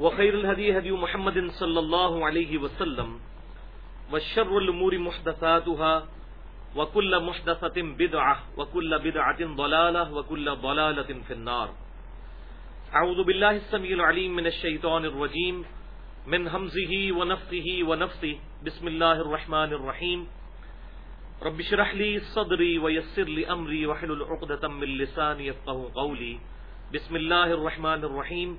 وخير الهدي هدي محمد صلى الله عليه وسلم والشر الأمور محدثاتها وكل محدثة بدعة وكل بدعة ضلالة وكل ضلالة في النار. أعوذ بالله السميع العليم من الشيطان الرجيم. من همزه ونفخه ونفثه بسم الله الرحمن الرحيم. رب اشرح لي صدري ويسر لي أمري وحلل عقدة من لساني يفقه قولي. بسم الله الرحمن الرحيم.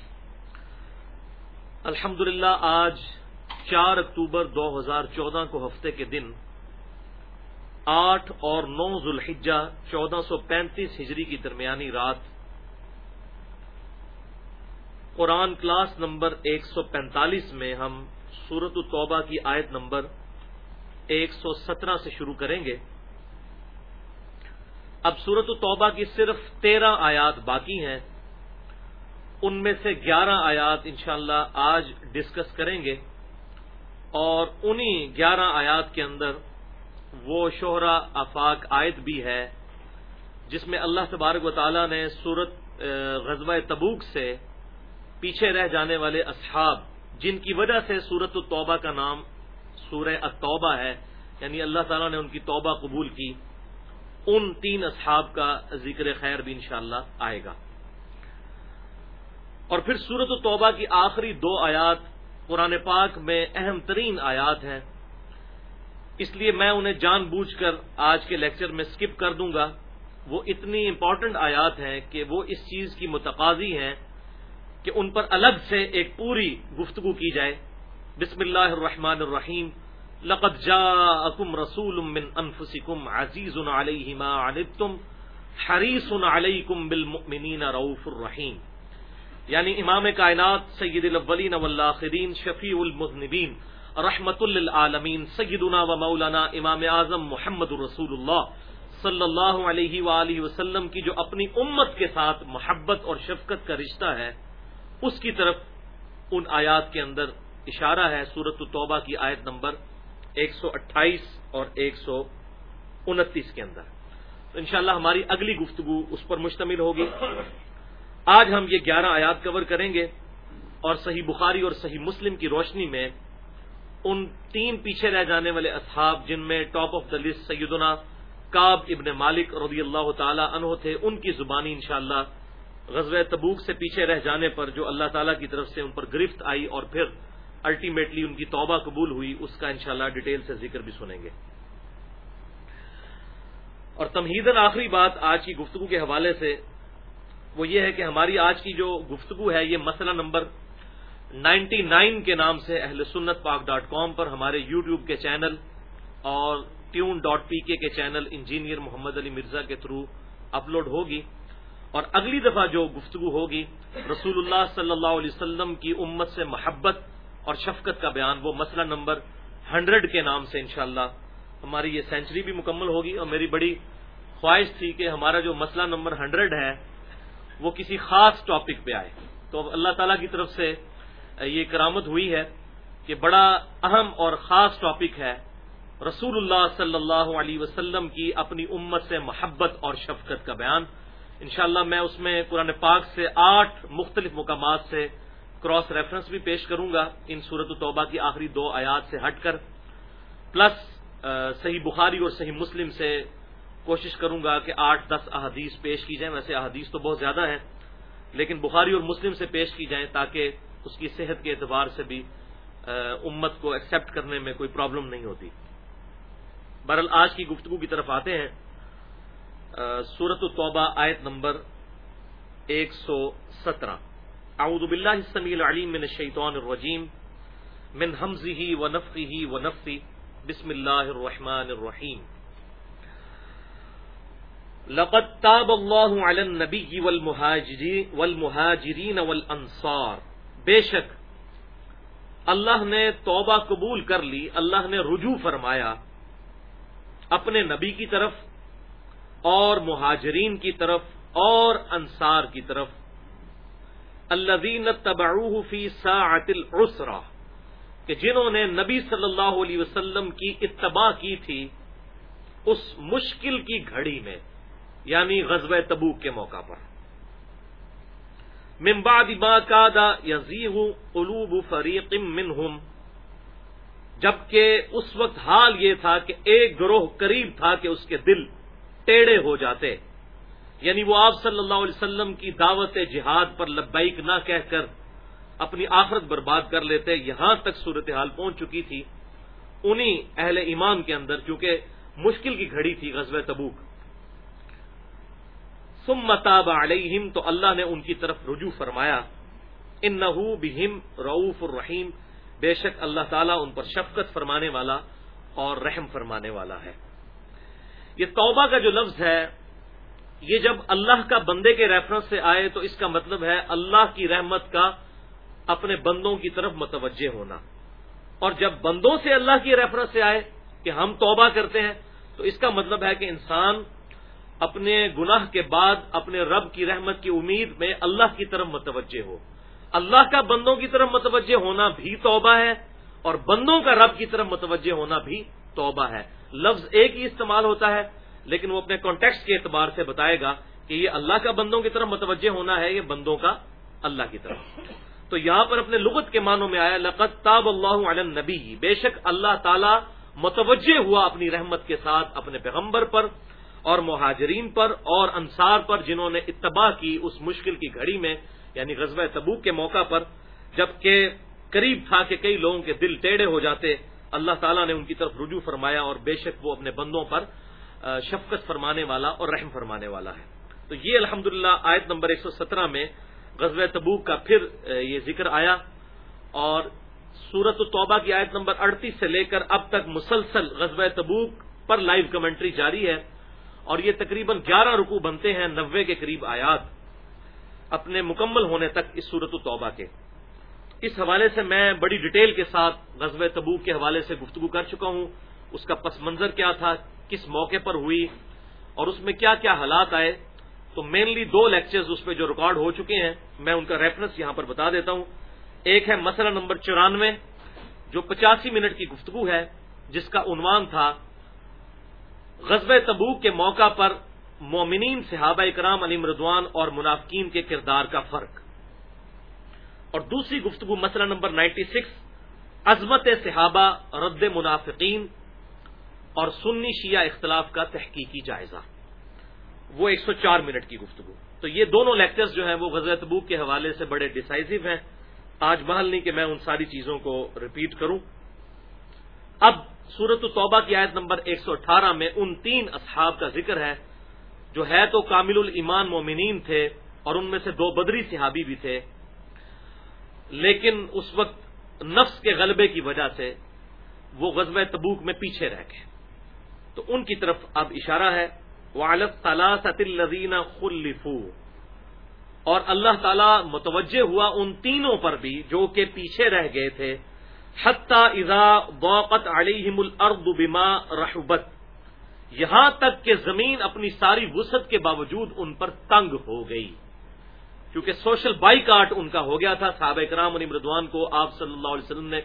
الحمدللہ، آج چار اکتوبر دو ہزار چودہ کو ہفتے کے دن آٹھ اور نو ذوالحجہ چودہ سو پینتیس ہجری کی درمیانی رات قرآن کلاس نمبر ایک سو پینتالیس میں ہم سورت التوبہ کی آیت نمبر ایک سو سترہ سے شروع کریں گے۔ اب سورت التوبہ کی صرف تیرہ آیات باقی ہیں۔ ان میں سے گیارہ آیات انشاءاللہ آج ڈسکس کریں گے اور انہی گیارہ آیات کے اندر وہ شہرا افاق آیت بھی ہے جس میں اللہ تبارک و تعالیٰ نے سورت غزوہ تبوک سے پیچھے رہ جانے والے اصحاب جن کی وجہ سے سورت التوبہ کا نام سورہ التوبہ ہے یعنی اللہ تعالیٰ نے ان کی توبہ قبول کی، ان تین اصحاب کا ذکر خیر بھی انشاءاللہ آئے گا۔ اور پھر سورت التوبہ کی آخری دو آیات قرآن پاک میں اہم ترین آیات ہیں۔ اس لیے میں انہیں جان بوجھ کر آج کے لیکچر میں سکپ کر دوں گا۔ وہ اتنی امپورٹنٹ آیات ہیں کہ وہ اس چیز کی متقاضی ہیں کہ ان پر الگ سے ایک پوری گفتگو کی جائے۔ بسم اللہ الرحمن الرحیم۔ لقد جاءکم رسول من انفسکم عزیز علیہ ما عنتم حریص علیکم بالمؤمنین رؤوف الرحیم۔ یعنی امام کائنات سید الاولین والآخرین شفیع المذنبین رحمت للعالمین، سیدنا و مولانا امام اعظم محمد رسول اللہ صلی اللہ علیہ وآلہ وسلم کی جو اپنی امت کے ساتھ محبت اور شفقت کا رشتہ ہے، اس کی طرف ان آیات کے اندر اشارہ ہے سورت التوبہ کی آیت نمبر ایک سو اٹھائیس اور ایک سو انتیس کے اندر۔ تو انشاءاللہ ہماری اگلی گفتگو اس پر مشتمل ہوگی۔ آج ہم یہ گیارہ آیات کور کریں گے اور صحیح بخاری اور صحیح مسلم کی روشنی میں ان تین پیچھے رہ جانے والے اصحاب جن میں ٹاپ آف دا لسٹ سیدنا کاب ابن مالک رضی اللہ تعالی عنہ تھے، ان کی زبانی انشاءاللہ غزوہ تبوک سے پیچھے رہ جانے پر جو اللہ تعالیٰ کی طرف سے ان پر گرفت آئی اور پھر الٹیمیٹلی ان کی توبہ قبول ہوئی، اس کا انشاءاللہ ڈیٹیل سے ذکر بھی سنیں گے۔ اور تمہیدن آخری بات آج کی گفتگو کے حوالے سے وہ یہ ہے کہ ہماری آج کی جو گفتگو ہے، یہ مسئلہ نمبر نائنٹی نائن کے نام سے اہل سنت پاک ڈاٹ کام پر ہمارے یو ٹیوب کے چینل اور ٹیون ڈاٹ پی کے کے چینل انجینئر محمد علی مرزا کے تھرو اپلوڈ ہوگی۔ اور اگلی دفعہ جو گفتگو ہوگی، رسول اللہ صلی اللہ علیہ وسلم کی امت سے محبت اور شفقت کا بیان، وہ مسئلہ نمبر ہنڈریڈ کے نام سے انشاءاللہ ہماری یہ سینچری بھی مکمل ہوگی اور میری بڑی خواہش تھی کہ ہمارا جو مسئلہ نمبر ہنڈریڈ ہے وہ کسی خاص ٹاپک پہ آئے۔ تو اللہ تعالیٰ کی طرف سے یہ کرامت ہوئی ہے کہ بڑا اہم اور خاص ٹاپک ہے رسول اللہ صلی اللہ علیہ وسلم کی اپنی امت سے محبت اور شفقت کا بیان۔ انشاءاللہ میں اس میں قرآن پاک سے آٹھ مختلف مقامات سے کراس ریفرنس بھی پیش کروں گا۔ ان صورت توبہ کی آخری دو آیات سے ہٹ کر۔ پلس صحیح بخاری اور صحیح مسلم سے کوشش کروں گا کہ آٹھ دس احادیث پیش کی جائیں۔ ویسے احادیث تو بہت زیادہ ہیں، لیکن بخاری اور مسلم سے پیش کی جائیں تاکہ اس کی صحت کے اعتبار سے بھی امت کو ایکسپٹ کرنے میں کوئی پرابلم نہیں ہوتی۔ برحال آج کی گفتگو کی طرف آتے ہیں۔ سورت الطبہ آیت نمبر ایک سو سترہ۔ اعوذ باللہ السمیع العلیم من الشیطان الرجیم، من حمزه ونفخه ونفثه بسم اللہ الرحمن الرحیم۔ لقد تاب اللہ علی النبی والمہاجرین والانصار۔ بے شک، اللہ نے توبہ قبول کر لی، اللہ نے رجوع فرمایا اپنے نبی کی طرف اور مہاجرین کی طرف اور انصار کی طرف۔ اللہ تبعوه فی ساعت العسرہ، کہ جنہوں نے نبی صلی اللہ علیہ وسلم کی اتباع کی تھی اس مشکل کی گھڑی میں۔ یعنی غزوہ تبوک کے موقع پر۔ بعد ما کادا یزیح قلوب فریق منہم۔ جبکہ اس وقت حال یہ تھا کہ ایک گروہ قریب تھا کہ اس کے دل ٹیڑے ہو جاتے۔ یعنی وہ آپ صلی اللہ علیہ وسلم کی دعوت جہاد پر لبیک نہ کہہ کر اپنی آخرت برباد کر لیتے، یہاں تک صورتحال پہنچ چکی تھی۔ انہی اہل ایمان کے اندر کیونکہ مشکل کی گھڑی تھی غزوہ تبوک۔ ثم متاب علیہم، تو اللہ نے ان کی طرف رجوع فرمایا ان نہ بہم رعوف الرحیم، بے شک اللہ تعالیٰ ان پر شفقت فرمانے والا اور رحم فرمانے والا ہے۔ یہ توبہ کا جو لفظ ہے، یہ جب اللہ کا بندے کے ریفرنس سے آئے، تو اس کا مطلب ہے اللہ کی رحمت کا اپنے بندوں کی طرف متوجہ ہونا۔ اور جب بندوں سے اللہ کی ریفرنس سے آئے کہ ہم توبہ کرتے ہیں، تو اس کا مطلب ہے کہ انسان اپنے گناہ کے بعد اپنے رب کی رحمت کی امید میں اللہ کی طرف متوجہ ہو۔ اللہ کا بندوں کی طرف متوجہ ہونا بھی توبہ ہے اور بندوں کا رب کی طرف متوجہ ہونا بھی توبہ ہے۔ لفظ ایک ہی استعمال ہوتا ہے، لیکن وہ اپنے کانٹیکس کے اعتبار سے بتائے گا کہ یہ اللہ کا بندوں کی طرف متوجہ ہونا ہے، یہ بندوں کا اللہ کی طرف۔ تو یہاں پر اپنے لغت کے معنوں میں آیا لقت تاب اللہ علیہ نبی بے شک اللہ تعالی متوجہ ہوا اپنی رحمت کے ساتھ اپنے پیغمبر پر۔ اور مہاجرین پر اور انصار پر جنہوں نے اتباع کی اس مشکل کی گھڑی میں یعنی غزوہ تبوک کے موقع پر، جبکہ قریب تھا کہ کئی لوگوں کے دل ٹیڑے ہو جاتے، اللہ تعالیٰ نے ان کی طرف رجوع فرمایا اور بے شک وہ اپنے بندوں پر شفقت فرمانے والا اور رحم فرمانے والا ہے۔ تو یہ الحمد آیت نمبر ایک سو سترہ میں غزوہ تبوک کا پھر یہ ذکر آیا۔ اور سورت الطبہ کی آیت نمبر اڑتیس سے لے کر اب تک مسلسل غزوہ تبوک پر لائیو کمنٹری جاری ہے۔ اور یہ تقریباً گیارہ رکو بنتے ہیں نوے کے قریب آیات اپنے مکمل ہونے تک اس صورت التوبہ کے۔ اس حوالے سے میں بڑی ڈیٹیل کے ساتھ غزب تبوک کے حوالے سے گفتگو کر چکا ہوں، اس کا پس منظر کیا تھا، کس موقع پر ہوئی اور اس میں کیا کیا حالات آئے۔ تو مینلی دو لیکچرز اس پہ جو ریکارڈ ہو چکے ہیں، میں ان کا ریفرنس یہاں پر بتا دیتا ہوں۔ ایک ہے مسئلہ نمبر چورانوے، جو پچاسی منٹ کی گفتگو ہے، جس کا عنوان تھا غزب تبوک کے موقع پر مومنین صحابہ اکرام علی مردوان اور منافقین کے کردار کا فرق۔ اور دوسری گفتگو مسئلہ نمبر نائنٹی سکس، عظمت صحابہ، رد منافقین اور سنی شیعہ اختلاف کا تحقیقی جائزہ۔ وہ ایک سو چار منٹ کی گفتگو۔ تو یہ دونوں لیکچرز جو ہیں وہ غزل تبوک کے حوالے سے بڑے ڈسائزو ہیں۔ آج محل نہیں کہ میں ان ساری چیزوں کو ریپیٹ کروں۔ اب سورت التوبہ کی آیت نمبر ایک سو اٹھارہ میں ان تین اصحاب کا ذکر ہے، جو ہے تو کامل الایمان مومنین تھے اور ان میں سے دو بدری صحابی بھی تھے، لیکن اس وقت نفس کے غلبے کی وجہ سے وہ غزب تبوک میں پیچھے رہ گئے۔ تو ان کی طرف اب اشارہ ہے والد تعالیٰ ست الزین خلفو اور اللہ تعالی متوجہ ہوا ان تینوں پر بھی جو کہ پیچھے رہ گئے تھے۔ حتیٰ اذا ضاقت علیہم الارض بما رحبت۔ یہاں تک کہ زمین اپنی ساری وسعت کے باوجود ان پر تنگ ہو گئی۔ کیونکہ سوشل بائی کاٹ ان کا ہو گیا تھا، صحابہ کرام علی مردوان کو آپ صلی اللہ علیہ وسلم نے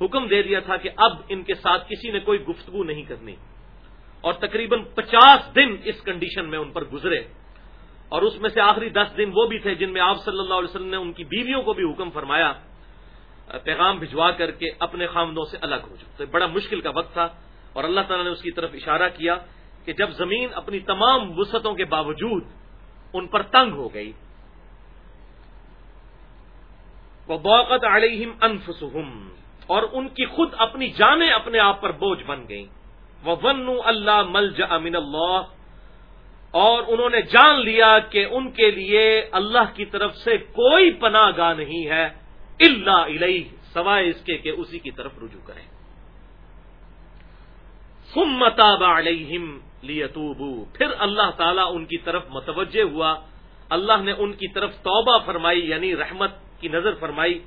حکم دے دیا تھا کہ اب ان کے ساتھ کسی نے کوئی گفتگو نہیں کرنی۔ اور تقریباً پچاس دن اس کنڈیشن میں ان پر گزرے۔ اور اس میں سے آخری دس دن وہ بھی تھے جن میں آپ صلی اللہ علیہ وسلم نے ان کی بیویوں کو بھی حکم فرمایا۔ پیغام بھجوا کر کے اپنے خامدوں سے الگ ہو جائے بڑا مشکل کا وقت تھا اور اللہ تعالیٰ نے اس کی طرف اشارہ کیا کہ جب زمین اپنی تمام وسعتوں کے باوجود ان پر تنگ ہو گئی وہ بوقت علیہم انفسہم اور ان کی خود اپنی جانیں اپنے آپ پر بوجھ بن گئیں۔ وہ ون اللہ مل امن اللہ اور انہوں نے جان لیا کہ ان کے لیے اللہ کی طرف سے کوئی پناہ گاہ نہیں ہے۔ اللہ علیہ سوائے اس کے کہ اسی کی طرف رجوع کریں۔ متاب علیہم لیتوبو، پھر اللہ تعالیٰ ان کی طرف متوجہ ہوا۔ اللہ نے ان کی طرف توبہ فرمائی یعنی رحمت کی نظر فرمائی،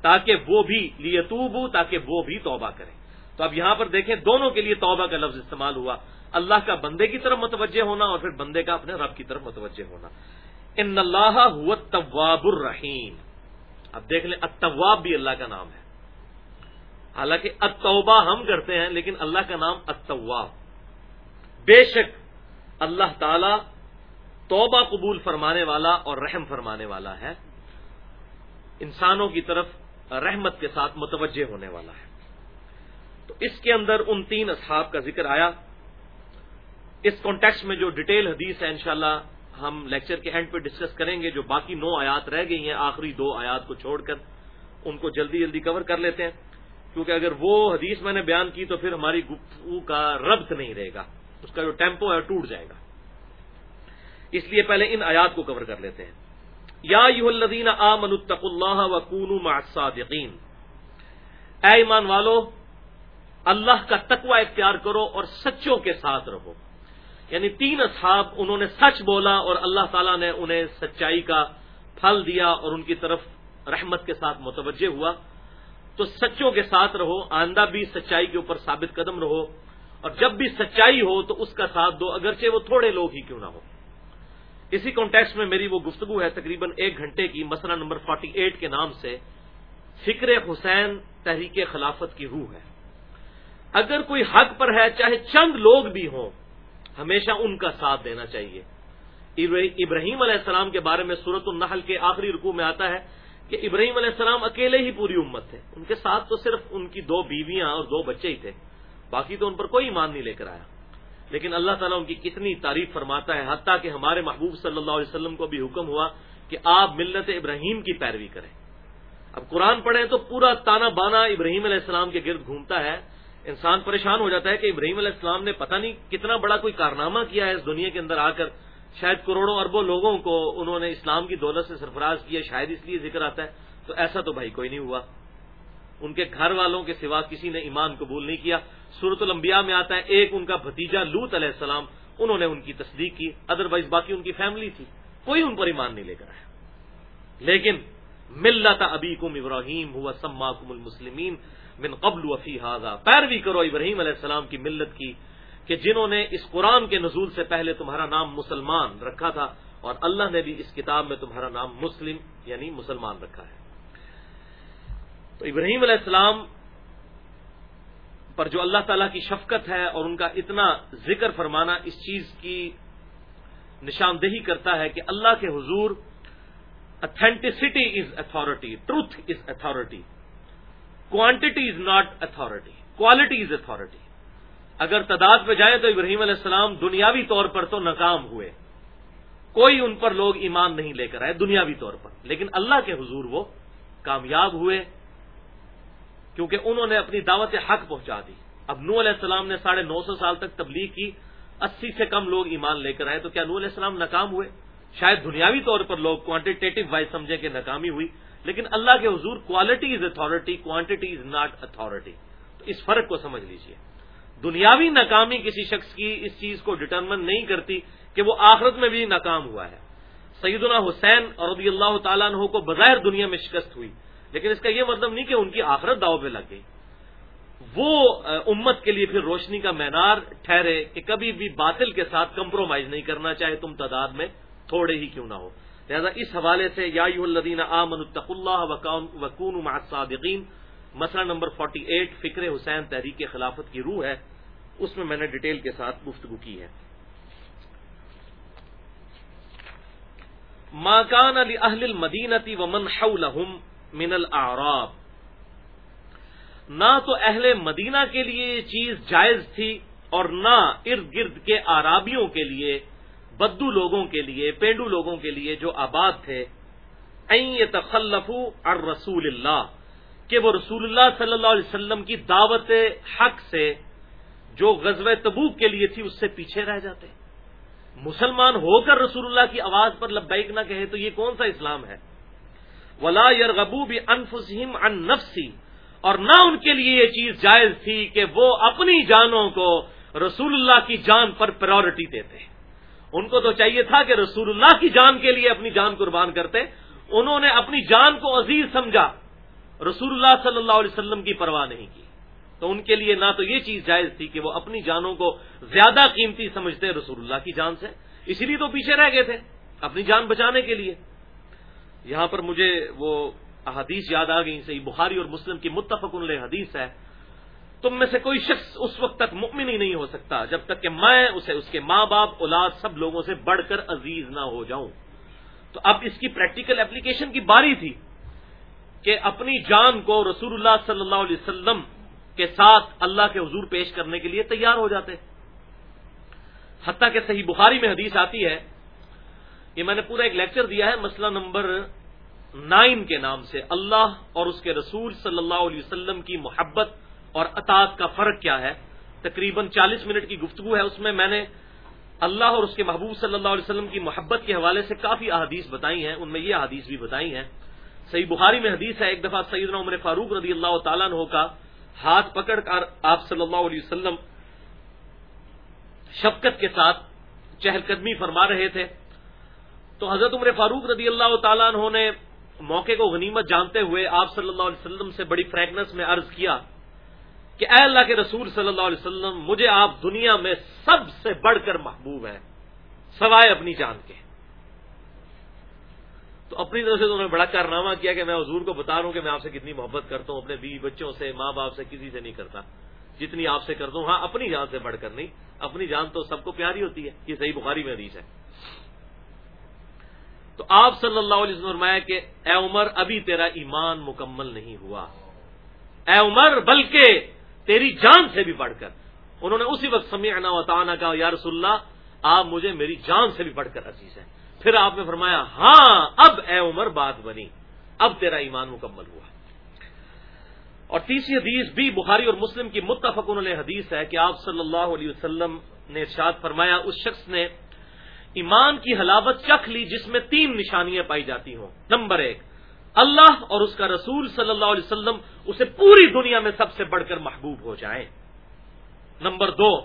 تاکہ وہ بھی لیتوبو، تاکہ وہ بھی توبہ کریں۔ تو اب یہاں پر دیکھیں، دونوں کے لیے توبہ کا لفظ استعمال ہوا۔ اللہ کا بندے کی طرف متوجہ ہونا اور پھر بندے کا اپنے رب کی طرف متوجہ ہونا۔ ان اللہ طواب الرحیم اب دیکھ لیں اتواب بھی اللہ کا نام ہے۔ حالانکہ اتوبہ ہم کرتے ہیں، لیکن اللہ کا نام اتواب بے شک اللہ تعالی توبہ قبول فرمانے والا اور رحم فرمانے والا ہے۔ انسانوں کی طرف رحمت کے ساتھ متوجہ ہونے والا ہے۔ تو اس کے اندر ان تین اصحاب کا ذکر آیا۔ اس کانٹیکس میں جو ڈیٹیل حدیث ہے، انشاءاللہ ہم لیکچر کے اینڈ پہ ڈسکس کریں گے جو باقی نو آیات رہ گئی ہیں، آخری دو آیات کو چھوڑ کر ان کو جلدی جلدی کور کر لیتے ہیں۔ کیونکہ اگر وہ حدیث میں نے بیان کی تو پھر ہماری گفتگو کا ربط نہیں رہے گا۔ اس کا جو ٹیمپو ہے ٹوٹ جائے گا۔ اس لیے پہلے ان آیات کو کور کر لیتے ہیں۔ یا یو الدین آ منتق اللہ و کون اے ایمان والو، اللہ کا تقوی اختیار کرو اور سچوں کے ساتھ رہو۔ یعنی تین اصحاب انہوں نے سچ بولا اور اللہ تعالیٰ نے انہیں سچائی کا پھل دیا اور ان کی طرف رحمت کے ساتھ متوجہ ہوا۔ تو سچوں کے ساتھ رہو آندہ بھی سچائی کے اوپر ثابت قدم رہو اور جب بھی سچائی ہو تو اس کا ساتھ دو، اگرچہ وہ تھوڑے لوگ ہی کیوں نہ ہو۔ اسی کانٹیکس میں میری وہ گفتگو ہے تقریباً ایک گھنٹے کی، مسئلہ نمبر 48 کے نام سے۔ فکر حسین تحریک خلافت کی روح ہے۔ اگر کوئی حق پر ہے، چاہے چند لوگ بھی ہوں ہمیشہ ان کا ساتھ دینا چاہیے۔ ابراہیم علیہ السلام کے بارے میں صورت النحل کے آخری رکوع میں آتا ہے کہ ابراہیم علیہ السلام اکیلے ہی پوری امت تھے۔ ان کے ساتھ تو صرف ان کی دو بیویاں اور دو بچے ہی تھے۔ باقی تو ان پر کوئی ایمان نہیں لے کر آیا۔ لیکن اللہ تعالیٰ ان کی کتنی تعریف فرماتا ہے، حتیٰ کہ ہمارے محبوب صلی اللہ علیہ وسلم کو بھی حکم ہوا کہ آپ ملت ابراہیم کی پیروی کریں۔ اب قرآن پڑھیں تو پورا تانا بانا ابراہیم علیہ السلام کے گرد گھومتا ہے۔ انسان پریشان ہو جاتا ہے کہ ابراہیم علیہ السلام نے پتہ نہیں کتنا بڑا کوئی کارنامہ کیا ہے اس دنیا کے اندر آ کر۔ شاید کروڑوں اربوں لوگوں کو انہوں نے اسلام کی دولت سے سرفراز کیا، شاید اس لیے ذکر آتا ہے۔ تو ایسا تو بھائی کوئی نہیں ہوا۔ ان کے گھر والوں کے سوا کسی نے ایمان قبول نہیں کیا۔ صورت الانبیاء میں آتا ہے، ایک ان کا بھتیجا لوت علیہ السلام، انہوں نے ان کی تصدیق کی۔ ادروائز باقی ان کی فیملی تھی۔ کوئی ان پر ایمان نہیں لے کر آیا۔ لیکن ملت ابی کم ابراہیم ہوا سما کم المسلمین۔ بن قبل وفی حاضہ پیروی کرو ابراہیم علیہ السلام کی ملت کی کہ جنہوں نے اس قرآن کے نزول سے پہلے تمہارا نام مسلمان رکھا تھا اور اللہ نے بھی اس کتاب میں تمہارا نام مسلم یعنی مسلمان رکھا ہے۔ تو ابراہیم علیہ السلام پر جو اللہ تعالیٰ کی شفقت ہے اور ان کا اتنا ذکر فرمانا اس چیز کی نشاندہی کرتا ہے کہ اللہ کے حضور authenticity is authority truth is authority quantity is not authority quality is authority اگر تعداد پہ جائیں تو ابراہیم علیہ السلام دنیاوی طور پر تو ناکام ہوئے۔ کوئی ان پر لوگ ایمان نہیں لے کر آئے دنیاوی طور پر، لیکن اللہ کے حضور وہ کامیاب ہوئے کیونکہ انہوں نے اپنی دعوت حق پہنچا دی۔ اب نو علیہ السلام نے ساڑھے نو سو سال تک تبلیغ کی، اسی سے کم لوگ ایمان لے کر آئے، تو کیا نو علیہ السلام ناکام ہوئے؟ شاید دنیاوی طور پر لوگ کوانٹیٹیو وائز سمجھے کہ ناکامی ہوئی۔ لیکن اللہ کے حضور quality is authority quantity is not authority تو اس فرق کو سمجھ لیجیے۔ دنیاوی ناکامی کسی شخص کی اس چیز کو ڈٹرمن نہیں کرتی کہ وہ آخرت میں بھی ناکام ہوا ہے۔ سیدنا حسین اور رضی اللہ تعالیٰ عنہ کو بظاہر دنیا میں شکست ہوئی، لیکن اس کا یہ مطلب نہیں کہ ان کی آخرت داؤ پہ لگ گئی۔ وہ امت کے لیے پھر روشنی کا مینار ٹھہرے کہ کبھی بھی باطل کے ساتھ کمپرومائز نہیں کرنا چاہے، تم تعداد میں تھوڑے ہی کیوں نہ ہو۔ لہذا اس حوالے سے یا الدین آمن الطق اللہ وکون صادقین مسئلہ نمبر 48 فکر حسین تحریک خلافت کی روح ہے، اس میں میں نے ڈیٹیل کے ساتھ گفتگو کی ہے۔ ماکان علی اہل المدینتی ومن حولہم من الاعراب نہ تو اہل مدینہ کے لیے یہ چیز جائز تھی اور نہ ارد گرد کے آرابیوں کے لیے بدو لوگوں کے لیے، پینڈو لوگوں کے لیے جو آباد تھے تخلف اور رسول اللہ کہ وہ رسول اللہ صلی اللہ علیہ وسلم کی دعوت حق سے جو غزوہ تبوک کے لیے تھی، اس سے پیچھے رہ جاتے۔ مسلمان ہو کر رسول اللہ کی آواز پر لبیک نہ کہے تو یہ کون سا اسلام ہے؟ ولا یرغبو بھی انفسم ان نفسی اور نہ ان کے لیے یہ چیز جائز تھی کہ وہ اپنی جانوں کو رسول اللہ کی جان پر پرائورٹی دیتے۔ ان کو تو چاہیے تھا کہ رسول اللہ کی جان کے لیے اپنی جان قربان کرتے، انہوں نے اپنی جان کو عزیز سمجھا، رسول اللہ صلی اللہ علیہ وسلم کی پرواہ نہیں کی۔ تو ان کے لیے نہ تو یہ چیز جائز تھی کہ وہ اپنی جانوں کو زیادہ قیمتی سمجھتے رسول اللہ کی جان سے۔ اسی لیے تو پیچھے رہ گئے تھے، اپنی جان بچانے کے لیے۔ یہاں پر مجھے وہ احادیث یاد آ گئی صحیح بخاری اور مسلم کی متفق علیہ حدیث ہے۔ تم میں سے کوئی شخص اس وقت تک مؤمن ہی نہیں ہو سکتا جب تک کہ میں اسے، اس کے ماں باپ، اولاد سب لوگوں سے بڑھ کر عزیز نہ ہو جاؤں۔ تو اب اس کی پریکٹیکل اپلیکیشن کی باری تھی کہ اپنی جان کو رسول اللہ صلی اللہ علیہ وسلم کے ساتھ اللہ کے حضور پیش کرنے کے لیے تیار ہو جاتے۔ حتیٰ کہ صحیح بخاری میں حدیث آتی ہے، یہ میں نے پورا ایک لیکچر دیا ہے مسئلہ نمبر نائن کے نام سے۔ اللہ اور اس کے رسول صلی اللہ علیہ وسلم کی محبت اور اطاعت کا فرق کیا ہے؟ تقریباً چالیس منٹ کی گفتگو ہے، اس میں میں نے اللہ اور اس کے محبوب صلی اللہ علیہ وسلم کی محبت کے حوالے سے کافی احادیث بتائی ہیں، ان میں یہ احادیث بھی بتائی ہیں۔ صحیح بخاری میں حدیث ہے، ایک دفعہ سیدنا عمر فاروق رضی اللہ تعالیٰ عنہ کا ہاتھ پکڑ کر آپ صلی اللہ علیہ وسلم شفقت کے ساتھ چہل قدمی فرما رہے تھے۔ تو حضرت عمر فاروق رضی اللہ تعالیٰ عنہ نے موقع کو غنیمت جانتے ہوئے آپ صلی اللہ علیہ وسلم سے بڑی فریکنس میں عرض کیا۔ کہ اے اللہ کے رسول صلی اللہ علیہ وسلم، مجھے آپ دنیا میں سب سے بڑھ کر محبوب ہیں، سوائے اپنی جان کے۔ تو اپنی طرف سے انہوں نے بڑا کارنامہ کیا کہ میں حضور کو بتا رہا ہوں کہ میں آپ سے کتنی محبت کرتا ہوں، اپنے بیوی بچوں سے، ماں باپ سے، کسی سے نہیں کرتا۔ جتنی آپ سے کرتا ہوں ہاں اپنی جان سے بڑھ کر نہیں، اپنی جان تو سب کو پیاری ہوتی ہے۔ یہ صحیح بخاری میں حدیث ہے۔ تو آپ صلی اللہ علیہ وسلم فرمایا کہ اے عمر، ابھی تیرا ایمان مکمل نہیں ہوا۔ اے عمر، بلکہ تیری جان سے بھی بڑھ کر۔ انہوں نے اسی وقت سمعنا و تعانا کہا، یا رسول اللہ، آپ مجھے میری جان سے بھی بڑھ کر عزیز ہیں۔ پھر آپ نے فرمایا ہاں اب اے عمر، بات بنی۔ اب تیرا ایمان مکمل ہوا۔ اور تیسری حدیث بھی بخاری اور مسلم کی متفق علیہ حدیث ہے کہ آپ صلی اللہ علیہ وسلم نے ارشاد فرمایا، اس شخص نے ایمان کی حلاوت چکھ لی جس میں تین نشانیاں پائی جاتی ہوں۔ نمبر ایک اللہ اور اس کا رسول صلی اللہ علیہ وسلم اسے پوری دنیا میں سب سے بڑھ کر محبوب ہو جائیں۔ نمبر دو،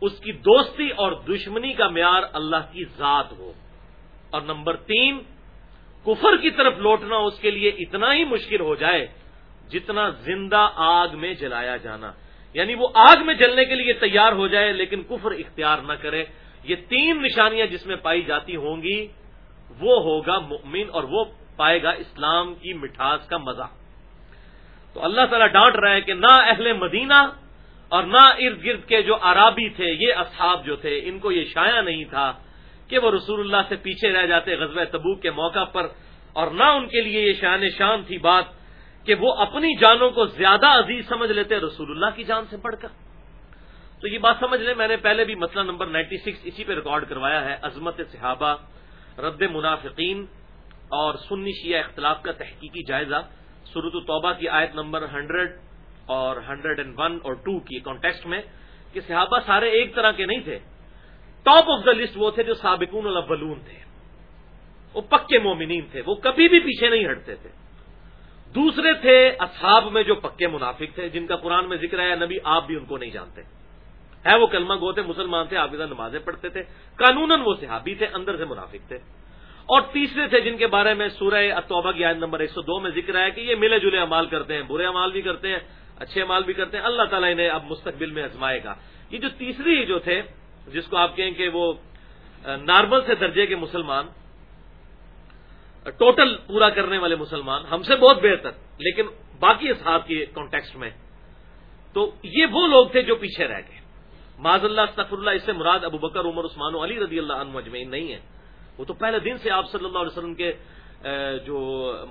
اس کی دوستی اور دشمنی کا معیار اللہ کی ذات ہو۔ اور نمبر تین، کفر کی طرف لوٹنا اس کے لیے اتنا ہی مشکل ہو جائے جتنا زندہ آگ میں جلایا جانا۔ یعنی وہ آگ میں جلنے کے لیے تیار ہو جائے، لیکن کفر اختیار نہ کرے۔ یہ تین نشانیاں جس میں پائی جاتی ہوں گی، وہ ہوگا مؤمن اور وہ پائے گا اسلام کی مٹھاس کا مزہ۔ تو اللہ تعالیٰ ڈانٹ رہا ہے کہ نہ اہل مدینہ اور نہ ارد گرد کے جو عرابی تھے، یہ اصحاب جو تھے، ان کو یہ شایا نہیں تھا کہ وہ رسول اللہ سے پیچھے رہ جاتے غزوہ تبوک کے موقع پر اور نہ ان کے لیے یہ شان شان تھی بات کہ وہ اپنی جانوں کو زیادہ عزیز سمجھ لیتے رسول اللہ کی جان سے پڑھ کر۔ تو یہ بات سمجھ لیں، میں نے پہلے بھی مسئلہ نمبر نائنٹی سکس اسی پہ ریکارڈ کروایا ہے، عظمت صحابہ، رد منافقین اور سنی شیعہ اختلاف کا تحقیقی جائزہ سرت الطبہ کی آیت نمبر ہنڈریڈ اور ہنڈریڈ اینڈ ون اور ٹو کی کانٹیکسٹ میں کہ صحابہ سارے ایک طرح کے نہیں تھے۔ ٹاپ آف دا لسٹ وہ تھے جو سابقون الاولون تھے۔ وہ پکے مومنین تھے، وہ کبھی بھی پیچھے نہیں ہٹتے تھے۔ دوسرے تھے اصحاب میں جو پکے منافق تھے، جن کا قرآن میں ذکر ہے نبی آپ بھی ان کو نہیں جانتے۔ ہے وہ کلمہ گو تھے، مسلمان تھے آبدہ نمازیں پڑھتے تھے۔ قانون وہ صحابی تھے، اندر سے منافق تھے۔ اور تیسرے تھے جن کے بارے میں سورہ اتوبہ کی آیت نمبر ایک سو دو میں ذکر ہے کہ یہ ملے جلے امال کرتے ہیں، برے امال بھی کرتے ہیں، اچھے امال بھی کرتے ہیں، اللہ تعالیٰ انہیں اب مستقبل میں ازمائے گا۔ یہ جو تیسری جو تھے، جس کو آپ کہیں کہ وہ نارمل سے درجے کے مسلمان ٹوٹل پورا کرنے والے مسلمان، ہم سے بہت بہتر، لیکن باقی اصحاب کے کانٹیکسٹ میں، تو یہ وہ لوگ تھے جو پیچھے رہ گئے۔ معذ اللہ استفر اللہ، اس سے مراد ابو بکر، عمر، عثمان و علی رضی اللہ عنہ مجمعین نہیں ہے۔ وہ تو پہلے دن سے آپ صلی اللہ علیہ وسلم کے جو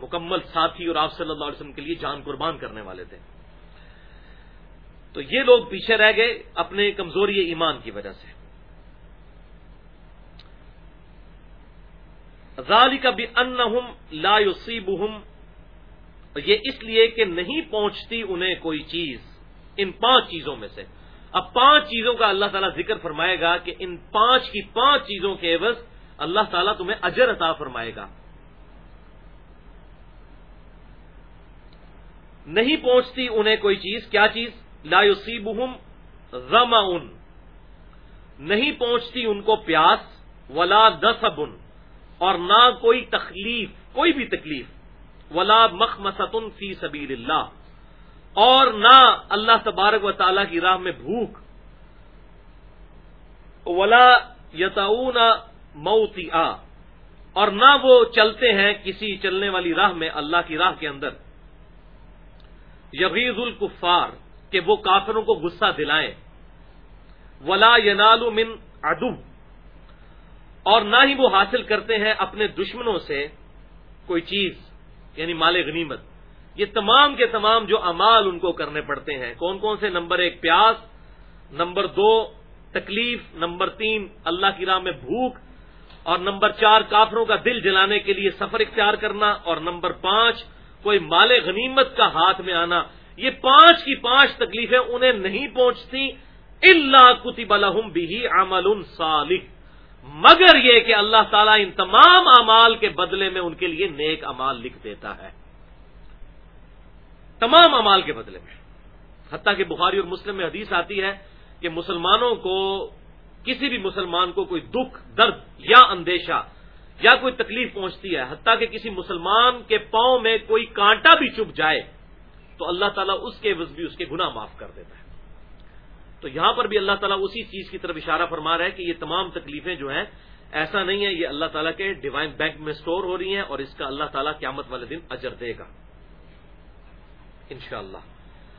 مکمل ساتھی اور آپ صلی اللہ علیہ وسلم کے لیے جان قربان کرنے والے تھے۔ تو یہ لوگ پیچھے رہ گئے اپنے کمزوری ایمان کی وجہ سے۔ ذالی کا بھی ان لا یصیبہم، یہ اس لیے کہ نہیں پہنچتی انہیں کوئی چیز ان پانچ چیزوں میں سے۔ اب پانچ چیزوں کا اللہ تعالیٰ ذکر فرمائے گا کہ ان پانچ کی پانچ چیزوں کے عوض اللہ تعالیٰ تمہیں اجر عطا فرمائے گا۔ نہیں پہنچتی انہیں کوئی چیز، کیا چیز؟ لا یصیبہم رما نہیں پہنچتی ان کو پیاس، ولا دسبن۔ اور نہ کوئی تکلیف، کوئی بھی تکلیف۔ ولا مخمستن فی سبیل اللہ اور نہ اللہ تبارک و تعالی کی راہ میں بھوک۔ ولا یتاؤن موتی آ اور نہ وہ چلتے ہیں کسی چلنے والی راہ میں اللہ کی راہ کے اندر۔ یغیز الکفار، کہ وہ کافروں کو غصہ دلائیں۔ ولا ینال من ادب اور نہ ہی وہ حاصل کرتے ہیں اپنے دشمنوں سے کوئی چیز یعنی مال غنیمت۔ یہ تمام کے تمام جو امال ان کو کرنے پڑتے ہیں۔ کون کون سے؟ نمبر ایک پیاس، نمبر دو تکلیف، نمبر تین اللہ کی راہ میں بھوک اور نمبر چار، کافروں کا دل جلانے کے لیے سفر اختیار کرنا، اور نمبر پانچ، کوئی مال غنیمت کا ہاتھ میں آنا۔ یہ پانچ کی پانچ تکلیفیں انہیں نہیں پہنچتی۔ اللہ کتب الحم بھی عمل صالح۔ مگر یہ کہ اللہ تعالیٰ ان تمام امال کے بدلے میں ان کے لیے نیک امال لکھ دیتا ہے۔ تمام امال کے بدلے میں۔ حتیٰ کہ بخاری اور مسلم میں حدیث آتی ہے کہ مسلمانوں کو کسی بھی مسلمان کو کوئی دکھ، درد یا اندیشہ یا کوئی تکلیف پہنچتی ہے، حتیٰ کہ کسی مسلمان کے پاؤں میں کوئی کانٹا بھی چپ جائے، تو اللہ تعالیٰ اس کے عوض بھی اس کے گناہ معاف کر دیتا ہے۔ تو یہاں پر بھی اللہ تعالیٰ اسی چیز کی طرف اشارہ فرما رہا ہے کہ یہ تمام تکلیفیں جو ہیں، ایسا نہیں ہے یہ اللہ تعالیٰ کے ڈیوائن بینک میں سٹور ہو رہی ہیں اور اس کا اللہ تعالیٰ قیامت والے دن اجر دے گا۔ انشاءاللہ۔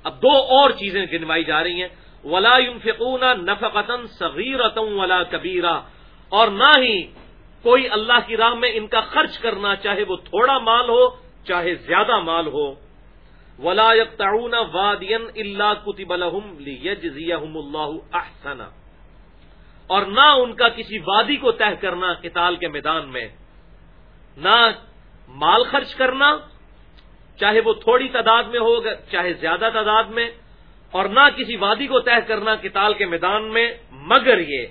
اب دو اور چیزیں گنوائی جا رہی ہیں۔ ولا فکون نفقتن صغیرتم ولا کبیرہ اور نہ ہی کوئی اللہ کی راہ میں ان کا خرچ کرنا، چاہے وہ تھوڑا مال ہو، چاہے زیادہ مال ہو۔ ولا تعاون وادین اللہ کتب الحم اللہ احسنا اور نہ ان کا کسی وادی کو طے کرنا کتال کے میدان میں۔ نہ مال خرچ کرنا، چاہے وہ تھوڑی تعداد میں ہو، چاہے زیادہ تعداد میں۔ اور نہ کسی وادی کو طے کرنا کتال کے میدان میں، مگر یہ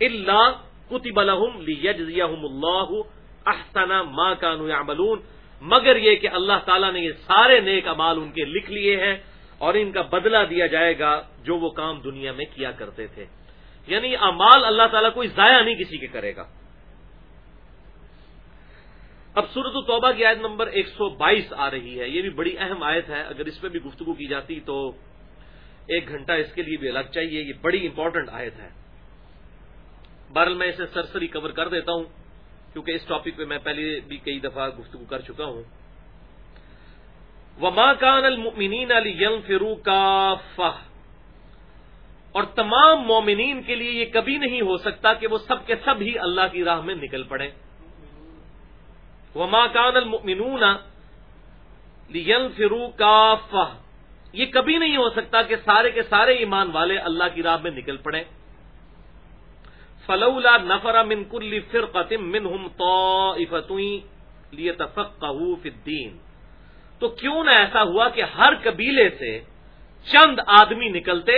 اللہ کتب الحم لیجزیہم اللہ احسنا ما کانو یعملون، مگر یہ کہ اللہ تعالیٰ نے یہ سارے نیک امال ان کے لکھ لیے ہیں اور ان کا بدلہ دیا جائے گا جو وہ کام دنیا میں کیا کرتے تھے۔ یعنی امال اللہ تعالیٰ کوئی ضائع نہیں کسی کے کرے گا۔ اب صورت الطبہ کی آیت نمبر ایک سو بائیس آ رہی ہے۔ یہ بھی بڑی اہم آیت ہے۔ اگر اس پہ بھی گفتگو کی جاتی تو ایک گھنٹہ اس کے لیے بھی الگ چاہیے، یہ بڑی امپورٹنٹ آیت ہے۔ بہرحال میں اسے سرسری کور کر دیتا ہوں، کیونکہ اس ٹاپک پہ میں پہلے بھی کئی دفعہ گفتگو کر چکا ہوں۔ وما کان المؤمنین علی یم فرو کا اور تمام مومنین کے لیے یہ کبھی نہیں ہو سکتا کہ وہ سب کے سب ہی اللہ کی راہ میں نکل پڑے وما کان المؤمنون لین فرو کا یہ کبھی نہیں ہو سکتا کہ سارے کے سارے ایمان والے اللہ کی راہ میں نکل پڑے فلولا نفر من کل فرقت منهم طائفه ليتفقهوا في الدين۔ تو کیوں نہ ایسا ہوا کہ ہر قبیلے سے چند آدمی نکلتے،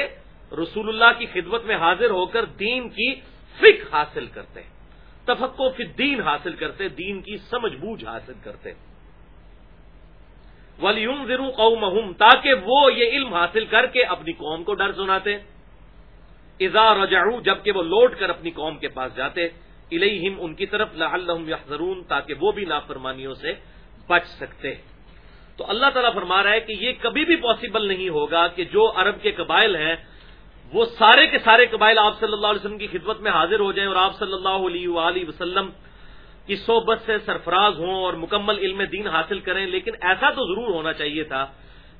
رسول اللہ کی خدمت میں حاضر ہو کر دین کی فک حاصل کرتے تفقو فی الدین حاصل کرتے، دین کی سمجھ بوجھ حاصل کرتے۔ ولیوم ذرو قوم تاکہ وہ یہ علم حاصل کر کے اپنی قوم کو ڈر سناتے۔ ازا رجعو جبکہ وہ لوٹ کر اپنی قوم کے پاس جاتے الیہم ان کی طرف لعلہم یحذرون تاکہ وہ بھی نافرمانیوں سے بچ سکتے۔ تو اللہ تعالیٰ فرما رہا ہے کہ یہ کبھی بھی پاسبل نہیں ہوگا کہ جو عرب کے قبائل ہیں، وہ سارے کے سارے قبائل آپ صلی اللہ علیہ وسلم کی خدمت میں حاضر ہو جائیں اور آپ صلی اللہ علیہ وآلہ وسلم کی صحبت سے سرفراز ہوں اور مکمل علم دین حاصل کریں، لیکن ایسا تو ضرور ہونا چاہیے تھا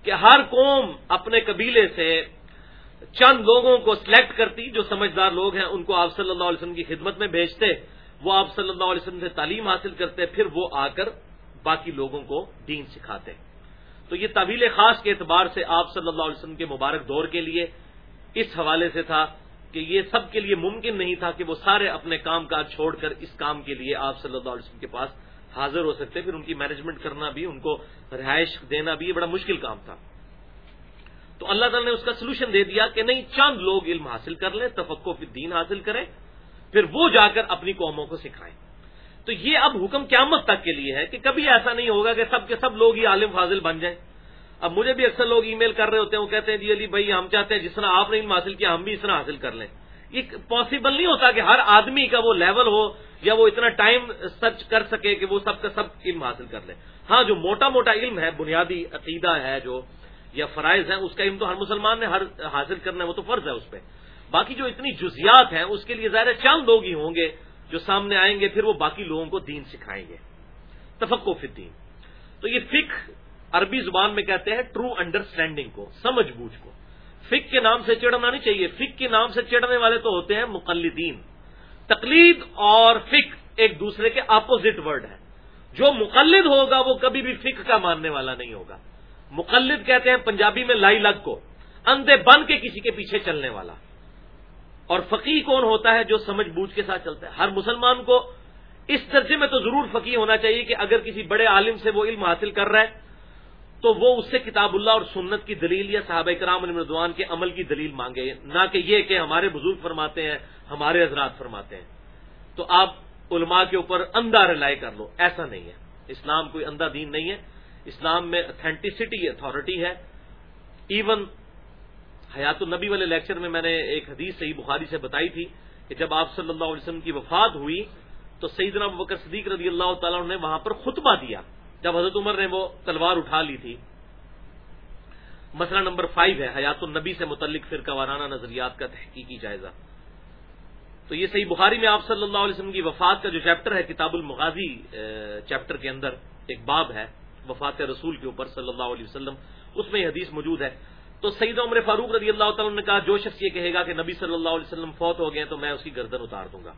کہ ہر قوم اپنے قبیلے سے چند لوگوں کو سلیکٹ کرتی، جو سمجھدار لوگ ہیں، ان کو آپ صلی اللہ علیہ وسلم کی خدمت میں بھیجتے، وہ آپ صلی اللہ علیہ وسلم سے تعلیم حاصل کرتے، پھر وہ آ کر باقی لوگوں کو دین سکھاتے۔ تو یہ طویل خاص کے اعتبار سے آپ صلی اللہ علیہ وسلم کے مبارک دور کے لیے اس حوالے سے تھا۔ کہ یہ سب کے لیے ممکن نہیں تھا کہ وہ سارے اپنے کام کاج چھوڑ کر اس کام کے لیے آپ صلی اللہ علیہ وسلم کے پاس حاضر ہو سکتے، پھر ان کی مینجمنٹ کرنا بھی، ان کو رہائش دینا بھی یہ بڑا مشکل کام تھا۔ تو اللہ تعالیٰ نے اس کا سولوشن دے دیا کہ نہیں، چند لوگ علم حاصل کر لیں تفقو فی دین حاصل کریں، پھر وہ جا کر اپنی قوموں کو سکھائیں۔ تو یہ اب حکم قیامت تک کے لیے ہے کہ کبھی ایسا نہیں ہوگا کہ سب کے سب لوگ ہی عالم فاضل بن جائیں۔ اب مجھے بھی اکثر لوگ ای میل کر رہے ہوتے ہیں، وہ کہتے ہیں جی علی بھائی، ہم چاہتے ہیں جس طرح آپ نے علم حاصل کیا، ہم بھی اس طرح حاصل کر لیں۔ یہ پاسبل نہیں ہوتا کہ ہر آدمی کا وہ لیول ہو یا وہ اتنا ٹائم سرچ کر سکے کہ وہ سب کا سب علم حاصل کر لے۔ ہاں جو موٹا موٹا علم ہے، بنیادی عقیدہ ہے، جو یا فرائض ہے اس کا علم تو ہر مسلمان نے ہر حاصل کرنا ہے، وہ تو فرض ہے اس پہ۔ باقی جو اتنی جزیات ہیں، اس کے لیے ظاہر چند لوگ ہی ہوں گے جو سامنے آئیں گے، پھر وہ باقی لوگوں کو دین سکھائیں گے۔ تفقو فی الدین۔ تو یہ فک عربی زبان میں کہتے ہیں ٹرو انڈرسٹینڈنگ کو، سمجھ بوجھ کو۔ فک کے نام سے چڑھنا نہیں چاہیے۔ فک کے نام سے چڑھنے والے تو ہوتے ہیں مقلدین۔ تقلید اور فک ایک دوسرے کے اپوزٹ ورڈ ہے جو مقلد ہوگا وہ کبھی بھی فک کا ماننے والا نہیں ہوگا۔ مقلد کہتے ہیں پنجابی میں لائی لگ کو، اندھے بن کے کسی کے پیچھے چلنے والا۔ اور فقی کون ہوتا ہے جو سمجھ بوجھ کے ساتھ چلتا ہے؟ ہر مسلمان کو۔ اس درجے میں تو ضرور فقی ہونا چاہیے کہ اگر کسی بڑے عالم سے وہ علم حاصل کر رہا ہے تو وہ اس سے کتاب اللہ اور سنت کی دلیل یا صحابہ کرام مردوان کے عمل کی دلیل مانگے، نہ کہ یہ کہ ہمارے بزرگ فرماتے ہیں، ہمارے حضرات فرماتے ہیں۔ تو آپ علماء کے اوپر اندھا رلائے کر لو، ایسا نہیں ہے۔ اسلام کوئی اندھا دین نہیں ہے۔ اسلام میں اتھینٹسٹی اتھارٹی ہے۔ ایون حیات النبی والے لیکچر میں میں نے ایک حدیث صحیح بخاری سے بتائی تھی کہ جب آپ صلی اللہ علیہ وسلم کی وفات ہوئی تو سیدنا بکر صدیق رضی اللہ تعالیٰ نے وہاں پر خطبہ دیا۔ جب حضرت عمر نے وہ تلوار اٹھا لی تھی، مسئلہ نمبر فائیو ہے، حیات النبی سے متعلق فرقہ وارانہ نظریات کا تحقیقی جائزہ۔ تو یہ صحیح بخاری میں آپ صلی اللہ علیہ وسلم کی وفات کا جو چیپٹر ہے، کتاب المغازی چیپٹر کے اندر ایک باب ہے، وفات رسول کے اوپر صلی اللہ علیہ وسلم۔ اس میں یہ حدیث موجود ہے۔ تو سعید عمر فاروق رضی اللہ تعالیٰ نے کہا، جو شخص یہ کہے گا کہ نبی صلی اللہ علیہ وسلم فوت ہو گئے تو میں اس کی گردن اتار دوں گا۔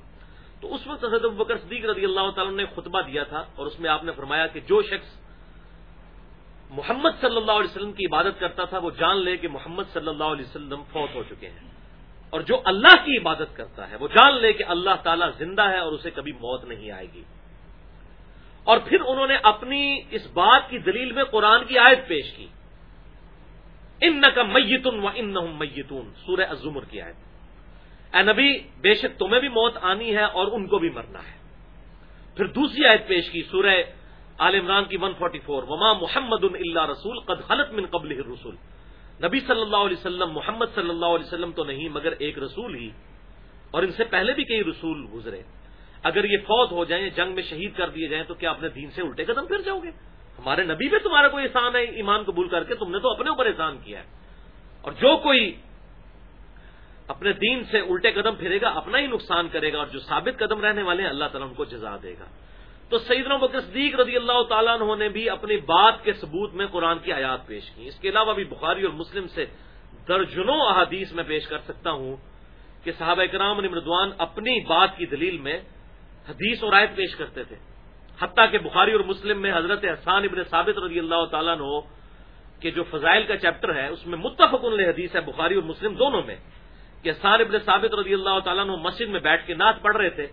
تو اس وقت حضرت بکر صدیق رضی اللہ تعالیٰ نے خطبہ دیا تھا اور اس میں آپ نے فرمایا کہ جو شخص محمد صلی اللہ علیہ وسلم کی عبادت کرتا تھا وہ جان لے کہ محمد صلی اللہ علیہ وسلم فوت ہو چکے ہیں اور جو اللہ کی عبادت کرتا ہے وہ جان لے کہ اللہ تعالیٰ زندہ ہے اور اسے کبھی موت نہیں آئے گی۔ اور پھر انہوں نے اپنی اس بات کی دلیل میں قرآن کی آیت پیش کی۔ ان کا میتن و ان میتون سورہ ازمر کی آیت۔ اے نبی، بے شک تمہیں بھی موت آنی ہے اور ان کو بھی مرنا ہے۔ پھر دوسری آیت پیش کی، سورہ عال عمران کی 144 وما محمد اللہ رسول، قد خلط من قبل رسول نبی صلی اللہ علیہ وسلم، محمد صلی اللہ علیہ وسلم تو نہیں، مگر ایک رسول ہی۔ اور ان سے پہلے بھی کئی رسول گزرے۔ اگر یہ فوت ہو جائیں، جنگ میں شہید کر دیے جائیں، تو کیا اپنے دین سے الٹے قدم پھر جاؤ گے؟ ہمارے نبی پہ تمہارا کوئی احسان ہے ایمان قبول کر کے؟ تم نے تو اپنے اوپر احسان کیا ہے۔ اور جو کوئی اپنے دین سے الٹے قدم پھرے گا، اپنا ہی نقصان کرے گا اور جو ثابت قدم رہنے والے ہیں، اللہ تعالیٰ ان کو جزا دے گا۔ تو سعید بکر صدیق رضی اللہ تعالیٰ عنہ نے بھی اپنی بات کے ثبوت میں قرآن کی آیات پیش کی۔ اس کے علاوہ بھی بخاری اور مسلم سے درجنوں احادیث میں پیش کر سکتا ہوں کہ صحابہ کرام مردوان اپنی بات کی دلیل میں حدیث اور آیت پیش کرتے تھے۔ حتیٰ کہ بخاری اور مسلم میں حضرت احسان ابن ثابت رضی اللہ تعالیٰ عنہ کے جو فضائل کا چیپٹر ہے، اس میں متفق حدیث ہے، بخاری اور مسلم دونوں میں۔ کہ احسان ابن ثابت رضی اللہ تعالیٰ عنہ مسجد میں بیٹھ کے نعت پڑھ رہے تھے۔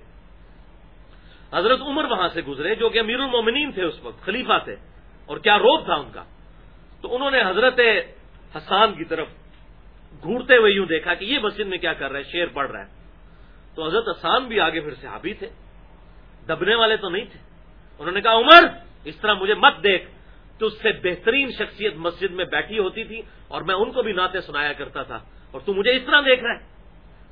حضرت عمر وہاں سے گزرے جو کہ امیر المومنین تھے اس وقت، خلیفہ تھے، اور کیا روب تھا ان کا۔ تو انہوں نے حضرت حسان کی طرف گھورتے ہوئے یوں دیکھا کہ یہ مسجد میں کیا کر رہا ہے شیر پڑھ رہا ہے تو حضرت حسان بھی آگے پھر صحابی تھے، دبنے والے تو نہیں تھے۔ انہوں نے کہا، عمر، اس طرح مجھے مت دیکھ تو اس سے بہترین شخصیت مسجد میں بیٹھی ہوتی تھی اور میں ان کو بھی نعتیں سنایا کرتا تھا۔ اور تو مجھے اس طرح دیکھ رہا ہے۔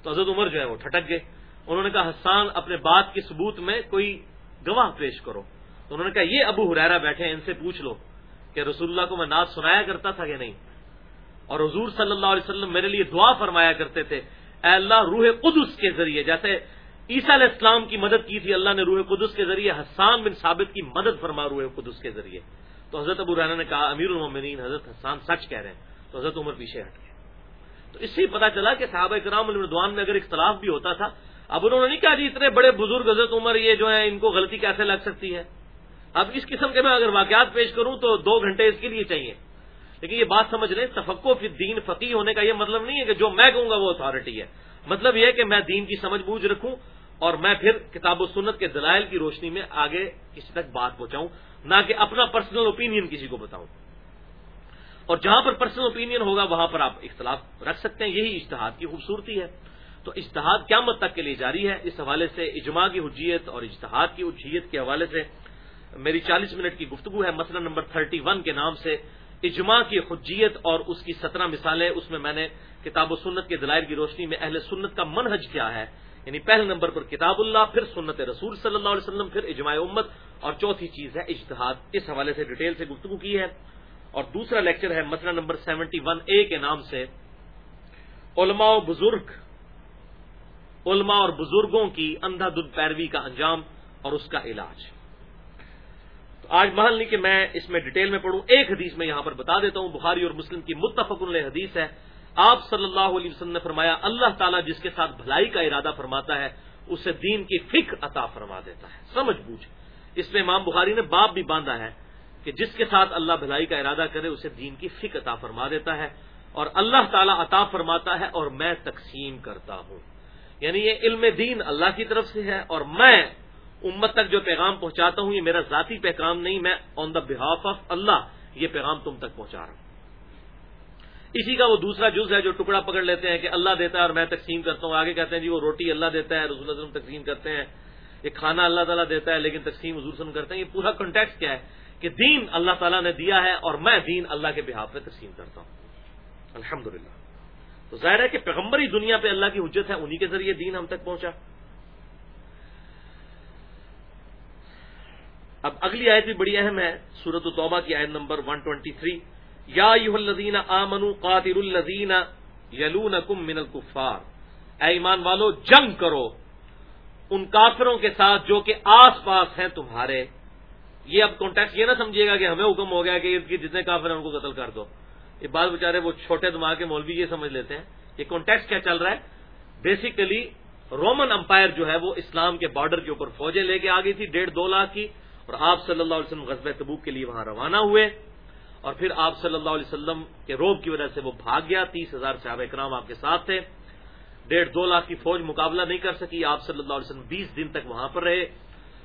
تو حضرت عمر جو ہے وہ ٹھٹک گئے۔ انہوں نے کہا، حسان، اپنے بات کے ثبوت میں کوئی گواہ پیش کرو۔ تو انہوں نے کہا، یہ ابو حرارا بیٹھے ہیں، ان سے پوچھ لو کہ رسول اللہ کو میں نعت سنایا کرتا تھا یا نہیں؟ اور حضور صلی اللہ علیہ وسلم میرے لیے دعا فرمایا کرتے تھے، اے اللہ، روح قدس کے ذریعے۔ جیسے عیسیٰ علیہ السلام کی مدد کی تھی، اللہ نے روح قدس کے ذریعے، حسان بن ثابت کی مدد فرما روح قدس کے ذریعے۔ تو حضرت ابو رانا نے کہا، امیر المومنین حضرت حسان سچ کہہ رہے ہیں۔ تو حضرت عمر پیچھے ہٹ گئے۔ تو اس سے پتا چلا کہ صحابہ کرام المردوان میں اگر اختلاف بھی ہوتا تھا، اب انہوں نے نہیں کہا جی اتنے بڑے بزرگ حضرت عمر یہ جو ہے ان کو غلطی کیسے لگ سکتی ہے؟ اب اس قسم کے میں اگر واقعات پیش کروں تو دو گھنٹے اس کے لیے چاہیے۔ لیکن یہ بات سمجھ لیں تفقو فی دین فقی ہونے کا یہ مطلب نہیں ہے کہ جو میں کہوں گا وہ اتھارٹی ہے۔ مطلب یہ ہے کہ میں دین کی سمجھ بوجھ رکھوں اور میں پھر کتاب و سنت کے دلائل کی روشنی میں آگے کسی تک بات پہنچاؤں، نہ کہ اپنا پرسنل اوپینین کسی کو بتاؤں۔ اور جہاں پر پرسنل اوپینین ہوگا، وہاں پر آپ اختلاف رکھ سکتے ہیں۔ یہی اشتہاد کی خوبصورتی ہے۔ تو اشتہاد کیا مت تک کے لیے جاری ہے۔ اس حوالے سے اجماع کی حجیت اور اشتہاد کی اجیت کے حوالے سے میری چالیس منٹ کی گفتگو ہے۔ مسئلہ نمبر تھرٹی ون کے نام سے اجماع کی حجیت اور اس کی سترہ مثالیں۔ اس میں میں نے کتاب و سنت کے دلائل کی روشنی میں اہل سنت کا منحج کیا ہے۔ یعنی پہلے نمبر پر کتاب اللہ، پھر سنت رسول صلی اللہ علیہ وسلم، پھر اجماع امت اور چوتھی چیز ہے اجتہاد۔ اس حوالے سے ڈیٹیل سے گفتگو کی ہے۔ اور دوسرا لیکچر ہے مسئلہ نمبر سیونٹی ون اے کے نام سے۔ علماء و بزرگ، علماء اور بزرگوں کی اندھا دودھ پیروی کا انجام اور اس کا علاج۔ تو آج محل نہیں کہ میں اس میں ڈیٹیل میں پڑھوں، ایک حدیث میں یہاں پر بتا دیتا ہوں۔ بخاری اور مسلم کی متفق حدیث ہے۔ آپ صلی اللہ علیہ وسلم نے فرمایا، اللہ تعالیٰ جس کے ساتھ بھلائی کا ارادہ فرماتا ہے، اسے دین کی فکر عطا فرما دیتا ہے۔ سمجھ بوجھ۔ اس میں امام بخاری نے باپ بھی باندھا ہے۔ کہ جس کے ساتھ اللہ بھلائی کا ارادہ کرے اسے دین کی فکر عطا فرما دیتا ہے اور اللہ تعالیٰ عطا فرماتا ہے اور میں تقسیم کرتا ہوں۔ یعنی یہ علم دین اللہ کی طرف سے ہے اور میں امت تک جو پیغام پہنچاتا ہوں یہ میرا ذاتی پیغام نہیں، میں آن دا بہاف آف اللہ یہ پیغام تم تک پہنچا رہا ہوں۔ اسی کا وہ دوسرا جز ہے جو ٹکڑا پکڑ لیتے ہیں کہ اللہ دیتا ہے اور میں تقسیم کرتا ہوں۔ آگے کہتے ہیں جی وہ روٹی اللہ دیتا ہے، رسول اللہ وسلم تقسیم کرتے ہیں۔ یہ کھانا اللہ تعالیٰ دیتا ہے، لیکن تقسیم حضور وسلم کرتے ہیں۔ یہ پورا کنٹیکس کیا ہے؟ کہ دین اللہ تعالیٰ نے دیا ہے اور میں دین اللہ کے بحاف پہ تقسیم کرتا ہوں۔ الحمد تو ظاہر ہے کہ پیغمبری دنیا پہ اللہ کی حجت ہے، انہی کے ذریعے دین ہم تک پہنچا۔ اب اگلی آیت بھی بڑی اہم ہے سورت الطبہ کی آیت نمبر 123 یا یو الدین آمن قاتر الدین یلون کم من الکفار۔ اے ایمان والو، جنگ کرو۔ ان کافروں کے ساتھ جو کہ آس پاس ہیں تمہارے۔ یہ اب کانٹیکٹ یہ نہ سمجھیے گا کہ ہمیں حکم ہو گیا کہ جتنے کافر ہیں ان کو قتل کر دو۔ یہ بات بیچارے وہ چھوٹے دماغ کے مولوی یہ سمجھ لیتے ہیں یہ کانٹیکٹ کیا چل رہا ہے۔ بیسیکلی رومن امپائر جو ہے وہ اسلام کے بارڈر کے اوپر فوجیں لے کے آ گئی تھی ڈیڑھ دو لاکھ کی اور آپ صلی اللہ علیہ وسلم غزب تبوک کے لیے وہاں روانہ ہوئے۔ اور پھر آپ صلی اللہ علیہ وسلم کے روب کی وجہ سے وہ بھاگ گیا۔ تیس ہزار صحابہ اکرام آپ کے ساتھ تھے۔ ڈیڑھ دو لاکھ کی فوج مقابلہ نہیں کر سکی۔ آپ صلی اللہ علیہ وسلم بیس دن تک وہاں پر رہے۔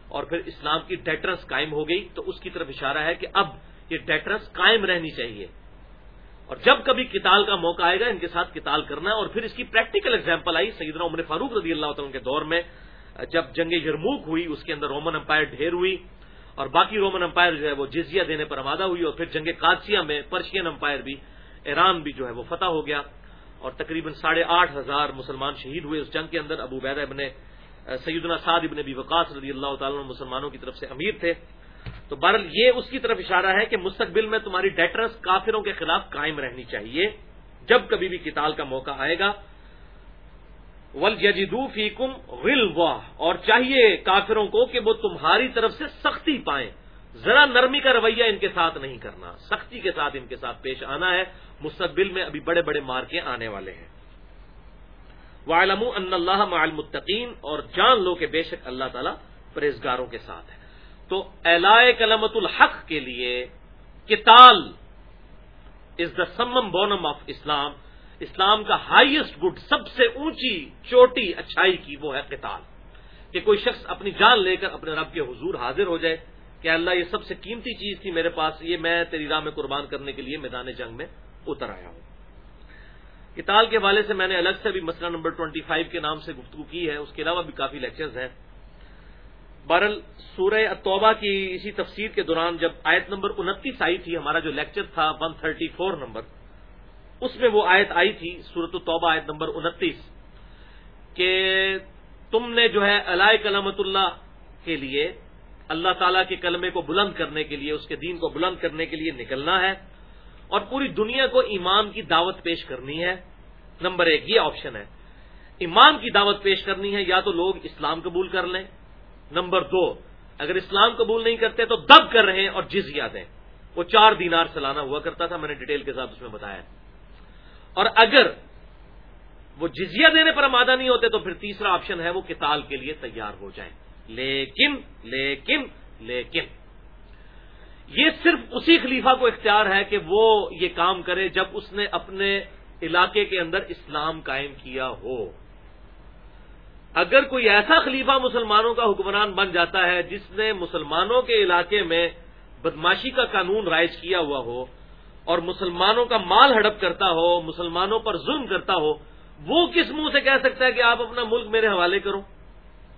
اور پھر اسلام کی ڈیٹرنس قائم ہو گئی تو اس کی طرف اشارہ ہے کہ اب یہ ڈیٹرنس قائم رہنی چاہیے۔ اور جب کبھی کتال کا موقع آئے گا، ان کے ساتھ کتال کرنا ہے۔ اور پھر اس کی پریکٹیکل اگزامپل آئی، سیدنا عمر فاروق رضی اللہ تعالیٰ کے دور میں، جب جنگ یرموک ہوئی، اس کے اندر رومن امپائر ڈھیر ہوئی۔ اور باقی رومن امپائر جو ہے وہ جزیہ دینے پر آمادہ ہوئی۔ اور پھر جنگ قادسیہ میں پرشین امپائر بھی، ایران بھی جو ہے وہ فتح ہو گیا۔ اور تقریباً ساڑھے آٹھ ہزار مسلمان شہید ہوئے۔ اس جنگ کے اندر ابو بیدہ ابن سیدنا سعد ابن ابی وقاص رضی اللہ تعالیٰ مسلمانوں کی طرف سے امیر تھے۔ تو بہرحال یہ اس کی طرف اشارہ ہے کہ مستقبل میں تمہاری ڈیٹرنس کافروں کے خلاف قائم رہنی چاہیے۔ جب کبھی بھی کتال کا موقع آئے گا۔ ول یجدو فیکم غل اور چاہیے کافروں کو کہ وہ تمہاری طرف سے سختی پائیں۔ ذرا نرمی کا رویہ ان کے ساتھ نہیں کرنا۔ سختی کے ساتھ ان کے ساتھ پیش آنا ہے۔ مستقبل میں ابھی بڑے بڑے مارکے آنے والے ہیں۔ وعلم ان اللہ معلمتقین اور جان لو کہ بے شک اللہ تعالیٰ پرہزگاروں کے ساتھ ہے۔ تو اعلی کلمت الحق کے لیے کتال از دا سمم بونم آف اسلام اسلام کا ہائیسٹ گڈ سب سے اونچی، چوٹی، اچھائی کی وہ ہے قتال۔ کہ کوئی شخص اپنی جان لے کر اپنے رب کے حضور حاضر ہو جائے کہ اللہ یہ سب سے قیمتی چیز تھی میرے پاس، یہ میں تیری راہ میں قربان کرنے کے لیے میدان جنگ میں اتر آیا ہوں۔ کتال کے والے سے میں نے الگ سے بھی مسئلہ نمبر ٹوئنٹی فائیو کے نام سے گفتگو کی ہے، اس کے علاوہ بھی کافی لیکچرز ہیں۔ بہرل سورہ توبہ کی اسی تفسیر کے دوران جب آیت نمبر انتیس آئی تھی، ہمارا جو لیکچر تھا ون تھرٹی فور نمبر، اس میں وہ آیت آئی تھی سورت التوبہ آیت نمبر انتیس، کہ تم نے جو ہے علائے کلامت اللہ کے لیے، اللہ تعالیٰ کے کلمے کو بلند کرنے کے لیے، اس کے دین کو بلند کرنے کے لیے نکلنا ہے۔ اور پوری دنیا کو ایمان کی دعوت پیش کرنی ہے۔ نمبر ایک، یہ آپشن ہے۔ ایمان کی دعوت پیش کرنی ہے، یا تو لوگ اسلام قبول کر لیں۔ نمبر دو، اگر اسلام قبول نہیں کرتے تو دب کر رہے ہیں اور جز دیں۔ وہ چار دینار سلانا ہوا کرتا تھا، میں نے ڈیٹیل کے ساتھ اس میں بتایا۔ اور اگر وہ جزیہ دینے پر آمادہ نہیں ہوتے تو پھر تیسرا آپشن ہے، وہ کتال کے لیے تیار ہو جائیں۔ لیکن لیکن لیکن۔ یہ صرف اسی خلیفہ کو اختیار ہے کہ وہ یہ کام کرے جب اس نے اپنے علاقے کے اندر اسلام قائم کیا ہو۔ اگر کوئی ایسا خلیفہ مسلمانوں کا حکمران بن جاتا ہے جس نے مسلمانوں کے علاقے میں بدماشی کا قانون رائج کیا ہوا ہو اور مسلمانوں کا مال ہڑپ کرتا ہو، مسلمانوں پر ظلم کرتا ہو، وہ کس منہ سے کہہ سکتا ہے کہ آپ اپنا ملک میرے حوالے کرو؟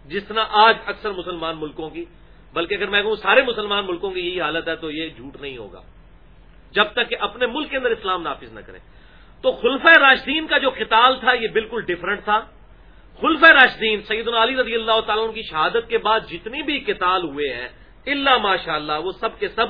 جس طرح آج اکثر مسلمان ملکوں کی۔ بلکہ اگر میں کہوں سارے مسلمان ملکوں کی یہی حالت ہے تو یہ جھوٹ نہیں ہوگا۔ جب تک کہ اپنے ملک کے اندر اسلام نافذ نہ کریں تو خلف راشدین کا جو قتال تھا یہ بالکل ڈفرنٹ تھا۔ خلف راشدین سعید علی رضی اللہ تعالیٰ کی شہادت کے بعد جتنی بھی قتال ہوئے ہیں اللہ ماشاء اللہ وہ سب کے سب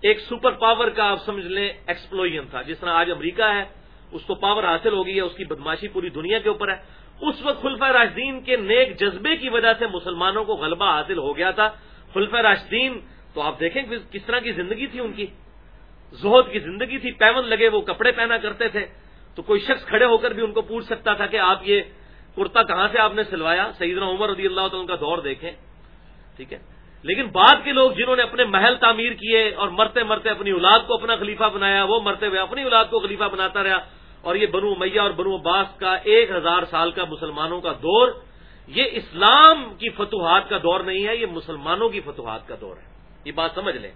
ایک سپر پاور کا آپ سمجھ لیں ایکسپلوژن تھا۔ جس طرح آج امریکہ ہے، اس کو پاور حاصل ہو گئی ہے، اس کی بدماشی پوری دنیا کے اوپر ہے۔ اس وقت خلفہ راشدین کے نیک جذبے کی وجہ سے مسلمانوں کو غلبہ حاصل ہو گیا تھا۔ خلفہ راشدین، تو آپ دیکھیں کس طرح کی زندگی تھی ان کی۔ زہد کی زندگی تھی، پیون لگے وہ کپڑے پہنا کرتے تھے۔ تو کوئی شخص کھڑے ہو کر بھی ان کو پوچھ سکتا تھا کہ آپ یہ کرتا کہاں سے آپ نے سلوایا؟ سیدنا عمر رضی اللہ تعالیٰ کا دور دیکھیں۔ ٹھیک ہے؟ لیکن بعد کے لوگ جنہوں نے اپنے محل تعمیر کیے اور مرتے مرتے اپنی اولاد کو اپنا خلیفہ بنایا، وہ مرتے ہوئے اپنی اولاد کو خلیفہ بناتا رہا۔ اور یہ بنو میاں اور بنو عباس کا ایک ہزار سال کا مسلمانوں کا دور، یہ اسلام کی فتوحات کا دور نہیں ہے، یہ مسلمانوں کی فتوحات کا دور ہے۔ یہ بات سمجھ لیں۔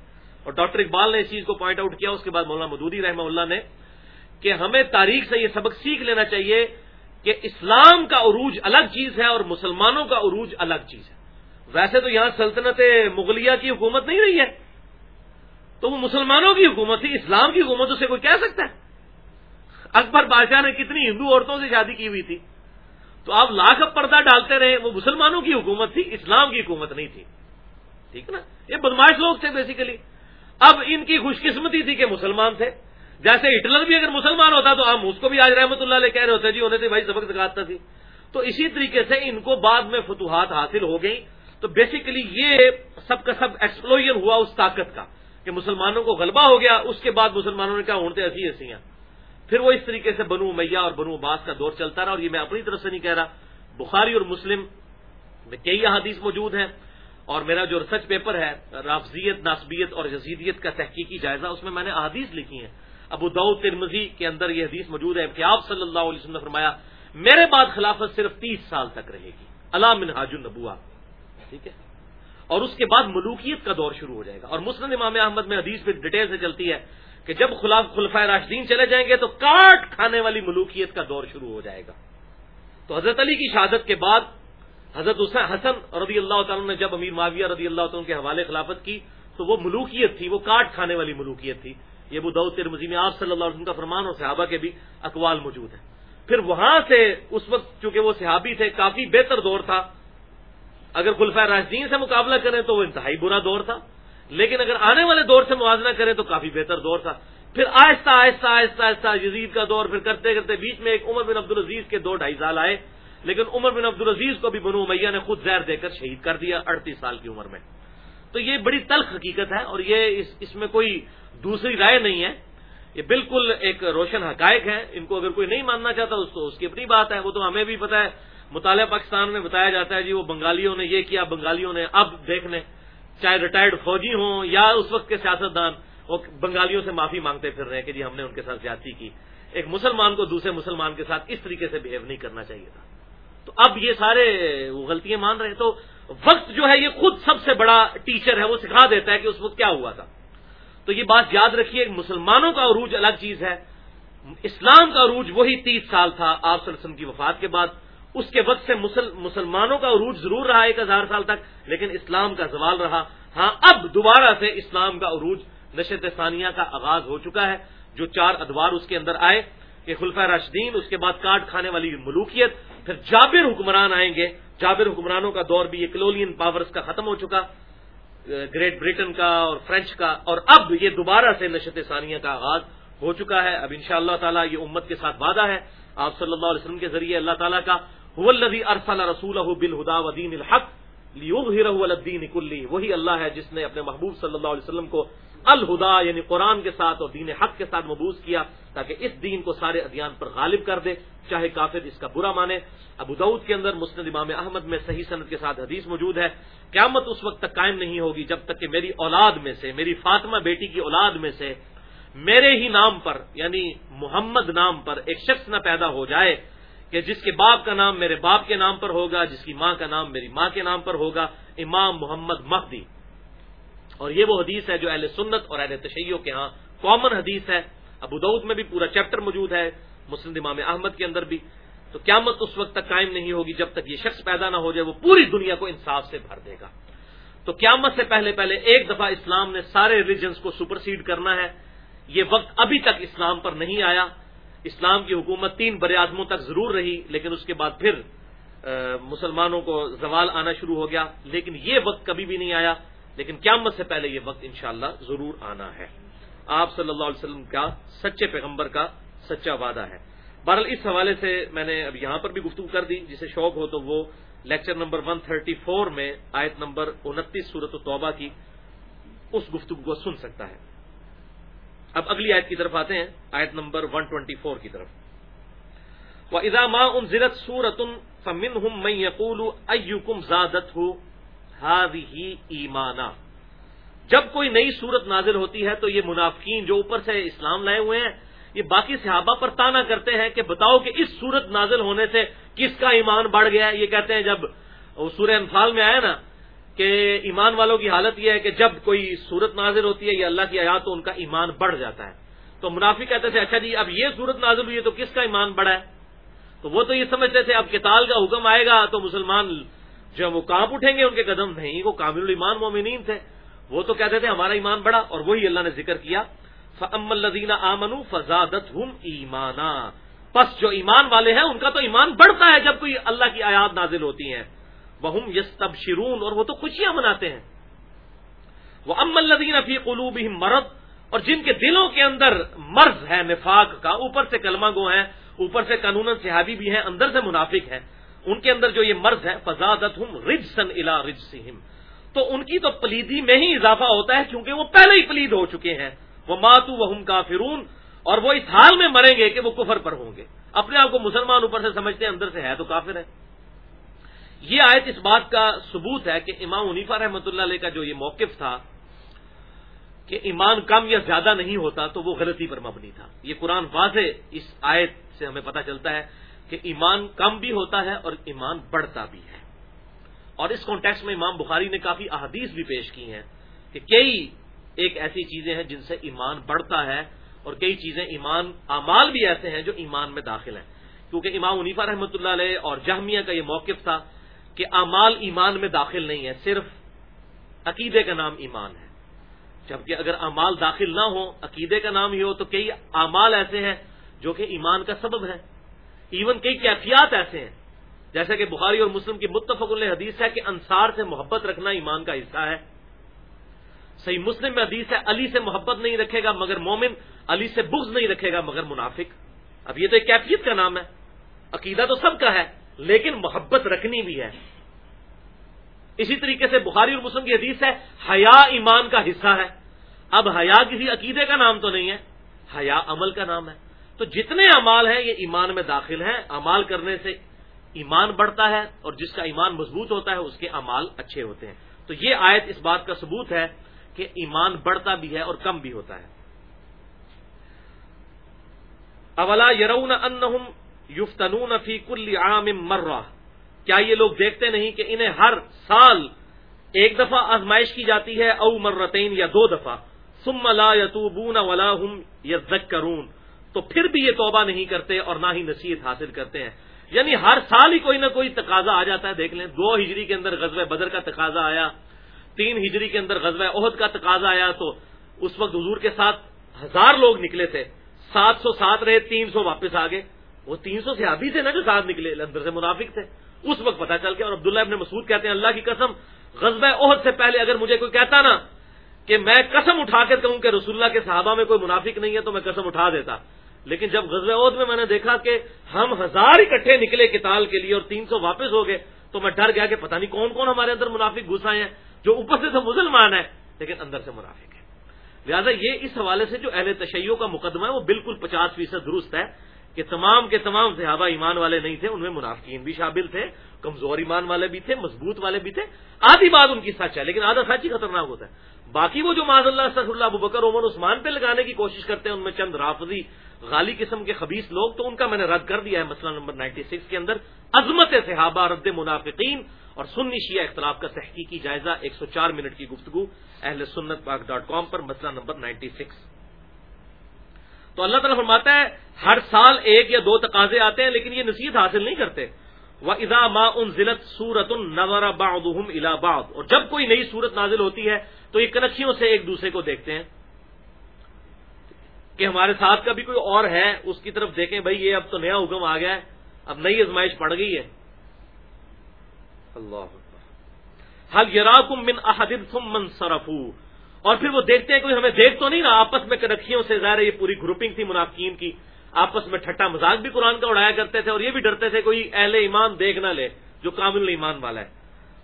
اور ڈاکٹر اقبال نے اس چیز کو پوائنٹ آؤٹ کیا، اس کے بعد مولانا مدودی رحمہ اللہ نے، کہ ہمیں تاریخ سے یہ سبق سیکھ لینا چاہیے کہ اسلام کا عروج الگ چیز ہے اور مسلمانوں کا عروج الگ چیز ہے۔ ویسے تو یہاں سلطنت مغلیہ کی حکومت نہیں رہی ہے۔ تو وہ مسلمانوں کی حکومت تھی، اسلام کی حکومت اسے کوئی کہہ سکتا ہے؟ اکبر بادشاہ نے کتنی ہندو عورتوں سے شادی کی ہوئی تھی۔ تو آپ لاکھ پردہ ڈالتے رہے، وہ مسلمانوں کی حکومت تھی، اسلام کی حکومت نہیں تھی۔ ٹھیک ہے نا؟ یہ بدماش لوگ تھے بیسیکلی اب ان کی خوش قسمتی تھی کہ مسلمان تھے۔ جیسے ہٹلر بھی اگر مسلمان ہوتا تو ہم اس کو بھی آج رحمت اللہ علیہ کہہ رہے ہوتے جی انہیں تھے بھائی سبق دکھاتا تھی۔ تو اسی طریقے سے ان کو بعد میں فتوحات حاصل ہو گئی تو بیسیکلی یہ سب کا سب ایکسپلوژن ہوا اس طاقت کا کہ مسلمانوں کو غلبہ ہو گیا، اس کے بعد مسلمانوں نے کہا اونتے ایسی ایسی ہیں پھر وہ اس طریقے سے بنو میاں اور بنو باس کا دور چلتا رہا اور یہ میں اپنی طرف سے نہیں کہہ رہا۔ بخاری اور مسلم میں کئی احادیث موجود ہیں اور میرا جو ریسرچ پیپر ہے، رافضیت، ناسبیت اور جزیدیت کا تحقیقی جائزہ، اس میں میں نے احادیث لکھی ہیں۔ ابو دعود ترمزی کے اندر یہ حدیث موجود ہے کہ آپ صلی اللہ علیہ وسلم نے فرمایا، میرے بعد خلافت صرف تیس سال تک رہے گی۔ علام حاج النبوا ٹھیک ہے؟ اور اس کے بعد ملوکیت کا دور شروع ہو جائے گا۔ اور مسلم امام احمد میں حدیث پہ ڈیٹیل سے چلتی ہے کہ جب خلاف خلفۂ راشدین چلے جائیں گے تو کاٹ کھانے والی ملوکیت کا دور شروع ہو جائے گا۔ تو حضرت علی کی شہادت کے بعد حضرت حسن رضی اللہ تعالیٰ نے جب امیر معاویہ رضی اللہ تعالیٰ کے حوالے خلافت کی تو وہ ملوکیت تھی، وہ کاٹ کھانے والی ملوکیت تھی۔ یہ وہ دعود میں آپ صلی اللہ علیہ وسلم کا فرمان اور صحابہ کے بھی اقوال موجود ہیں۔ پھر وہاں سے اس وقت چونکہ وہ صحابی تھے، کافی بہتر دور تھا۔ اگر گلفہ راشدین سے مقابلہ کریں تو وہ انتہائی برا دور تھا۔ لیکن اگر آنے والے دور سے موازنہ کریں تو کافی بہتر دور تھا۔ پھر آہستہ آہستہ آہستہ آہستہ یزید کا دور، پھر کرتے کرتے بیچ میں ایک عمر بن عبدالعزیز کے دو ڈھائی سال آئے۔ لیکن عمر بن عبدالعزیز کو بھی بنو میاں نے خود زہر دے کر شہید کر دیا اڑتیس سال کی عمر میں۔ تو یہ بڑی تلخ حقیقت ہے اور یہ اس اس میں کوئی دوسری رائے نہیں ہے۔ یہ بالکل ایک روشن حقائق ہے ان کو اگر کوئی نہیں ماننا چاہتا اس تو اس کی اپنی بات ہے۔ وہ تو ہمیں بھی پتا ہے۔ مطالعہ پاکستان میں بتایا جاتا ہے جی وہ بنگالیوں نے یہ کیا، بنگالیوں نے اب دیکھ لیں چاہے ریٹائرڈ فوجی ہوں یا اس وقت کے سیاستدان، وہ بنگالیوں سے معافی مانگتے پھر رہے ہیں کہ جی ہم نے ان کے ساتھ زیادتی کی۔ ایک مسلمان کو دوسرے مسلمان کے ساتھ اس طریقے سے بہیو نہیں کرنا چاہیے تھا۔ تو اب یہ سارے غلطیاں مان رہے ہیں۔ تو وقت جو ہے یہ خود سب سے بڑا ٹیچر ہے، وہ سکھا دیتا ہے کہ اس وقت کیا ہوا تھا۔ تو یہ بات یاد رکھیے مسلمانوں کا عروج الگ چیز ہے۔ اسلام کا عروج وہی تیس سال تھا، آپ وسلم کی وفات کے بعد۔ اس کے وقت سے مسلمانوں کا عروج ضرور رہا ایک ہزار سال تک، لیکن اسلام کا زوال رہا۔ ہاں اب دوبارہ سے اسلام کا عروج نشت ثانیہ کا آغاز ہو چکا ہے، جو چار ادوار اس کے اندر آئے کہ خلفہ راشدین، اس کے بعد کاٹ کھانے والی ملوکیت، پھر جابر حکمران آئیں گے۔ جابر حکمرانوں کا دور بھی یہ کلولین پاورز کا ختم ہو چکا، گریٹ بریٹن کا اور فرینچ کا، اور اب یہ دوبارہ سے نشت ثانیہ کا آغاز ہو چکا ہے۔ اب انشاءاللہ شاء اللہ تعالیٰ یہ امت کے ساتھ وعدہ ہے۔ آپ صلی اللہ علیہ وسلم کے ذریعے اللہ تعالیٰ کا الدی ارسل رسول بالہدا ودین الحق الدین کلی وہی اللہ ہے جس نے اپنے محبوب صلی اللہ علیہ وسلم کو الہدا یعنی قرآن کے ساتھ اور دین حق کے ساتھ مبوس کیا تاکہ اس دین کو سارے ادیان پر غالب کر دے، چاہے کافر اس کا برا مانے۔ ابو دعود کے اندر مسند امام احمد میں صحیح صنعت کے ساتھ حدیث موجود ہے، قیامت اس وقت تک قائم نہیں ہوگی جب تک کہ میری اولاد میں سے، میری فاطمہ بیٹی کی اولاد میں سے میرے ہی نام پر یعنی محمد نام پر ایک شخص نہ پیدا ہو جائے۔ کہ جس کے باپ کا نام میرے باپ کے نام پر ہوگا، جس کی ماں کا نام میری ماں کے نام پر ہوگا، امام محمد مہدی اور یہ وہ حدیث ہے جو اہل سنت اور اہل تشیعوں کے ہاں کامن حدیث ہے۔ ابو دعود میں بھی پورا چیپٹر موجود ہے، مسلم امام احمد کے اندر بھی۔ تو قیامت اس وقت تک قائم نہیں ہوگی جب تک یہ شخص پیدا نہ ہو جائے، وہ پوری دنیا کو انصاف سے بھر دے گا۔ تو قیامت سے پہلے پہلے ایک دفعہ اسلام نے سارے ریلیجنس کو سپرسیڈ کرنا ہے۔ یہ وقت ابھی تک اسلام پر نہیں آیا۔ اسلام کی حکومت تین بر اعظموں تک ضرور رہی، لیکن اس کے بعد پھر مسلمانوں کو زوال آنا شروع ہو گیا، لیکن یہ وقت کبھی بھی نہیں آیا، لیکن قیامت سے پہلے یہ وقت انشاءاللہ ضرور آنا ہے۔ آپ صلی اللہ علیہ وسلم کا سچے پیغمبر کا سچا وعدہ ہے۔ بہرحال اس حوالے سے میں نے اب یہاں پر بھی گفتگو کر دی، جسے شوق ہو تو وہ لیکچر نمبر 134 میں آیت نمبر انتیس صورت و توبہ کی اس گفتگو کو سن سکتا ہے۔ اب اگلی آیت کی طرف آتے ہیں، آیت نمبر 124 کی طرف۔ وہ اداما ان زرت سورت فمن ہم میں یقول زادت ہو ایمانا جب کوئی نئی صورت نازل ہوتی ہے تو یہ منافقین جو اوپر سے اسلام لائے ہوئے ہیں، یہ باقی صحابہ پر تانا کرتے ہیں کہ بتاؤ کہ اس صورت نازل ہونے سے کس کا ایمان بڑھ گیا ہے۔ یہ کہتے ہیں جب سورہ انفال میں آیا نا کہ ایمان والوں کی حالت یہ ہے کہ جب کوئی صورت نازل ہوتی ہے یا اللہ کی آیات تو ان کا ایمان بڑھ جاتا ہے۔ تو منافی کہتے تھے اچھا جی اب یہ صورت نازل ہوئی ہے تو کس کا ایمان بڑھا ہے؟ تو وہ تو یہ سمجھتے تھے، اب کتال کا حکم آئے گا تو مسلمان جو وہ کہاں اٹھیں گے ان کے قدم۔ نہیں، وہ کامل ایمان مومنین تھے۔ وہ تو کہتے تھے، ہمارا ایمان بڑھا اور وہی اللہ نے ذکر کیا۔ فم الدینہ آمن فضادت ہم ایمانا۔ پس جو ایمان والے ہیں، ان کا تو ایمان بڑھتا ہے جب کوئی اللہ کی آیات نازل ہوتی ہیں۔ وہ یس تب شرون اور وہ تو خوشیاں مناتے ہیں۔ وہ ام الدین فی قلوب مرد اور جن کے دلوں کے اندر مرض ہے، نفاق کا، اوپر سے کلمہ گو ہیں، اوپر سے قانون صحابی بھی ہیں، اندر سے منافق ہیں، ان کے اندر جو یہ مرض ہے فضادت ہم رج سن الا رج تو ان کی تو پلیدی میں ہی اضافہ ہوتا ہے کیونکہ وہ پہلے ہی پلید ہو چکے ہیں۔ وہ ماتو وہ کافرون، اور وہ اس حال میں مریں گے کہ وہ کفر پر ہوں گے۔ اپنے آپ کو مسلمان اوپر سے سمجھتے ہیں، اندر سے ہے تو کافر ہے۔ یہ آیت اس بات کا ثبوت ہے کہ امام عنیفا رحمۃ اللہ علیہ کا جو یہ موقف تھا کہ ایمان کم یا زیادہ نہیں ہوتا تو وہ غلطی پر مبنی تھا۔ یہ قرآن واضح اس آیت سے ہمیں پتہ چلتا ہے کہ ایمان کم بھی ہوتا ہے اور ایمان بڑھتا بھی ہے۔ اور اس کانٹیکس میں امام بخاری نے کافی احادیث بھی پیش کی ہیں کہ کئی ایک ایسی چیزیں ہیں جن سے ایمان بڑھتا ہے اور کئی چیزیں ایمان اعمال بھی ایسے ہیں جو ایمان میں داخل ہیں۔ کیونکہ امام عنیفا رحمۃ اللہ علیہ اور جہمیہ کا یہ موقف تھا کہ امال ایمان میں داخل نہیں ہے صرف عقیدے کا نام ایمان ہے۔ جبکہ اگر امال داخل نہ ہو عقیدے کا نام ہی ہو تو کئی امال ایسے ہیں جو کہ ایمان کا سبب ہے ایون کئی کیفیات ایسے ہیں۔ جیسے کہ بخاری اور مسلم کی متفق اللہ حدیث ہے کہ انصار سے محبت رکھنا ایمان کا حصہ ہے۔ صحیح مسلم میں حدیث ہے، علی سے محبت نہیں رکھے گا مگر مومن علی سے بغض نہیں رکھے گا مگر منافق۔ اب یہ تو ایک کیفیت کا نام ہے۔ عقیدہ تو سب کا ہے۔ لیکن محبت رکھنی بھی ہے۔ اسی طریقے سے بخاری اور مسلم کی حدیث ہے، حیا ایمان کا حصہ ہے۔ اب حیا کسی عقیدے کا نام تو نہیں ہے، حیا عمل کا نام ہے۔ تو جتنے امال ہیں، یہ ایمان میں داخل ہیں۔ امال کرنے سے ایمان بڑھتا ہے اور جس کا ایمان مضبوط ہوتا ہے، اس کے امال اچھے ہوتے ہیں۔ تو یہ آیت اس بات کا ثبوت ہے کہ ایمان بڑھتا بھی ہے اور کم بھی ہوتا ہے۔ اولا یرون انہم یفتنون فی کل عام مرہ۔ کیا یہ لوگ دیکھتے نہیں کہ انہیں ہر سال ایک دفعہ آزمائش کی جاتی ہے او مرتین یا دو دفعہ؟ ثم لا یتوبون ولا هم یذکرون۔ تو پھر بھی یہ توبہ نہیں کرتے اور نہ ہی نصیحت حاصل کرتے ہیں۔ یعنی ہر سال ہی کوئی نہ کوئی تقاضا آ جاتا ہے۔ دیکھ لیں، دو ہجری کے اندر غزوہ بدر کا تقاضا آیا، تین ہجری کے اندر غزوہ عہد کا تقاضا آیا۔ تو اس وقت حضور کے ساتھ ہزار لوگ نکلے تھے، سات سو سات رہے، تین سو واپس آ گئے۔ وہ تین سو سے تھے نا جو ساتھ نکلے اندر سے منافق تھے۔ اس وقت پتا چل گیا اور عبداللہ ابن مسعود کہتے ہیں، اللہ کی قسم غزب عہد سے پہلے اگر مجھے کوئی کہتا نا کہ میں قسم اٹھا کر کہوں کہ رسول اللہ کے صحابہ میں کوئی منافق نہیں ہے تو میں قسم اٹھا دیتا۔ لیکن جب غزب عہد میں میں نے دیکھا کہ ہم ہزار اکٹھے نکلے کتال کے لیے اور تین سو واپس ہو گئے، تو میں ڈر گیا کہ پتہ نہیں کون کون ہمارے اندر منافق گھس آئے ہیں، جو اوپر سے تو مسلمان ہے لیکن اندر سے منافق ہے لہٰذا یہ اس حوالے سے جو اہل تشیعوں کا مقدمہ ہے، وہ بالکل پچاس فیصد درست ہے۔ کہ تمام کے تمام صحابہ ایمان والے نہیں تھے، ان میں منافقین بھی شامل تھے، کمزور ایمان والے بھی تھے، مضبوط والے بھی تھے۔ آدھی بات ان کی سچ ہے، لیکن آدھا سچ ہی خطرناک ہوتا ہے۔ باقی وہ جو معذ اللہ صلی اللہ ابکر عمر، عثمان پہ لگانے کی کوشش کرتے ہیں، ان میں چند رافضی، غالی قسم کے خبیص لوگ، تو ان کا میں نے رد کر دیا ہے مسئلہ نمبر نائنٹی سکس کے اندر۔ عظمت صحابہ، رد منافقین اور سنی شیعہ اختلاف کا تحقیقی جائزہ ایک سو چار منٹ کی گفتگو، اہل سنت پاک ڈاٹ کام پر، مسئلہ نمبر نائنٹی سکس۔ تو اللہ تعالیٰ فرماتا ہے، ہر سال ایک یا دو تقاضے آتے ہیں، لیکن یہ نصیحت حاصل نہیں کرتے۔ وہ ادا ما ان ضلعت سورت النور الہباد اور جب کوئی نئی صورت نازل ہوتی ہے، تو یہ کنکھیوں سے ایک دوسرے کو دیکھتے ہیں۔ کہ ہمارے ساتھ کا بھی کوئی اور ہے، اس کی طرف دیکھیں، بھائی یہ اب تو نیا حکم آ گیا ہے، اب نئی ازمائش پڑ گئی ہے۔ اللہ حل یراکم من احدن ثم من صرفو اور پھر وہ دیکھتے ہیں کوئی ہمیں دیکھ تو نہیں نا، آپس میں کنکھیوں سے ظاہر یہ پوری گروپنگ تھی منافقین کی۔ آپس میں ٹھٹا مزاق بھی قرآن کا اڑایا کرتے تھے اور یہ بھی ڈرتے تھے کوئی اہل ایمان دیکھ نہ لے، جو کامل ایمان والا ہے۔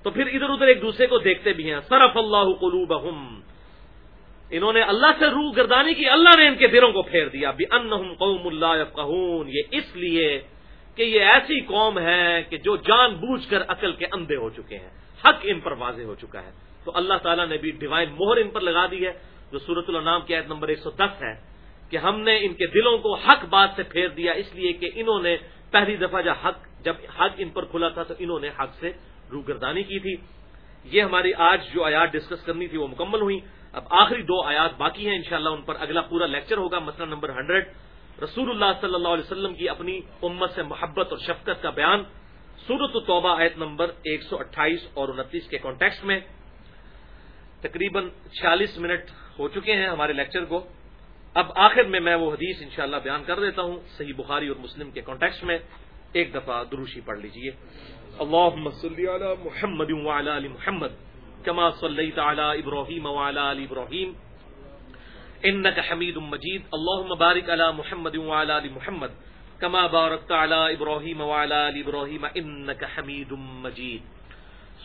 تو پھر ادھر ادھر ایک دوسرے کو دیکھتے بھی ہیں۔ سرف اللہ قلوبہم۔ انہوں نے اللہ سے روح گردانی کی، اللہ نے ان کے دلوں کو پھیر دیا۔ بھی ان قوم اللہ یہ اس لیے کہ یہ ایسی قوم ہے کہ جو جان بوجھ کر عقل کے اندھے ہو چکے ہیں۔ حق ان پر واضح ہو چکا ہے۔ تو اللہ تعالیٰ نے بھی ڈیوائن مہر ان پر لگا دی ہے، جو سورت النام کی عید نمبر ایک سو دس ہے کہ ہم نے ان کے دلوں کو حق بات سے پھیر دیا، اس لیے کہ انہوں نے پہلی دفعہ جب حق جب حق ان پر کھلا تھا تو انہوں نے حق سے روگردانی کی تھی۔ یہ ہماری آج جو آیات ڈسکس کرنی تھی وہ مکمل ہوئی اب آخری دو آیات باقی ہیں، انشاءاللہ ان پر اگلا پورا لیکچر ہوگا، مسئلہ نمبر ہنڈریڈ۔ رسول اللہ صلی اللہ علیہ وسلم کی اپنی امت سے محبت اور شفقت کا بیان۔ سورت الطبہ آیت نمبر ایک سو اٹھائیس اور انتیس کے کانٹیکس میں۔ تقریباً چھیالیس منٹ ہو چکے ہیں ہمارے لیکچر کو۔ اب آخر میں میں وہ حدیث انشاءاللہ بیان کر دیتا ہوں۔ صحیح بخاری اور مسلم کے کانٹیکس میں ایک دفعہ دروشی پڑھ لیجیے۔ اللهم صل على محمد وعلى ال محمد كما صليت على ابراهيم وعلى ال ابراهيم انك حميد مجيد اللهم بارك على محمد وعلى ال محمد كما باركت على ابراهيم وعلى ال ابراهيم انك حميد مجيد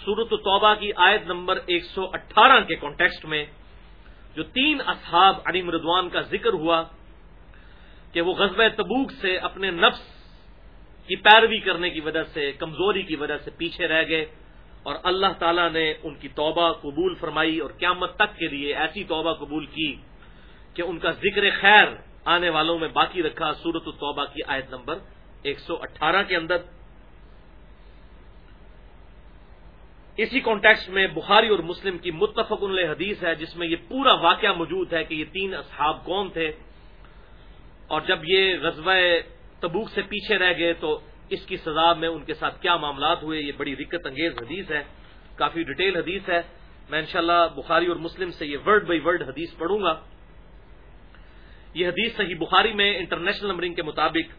سورۃ التوبہ کی آیت نمبر 118 کے کانٹیکسٹ میں جو تین اصحاب علی مردوان کا ذکر ہوا کہ وہ غزوہ تبوک سے اپنے نفس کی پیروی کرنے کی وجہ سے، کمزوری کی وجہ سے پیچھے رہ گئے اور اللہ تعالیٰ نے ان کی توبہ قبول فرمائی اور قیامت تک کے لیے ایسی توبہ قبول کی کہ ان کا ذکر خیر آنے والوں میں باقی رکھا سورت التوبہ کی آیت نمبر ایک سو اٹھارہ کے اندر۔ اسی کانٹیکس میں بخاری اور مسلم کی متفق حدیث ہے، جس میں یہ پورا واقعہ موجود ہے کہ یہ تین اصحاب کون تھے۔ اور جب یہ غزوہ تبوک سے پیچھے رہ گئے تو اس کی سزا میں ان کے ساتھ کیا معاملات ہوئے؟ یہ بڑی رکت انگیز حدیث ہے، کافی ڈیٹیل حدیث ہے۔ میں انشاءاللہ بخاری اور مسلم سے یہ ورڈ بائی ورڈ حدیث پڑھوں گا۔ یہ حدیث صحیح بخاری میں انٹرنیشنل نمبرنگ کے مطابق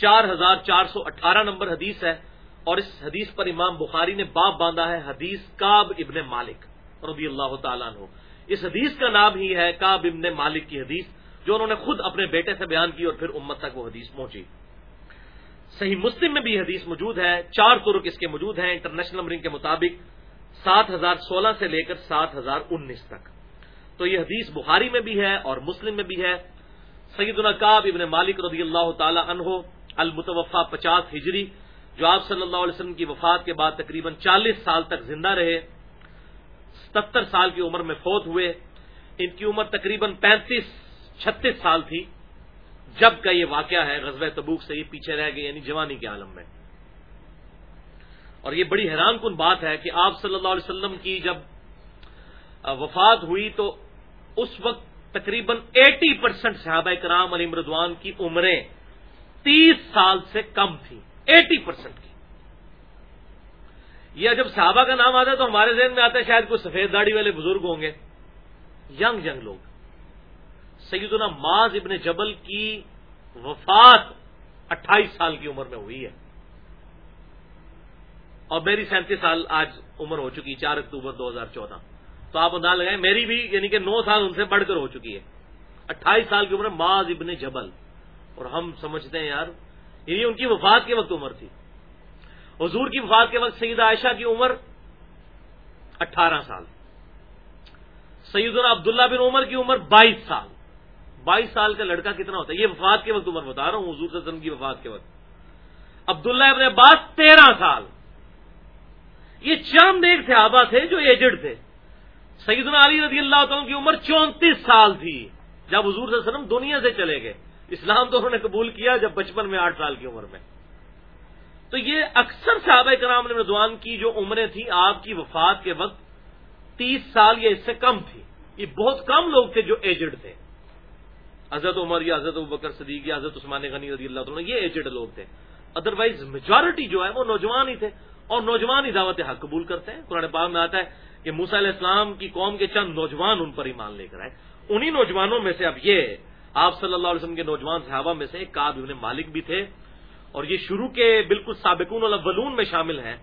چار ہزار چار سو اٹھارہ نمبر حدیث ہے۔ اور اس حدیث پر امام بخاری نے باپ باندھا ہے، حدیث کاب ابن مالک رضی اللہ تعالیٰ عنہ۔ اس حدیث کا نام ہی ہے کاب ابن مالک کی حدیث، جو انہوں نے خود اپنے بیٹے سے بیان کی اور پھر امت تک وہ حدیث پہنچی۔ صحیح مسلم میں بھی حدیث موجود ہے، چار ترک اس کے موجود ہیں، انٹرنیشنل نمبرنگ کے مطابق سات ہزار سولہ سے لے کر سات ہزار انیس تک۔ تو یہ حدیث بخاری میں بھی ہے اور مسلم میں بھی ہے۔ سید القاب ابن مالک رضی اللہ تعالی عنہ المتوفا پچاس ہجری جو آپ صلی اللہ علیہ وسلم کی وفات کے بعد تقریباً چالیس سال تک زندہ رہے ستر سال کی عمر میں فوت ہوئے، ان کی عمر تقریباً پینتیس، چھتیس سال تھی، جب کا یہ واقعہ ہے غزوہ تبوک سے یہ پیچھے رہ گئے یعنی جوانی کے عالم میں۔ اور یہ بڑی حیران کن بات ہے کہ آپ صلی اللہ علیہ وسلم کی جب وفات ہوئی تو اس وقت تقریباً ایٹی پرسینٹ صحابہ کرام علی مردوان کی عمریں تیس سال سے کم تھیں۔ ایٹی پرسینٹ کی۔ یہ جب صحابہ کا نام آتا ہے تو ہمارے ذہن میں آتا ہے شاید کوئی سفید داڑھی والے بزرگ ہوں گے۔ ینگ ینگ لوگ۔ سیدنا معاذ ابن جبل کی وفات اٹھائیس سال کی عمر میں ہوئی ہے۔ اور میری سینتیس سال آج عمر ہو چکی چار اکتوبر دو ہزار چودہ۔ تو آپ انداز لگائیں، میری بھی یعنی کہ نو سال ان سے بڑھ کر ہو چکی ہے۔ اٹھائیس سال کی عمر معاذ ابن جبل۔ اور ہم سمجھتے ہیں یار یعنی ان کی وفات کے وقت عمر تھی۔ حضور کی وفات کے وقت سید عائشہ کی عمر اٹھارہ سال۔ سیدنا عبداللہ بن عمر کی عمر بائیس سال۔ بائیس سال کا لڑکا کتنا ہوتا ہے؟ یہ وفات کے وقت عمر بتا رہا ہوں، حضور صلی اللہ علیہ وسلم کی وفات کے وقت۔ عبداللہ ابن عباس تیرہ سال۔ یہ چند ایک صحابہ تھے جو ایجڈ تھے۔ سیدنا علی رضی اللہ تعالیٰ کی عمر چونتیس سال تھی۔ جب حضور صلی اللہ علیہ وسلم دنیا سے چلے گئے۔ اسلام تو انہوں نے قبول کیا جب بچپن میں آٹھ سال کی عمر میں۔ تو یہ اکثر صحابہ کرام نے ردوان کی جو عمریں تھیں، آپ کی وفات کے وقت تیس سال یا اس سے کم تھی۔ یہ بہت کم لوگ تھے جو ایجڈ تھے۔ حضرت عمر یا حضرت بکر صدیق یا حضرت عثمان غنی رضی اللہ تعالیٰ یہ ایجڈ لوگ تھے۔ ادروائز میجورٹی جو ہے وہ نوجوان ہی تھے اور نوجوان ہی دعوت حق قبول کرتے ہیں۔ قرآن پاک میں آتا ہے کہ موسا علیہ السلام کی قوم کے چند نوجوان ان پر ایمان لے کر آئے۔ انہی نوجوانوں میں سے اب یہ آپ صلی اللہ علیہ وسلم کے نوجوان صحابہ میں سے ایک کاب ابن مالک بھی تھے اور یہ شروع کے بالکل سابقون الاولون میں شامل ہیں۔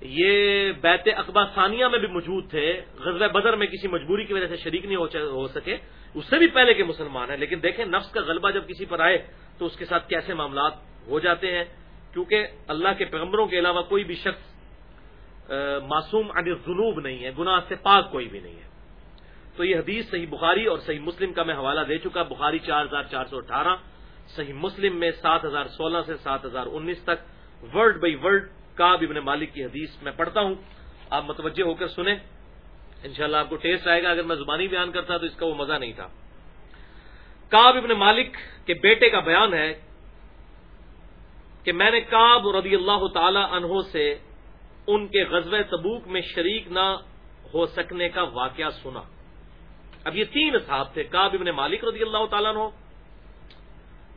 یہ بیت اقبا ثانیہ میں بھی موجود تھے۔ غزل بدر میں کسی مجبوری کی وجہ سے شریک نہیں ہو سکے۔ اس سے بھی پہلے کے مسلمان ہیں، لیکن دیکھیں نفس کا غلبہ جب کسی پر آئے تو اس کے ساتھ کیسے معاملات ہو جاتے ہیں؟ کیونکہ اللہ کے پیغمبروں کے علاوہ کوئی بھی شخص معصوم عن جنوب نہیں ہے، گناہ سے پاک کوئی بھی نہیں ہے۔ تو یہ حدیث صحیح بخاری اور صحیح مسلم کا میں حوالہ دے چکا، بخاری چار ہزار چار سو اٹھارہ، صحیح مسلم میں سات ہزار سولہ سے سات ہزار انیس تک، ورڈ بائی ورڈ کاب ابن مالک کی حدیث میں پڑھتا ہوں۔ آپ متوجہ ہو کر سنیں۔ انشاءاللہ آپ کو ٹیسٹ آئے گا، اگر میں زبانی بیان کرتا تو اس کا وہ مزہ نہیں تھا۔ کاب ابن مالک کے بیٹے کا بیان ہے کہ میں نے کاب رضی اللہ تعالی عنہ سے ان کے غزب تبوک میں شریک نہ ہو سکنے کا واقعہ سنا۔ اب یہ تین صاحب تھے کاب ابن مالک رضی اللہ تعالیٰ عنہ،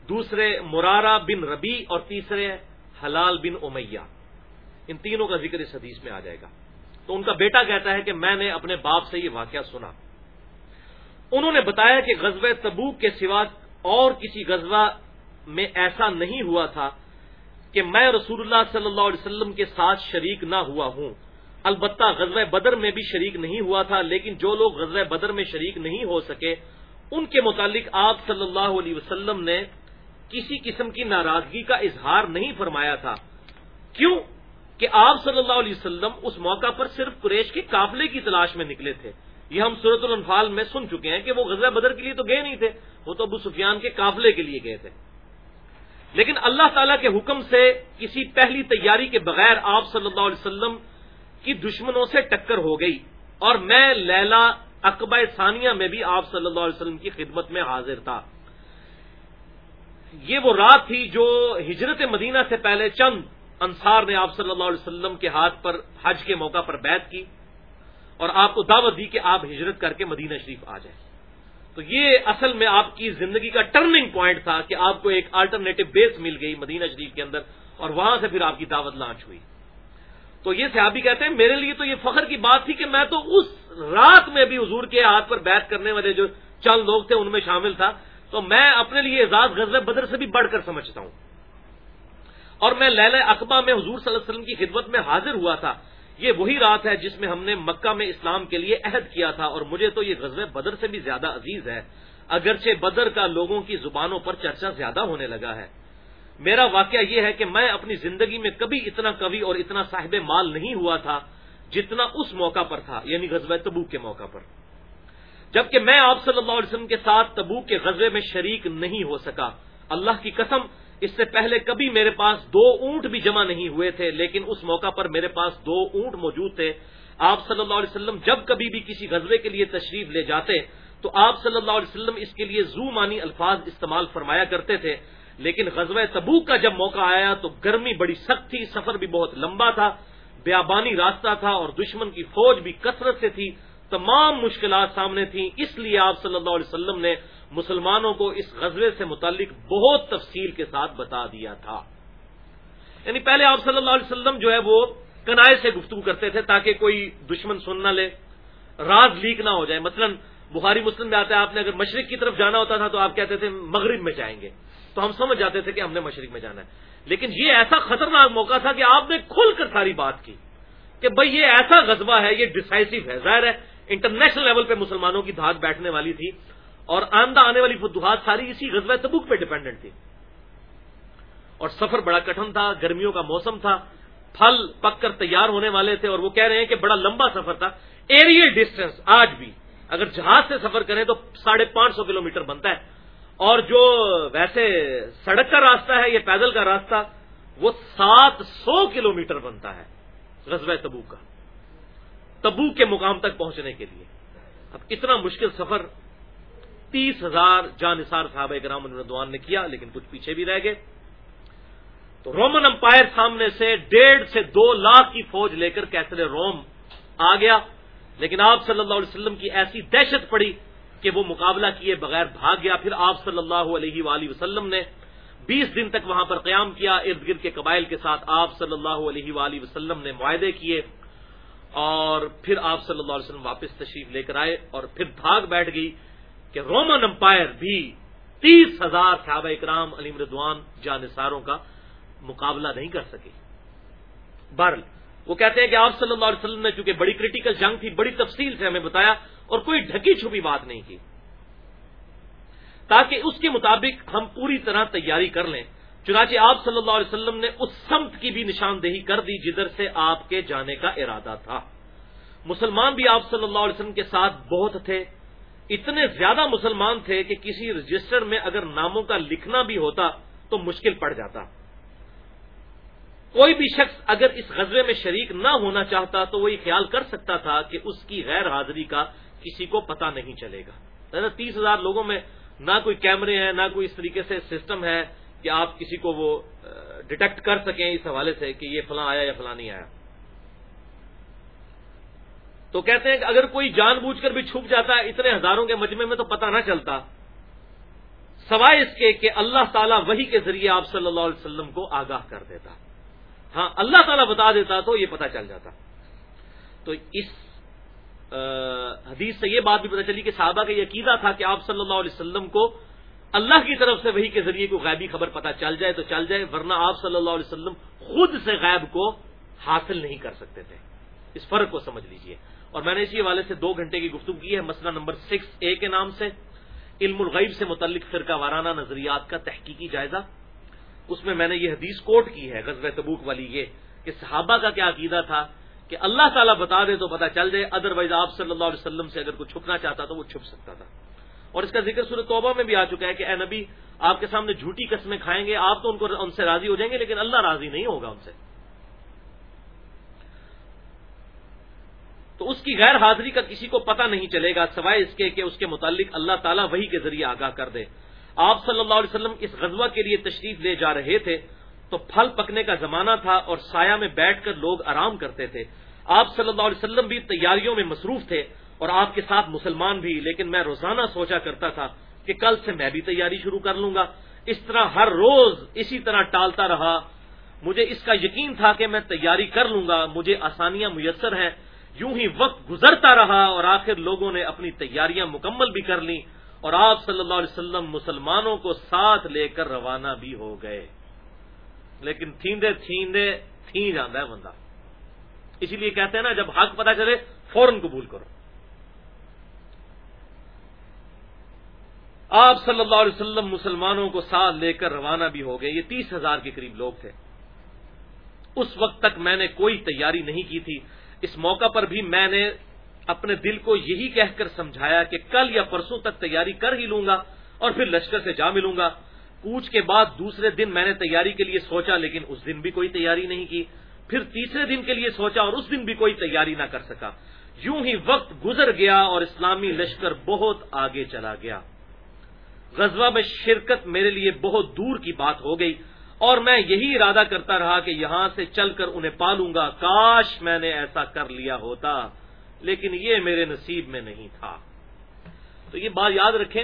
دوسرے مرارا بن ربی اور تیسرے حلال بن امیہ۔ ان تینوں کا ذکر اس حدیث میں آ جائے گا۔ تو ان کا بیٹا کہتا ہے کہ میں نے اپنے باپ سے یہ واقعہ سنا۔ انہوں نے بتایا کہ غزب تبوک کے سوا اور کسی غزوہ میں ایسا نہیں ہوا تھا کہ میں رسول اللہ صلی اللہ علیہ وسلم کے ساتھ شریک نہ ہوا ہوں۔ البتہ غزوہ بدر میں بھی شریک نہیں ہوا تھا، لیکن جو لوگ غزوہ بدر میں شریک نہیں ہو سکے، ان کے متعلق آپ صلی اللہ علیہ وسلم نے کسی قسم کی ناراضگی کا اظہار نہیں فرمایا تھا۔ کیوں کہ آپ صلی اللہ علیہ وسلم اس موقع پر صرف قریش کے قافلے کی تلاش میں نکلے تھے۔ یہ ہم صورت الانفال میں سن چکے ہیں کہ وہ غزہ بدر کے لیے تو گئے نہیں تھے، وہ تو ابو سفیان کے قافلے کے لیے گئے تھے۔ لیکن اللہ تعالی کے حکم سے کسی پہلی تیاری کے بغیر آپ صلی اللہ علیہ وسلم کی دشمنوں سے ٹکر ہو گئی اور میں لیلا اقبا ثانیہ میں بھی آپ صلی اللہ علیہ وسلم کی خدمت میں حاضر تھا۔ یہ وہ رات تھی جو ہجرت مدینہ سے پہلے چند انصار نے آپ صلی اللہ علیہ وسلم کے ہاتھ پر حج کے موقع پر بیت کی اور آپ کو دعوت دی کہ آپ ہجرت کر کے مدینہ شریف آ جائیں۔ تو یہ اصل میں آپ کی زندگی کا ٹرننگ پوائنٹ تھا کہ آپ کو ایک آلٹرنیٹو بیس مل گئی مدینہ شریف کے اندر اور وہاں سے پھر آپ کی دعوت لانچ ہوئی۔ تو یہ صحابی کہتے ہیں، میرے لیے تو یہ فخر کی بات تھی کہ میں تو اس رات میں بھی حضور کے ہاتھ پر بیت کرنے والے جو چند لوگ تھے ان میں شامل تھا۔ تو میں اپنے لیے اعزاز غزل بدر سے بھی بڑھ کر سمجھتا ہوں۔ اور میں لیل اقبا میں حضور صلی اللہ علیہ وسلم کی خدمت میں حاضر ہوا تھا۔ یہ وہی رات ہے جس میں ہم نے مکہ میں اسلام کے لیے عہد کیا تھا اور مجھے تو یہ غزل بدر سے بھی زیادہ عزیز ہے۔ اگرچہ بدر کا لوگوں کی زبانوں پر چرچا زیادہ ہونے لگا ہے۔ میرا واقعہ یہ ہے کہ میں اپنی زندگی میں کبھی اتنا کبھی اور اتنا صاحب مال نہیں ہوا تھا جتنا اس موقع پر تھا یعنی غزوہ تبوک کے موقع پر۔ جبکہ میں آپ صلی اللہ علیہ وسلم کے ساتھ تبوک کے غزوے میں شریک نہیں ہو سکا۔ اللہ کی قسم، اس سے پہلے کبھی میرے پاس دو اونٹ بھی جمع نہیں ہوئے تھے، لیکن اس موقع پر میرے پاس دو اونٹ موجود تھے۔ آپ صلی اللہ علیہ وسلم جب کبھی بھی کسی غزبے کے لیے تشریف لے جاتے، تو آپ صلی اللہ علیہ وسلم اس کے لیے زو مانی الفاظ استعمال فرمایا کرتے تھے۔ لیکن غزوہ تبوک کا جب موقع آیا تو گرمی بڑی سخت تھی، سفر بھی بہت لمبا تھا، بیابانی راستہ تھا اور دشمن کی فوج بھی کثرت سے تھی، تمام مشکلات سامنے تھیں۔ اس لیے آپ صلی اللہ علیہ وسلم نے مسلمانوں کو اس غزبے سے متعلق بہت تفصیل کے ساتھ بتا دیا تھا۔ یعنی پہلے آپ صلی اللہ علیہ وسلم جو ہے وہ کنائے سے گفتگو کرتے تھے تاکہ کوئی دشمن سن نہ لے، راز لیک نہ ہو جائے۔ مثلا بخاری مسلم میں آتا ہے، آپ نے اگر مشرق کی طرف جانا ہوتا تھا تو آپ کہتے تھے مغرب میں جائیں گے۔ تو ہم سمجھ جاتے تھے کہ ہم نے مشرق میں جانا ہے۔ لیکن یہ ایسا خطرناک موقع تھا کہ آپ نے کھل کر ساری بات کی کہ بھئی یہ ایسا غذبہ ہے، یہ ڈسائسو ہے۔ ظاہر ہے انٹرنیشنل لیول پہ مسلمانوں کی دھاک بیٹھنے والی تھی اور آمدہ آنے والی فتوحات ساری اسی غزوہ تبوک پہ ڈپینڈنٹ تھی۔ اور سفر بڑا کٹن تھا، گرمیوں کا موسم تھا، پھل پک کر تیار ہونے والے تھے اور وہ کہہ رہے ہیں کہ بڑا لمبا سفر تھا۔ ایریل ڈسٹینس آج بھی، اگر جہاز سے سفر کریں تو ساڑھے پانچ سو کلو بنتا ہے۔ اور جو ویسے سڑک کا راستہ ہے یا پیدل کا راستہ، وہ سات سو کلو بنتا ہے غزوہ تبو کا تبو کے مقام تک پہنچنے کے لیے۔ اب اتنا مشکل سفر، تیس ہزار جانصار صحابہ کرام ردوان نے کیا، لیکن کچھ پیچھے بھی رہ گئے۔ تو رومن امپائر سامنے سے ڈیڑھ سے دو لاکھ کی فوج لے کر کیسر روم آ گیا، لیکن آپ صلی اللہ علیہ وسلم کی ایسی دہشت پڑی کہ وہ مقابلہ کیے بغیر بھاگ گیا۔ پھر آپ صلی اللہ علیہ وآلہ وسلم نے بیس دن تک وہاں پر قیام کیا، ارد گرد کے قبائل کے ساتھ آپ صلی اللہ علیہ وآلہ وسلم نے معاہدے کیے اور پھر آپ صلی اللہ علیہ وسلم واپس تشریف لے کر آئے اور پھر بھاگ بیٹھ گئی کہ رومن امپائر بھی تیس ہزار صحابہ اکرام علیم ردوان جانصاروں کا مقابلہ نہیں کر سکے۔ برل وہ کہتے ہیں کہ آپ صلی اللہ علیہ وسلم نے چونکہ بڑی کریٹیکل جنگ تھی، بڑی تفصیل سے ہمیں بتایا اور کوئی ڈھکی چھپی بات نہیں کی۔ تاکہ اس کے مطابق ہم پوری طرح تیاری کر لیں۔ چنانچہ آپ صلی اللہ علیہ وسلم نے اس سمت کی بھی نشاندہی کر دی جدھر سے آپ کے جانے کا ارادہ تھا۔ مسلمان بھی آپ صلی اللہ علیہ وسلم کے ساتھ بہت تھے۔ اتنے زیادہ مسلمان تھے کہ کسی رجسٹر میں اگر ناموں کا لکھنا بھی ہوتا تو مشکل پڑ جاتا۔ کوئی بھی شخص اگر اس غزبے میں شریک نہ ہونا چاہتا تو وہ یہ خیال کر سکتا تھا کہ اس کی غیر حاضری کا کسی کو پتا نہیں چلے گا۔ تیس ہزار لوگوں میں نہ کوئی کیمرے ہیں، نہ کوئی اس طریقے سے سسٹم ہے کہ آپ کسی کو وہ ڈیٹیکٹ کر سکیں اس حوالے سے کہ یہ فلاں آیا یا فلاں نہیں آیا۔ تو کہتے ہیں کہ اگر کوئی جان بوجھ کر بھی چھپ جاتا ہے اتنے ہزاروں کے مجمے میں تو پتہ نہ چلتا۔ سوائے اس کے کہ اللہ تعالیٰ وہی کے ذریعے آپ صلی اللہ علیہ وسلم کو آگاہ کر دیتا۔ ہاں اللہ تعالیٰ بتا دیتا تو یہ پتا چل جاتا۔ تو اس حدیث سے یہ بات بھی پتہ چلی کہ صحابہ کا یہ عقیدہ تھا کہ آپ صلی اللہ علیہ وسلم کو اللہ کی طرف سے وہی کے ذریعے کو غیبی خبر پتا چل جائے تو چل جائے، ورنہ آپ صلی اللہ علیہ وسلم خود سے غیب کو حاصل نہیں کر سکتے تھے۔ اس فرق کو سمجھ لیجیے۔ اور میں نے اسی حوالے سے دو گھنٹے کی گفتگو کی ہے، مسئلہ نمبر سکس اے کے نام سے۔ علم الغیب سے متعلق فرقہ وارانہ نظریات کا تحقیقی جائزہ۔ اس میں میں نے یہ حدیث کوٹ کی ہے غزب تبوک والی یہ، کہ صحابہ کا کیا عقیدہ تھا۔ کہ اللہ تعالیٰ بتا دے تو پتا چل جائے ادر وائز آپ صلی اللہ علیہ وسلم سے اگر کوئی چھپنا چاہتا تو وہ چھپ سکتا تھا۔ اور اس کا ذکر سورہ توبہ میں بھی آ چکا ہے کہ اے نبی، آپ کے سامنے جھوٹی قسمیں کھائیں گے، آپ تو ان کو ان سے راضی ہو جائیں گے، لیکن اللہ راضی نہیں ہوگا ان سے۔ تو اس کی غیر حاضری کا کسی کو پتہ نہیں چلے گا، سوائے اس کے کہ اس کے متعلق اللہ تعالیٰ وہی کے ذریعے آگاہ کر دے۔ آپ صلی اللہ علیہ وسلم اس غزوہ کے لیے تشریف لے جا رہے تھے تو پھل پکنے کا زمانہ تھا اور سایہ میں بیٹھ کر لوگ آرام کرتے تھے۔ آپ صلی اللہ علیہ وسلم بھی تیاریوں میں مصروف تھے اور آپ کے ساتھ مسلمان بھی، لیکن میں روزانہ سوچا کرتا تھا کہ کل سے میں بھی تیاری شروع کر لوں گا۔ اس طرح ہر روز اسی طرح ٹالتا رہا۔ مجھے اس کا یقین تھا کہ میں تیاری کر لوں گا۔ مجھے آسانیاں میسر ہیں۔ یوں ہی وقت گزرتا رہا اور آخر لوگوں نے اپنی تیاریاں مکمل بھی کر لیں اور آپ صلی اللہ علیہ وسلم مسلمانوں کو ساتھ لے کر روانہ بھی ہو گئے۔ لیکن تھیندے تھیندے تھی جانا ہے بندہ۔ اسی لیے کہتے ہیں نا، جب حق پتا چلے، فوراً قبول کرو۔ آپ صلی اللہ علیہ وسلم مسلمانوں کو ساتھ لے کر روانہ بھی ہو گئے۔ یہ تیس ہزار کے قریب لوگ تھے۔ اس وقت تک میں نے کوئی تیاری نہیں کی تھی۔ اس موقع پر بھی میں نے اپنے دل کو یہی کہہ کر سمجھایا کہ کل یا پرسوں تک تیاری کر ہی لوں گا اور پھر لشکر سے جا ملوں گا۔ کوچ کے بعد دوسرے دن میں نے تیاری کے لیے سوچا، لیکن اس دن بھی کوئی تیاری نہیں کی۔ پھر تیسرے دن کے لیے سوچا اور اس دن بھی کوئی تیاری نہ کر سکا۔ یوں ہی وقت گزر گیا اور اسلامی لشکر بہت آگے چلا گیا۔ غزوہ میں شرکت میرے لیے بہت دور کی بات ہو گئی اور میں یہی ارادہ کرتا رہا کہ یہاں سے چل کر انہیں پالوں گا۔ کاش میں نے ایسا کر لیا ہوتا، لیکن یہ میرے نصیب میں نہیں تھا۔ تو یہ بات یاد رکھیں،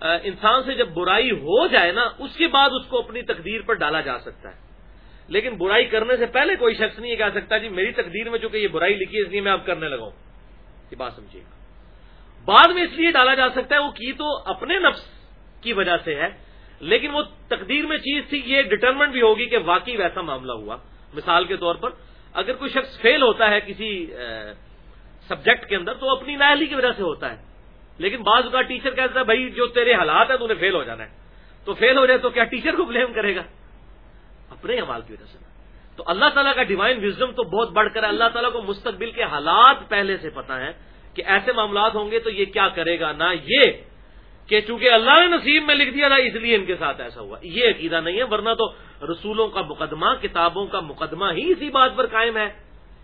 انسان سے جب برائی ہو جائے نا، اس کے بعد اس کو اپنی تقدیر پر ڈالا جا سکتا ہے۔ لیکن برائی کرنے سے پہلے کوئی شخص نہیں کہہ سکتا جی میری تقدیر میں چونکہ یہ برائی لکھی ہے، اس لیے میں اب کرنے لگاؤں یہ بات سمجھیے۔ گا بعد میں اس لیے ڈالا جا سکتا ہے، وہ کی تو اپنے نفس کی وجہ سے ہے، لیکن وہ تقدیر میں چیز تھی، یہ ڈٹرمنٹ بھی ہوگی کہ واقعی ویسا معاملہ ہوا۔ مثال کے طور پر، اگر کوئی شخص فیل ہوتا ہے کسی سبجیکٹ کے اندر، تو اپنی نااہلی کی وجہ سے ہوتا ہے۔ لیکن بعض کا ٹیچر کہتا ہے، بھائی، جو تیرے حالات ہیں، تو انہیں فیل ہو جانا ہے۔ تو فیل ہو جائے تو کیا ٹیچر کو بلیم کرے گا؟ اپنے حوال کی وجہ سے۔ تو اللہ تعالیٰ کا ڈیوائن وزڈم تو بہت بڑھ کر ہے۔ اللہ تعالیٰ کو مستقبل کے حالات پہلے سے پتا ہے کہ ایسے معاملات ہوں گے تو یہ کیا کرے گا، نہ یہ کہ چونکہ اللہ نے نصیب میں لکھ دیا تھا، اس لیے ان کے ساتھ ایسا ہوا۔ یہ عقیدہ نہیں ہے، ورنہ تو رسولوں کا مقدمہ، کتابوں کا مقدمہ ہی اسی بات پر قائم ہے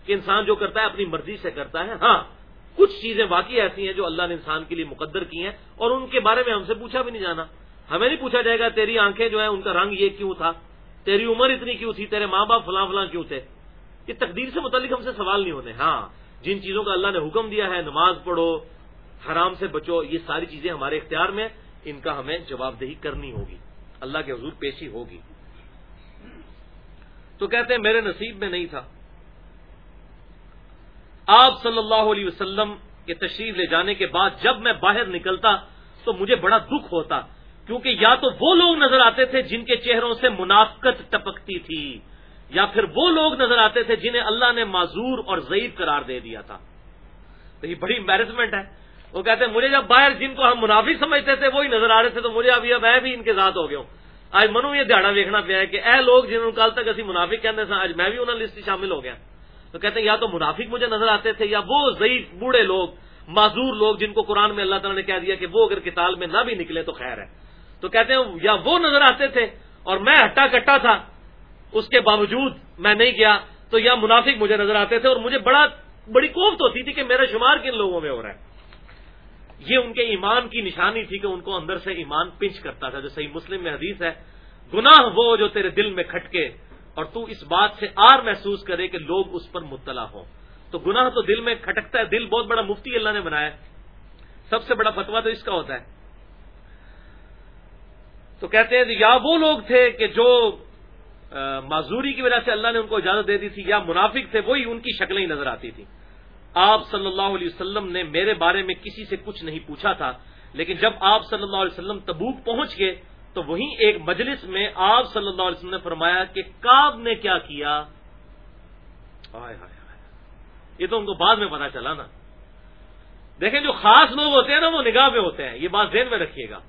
کہ انسان جو کرتا ہے، اپنی مرضی سے کرتا ہے۔ ہاں کچھ چیزیں واقعی ایسی ہیں جو اللہ نے انسان کے لیے مقدر کی ہیں اور ان کے بارے میں ہم سے پوچھا بھی نہیں جانا۔ ہمیں نہیں پوچھا جائے گا، تیری آنکھیں جو ہیں، ان کا رنگ یہ کیوں تھا؟ تیری عمر اتنی کیوں تھی؟ تیرے ماں باپ فلاں فلاں کیوں تھے؟ یہ تقدیر سے متعلق ہم سے سوال نہیں ہونے۔ ہاں جن چیزوں کا اللہ نے حکم دیا ہے، نماز پڑھو، حرام سے بچو، یہ ساری چیزیں ہمارے اختیار میں، ان کا ہمیں جواب دہی کرنی ہوگی۔ اللہ کے حضور پیشی ہوگی۔ تو کہتے ہیں، میرے نصیب میں نہیں تھا۔ آپ صلی اللہ علیہ وسلم کے تشریف لے جانے کے بعد جب میں باہر نکلتا تو مجھے بڑا دکھ ہوتا۔ کیونکہ یا تو وہ لوگ نظر آتے تھے جن کے چہروں سے منافقت ٹپکتی تھی، یا پھر وہ لوگ نظر آتے تھے جنہیں اللہ نے معذور اور ضعیف قرار دے دیا تھا۔ تو یہ بڑی امبیرسمنٹ ہے۔ وہ کہتے ہیں، مجھے جب باہر جن کو ہم منافق سمجھتے تھے، وہی نظر آ رہے تھے، تو مجھے اب یہ میں بھی ان کے ساتھ ہو گیا ہوں۔ آج منو یہ دہڑا ویکنا پیا ہے کہ اے لوگ جنہوں کل تک اسی منافق کہتے تھے آج میں بھی انہوں لسٹ شامل ہو گیا۔ تو کہتے ہیں، یا تو منافق مجھے نظر آتے تھے، یا وہ ضعیف بوڑھے لوگ، معذور لوگ جن کو قرآن میں اللہ تعالیٰ نے کہہ دیا کہ وہ اگر کتاب میں نہ بھی نکلے تو خیر ہے۔ تو کہتے ہیں، یا وہ نظر آتے تھے اور میں ہٹا کٹا تھا، اس کے باوجود میں نہیں گیا تو یا منافق مجھے نظر آتے تھے اور مجھے بڑا، بڑی کوفت ہوتی تھی کہ میرا شمار کن لوگوں میں ہو رہا ہے۔ یہ ان کے ایمان کی نشانی تھی کہ ان کو اندر سے ایمان پنچ کرتا تھا۔ جو صحیح مسلم میں حدیث ہے، گناہ وہ جو تیرے دل میں کھٹکے اور تو اس بات سے آر محسوس کرے کہ لوگ اس پر مبتلا ہوں۔ تو گناہ تو دل میں کھٹکتا ہے، دل بہت بڑا مفتی اللہ نے بنایا سب سے بڑا فتوا تو اس کا ہوتا ہے۔ تو کہتے ہیں یا وہ لوگ تھے کہ جو معذوری کی وجہ سے اللہ نے ان کو اجازت دے دی تھی یا منافق تھے، وہی ان کی شکلیں نظر آتی تھی آپ صلی اللہ علیہ وسلم نے میرے بارے میں کسی سے کچھ نہیں پوچھا تھا، لیکن جب آپ صلی اللہ علیہ وسلم تبوک پہنچ گئے، تو وہیں ایک مجلس میں آپ صلی اللہ علیہ وسلم نے فرمایا کہ کاب نے کیا کیا؟ آئے آئے۔ یہ تو ان کو بعد میں پتا چلا نا۔ دیکھیں جو خاص لوگ ہوتے ہیں نا، وہ نگاہ میں ہوتے ہیں۔ یہ بات ذہن میں رکھیے گا۔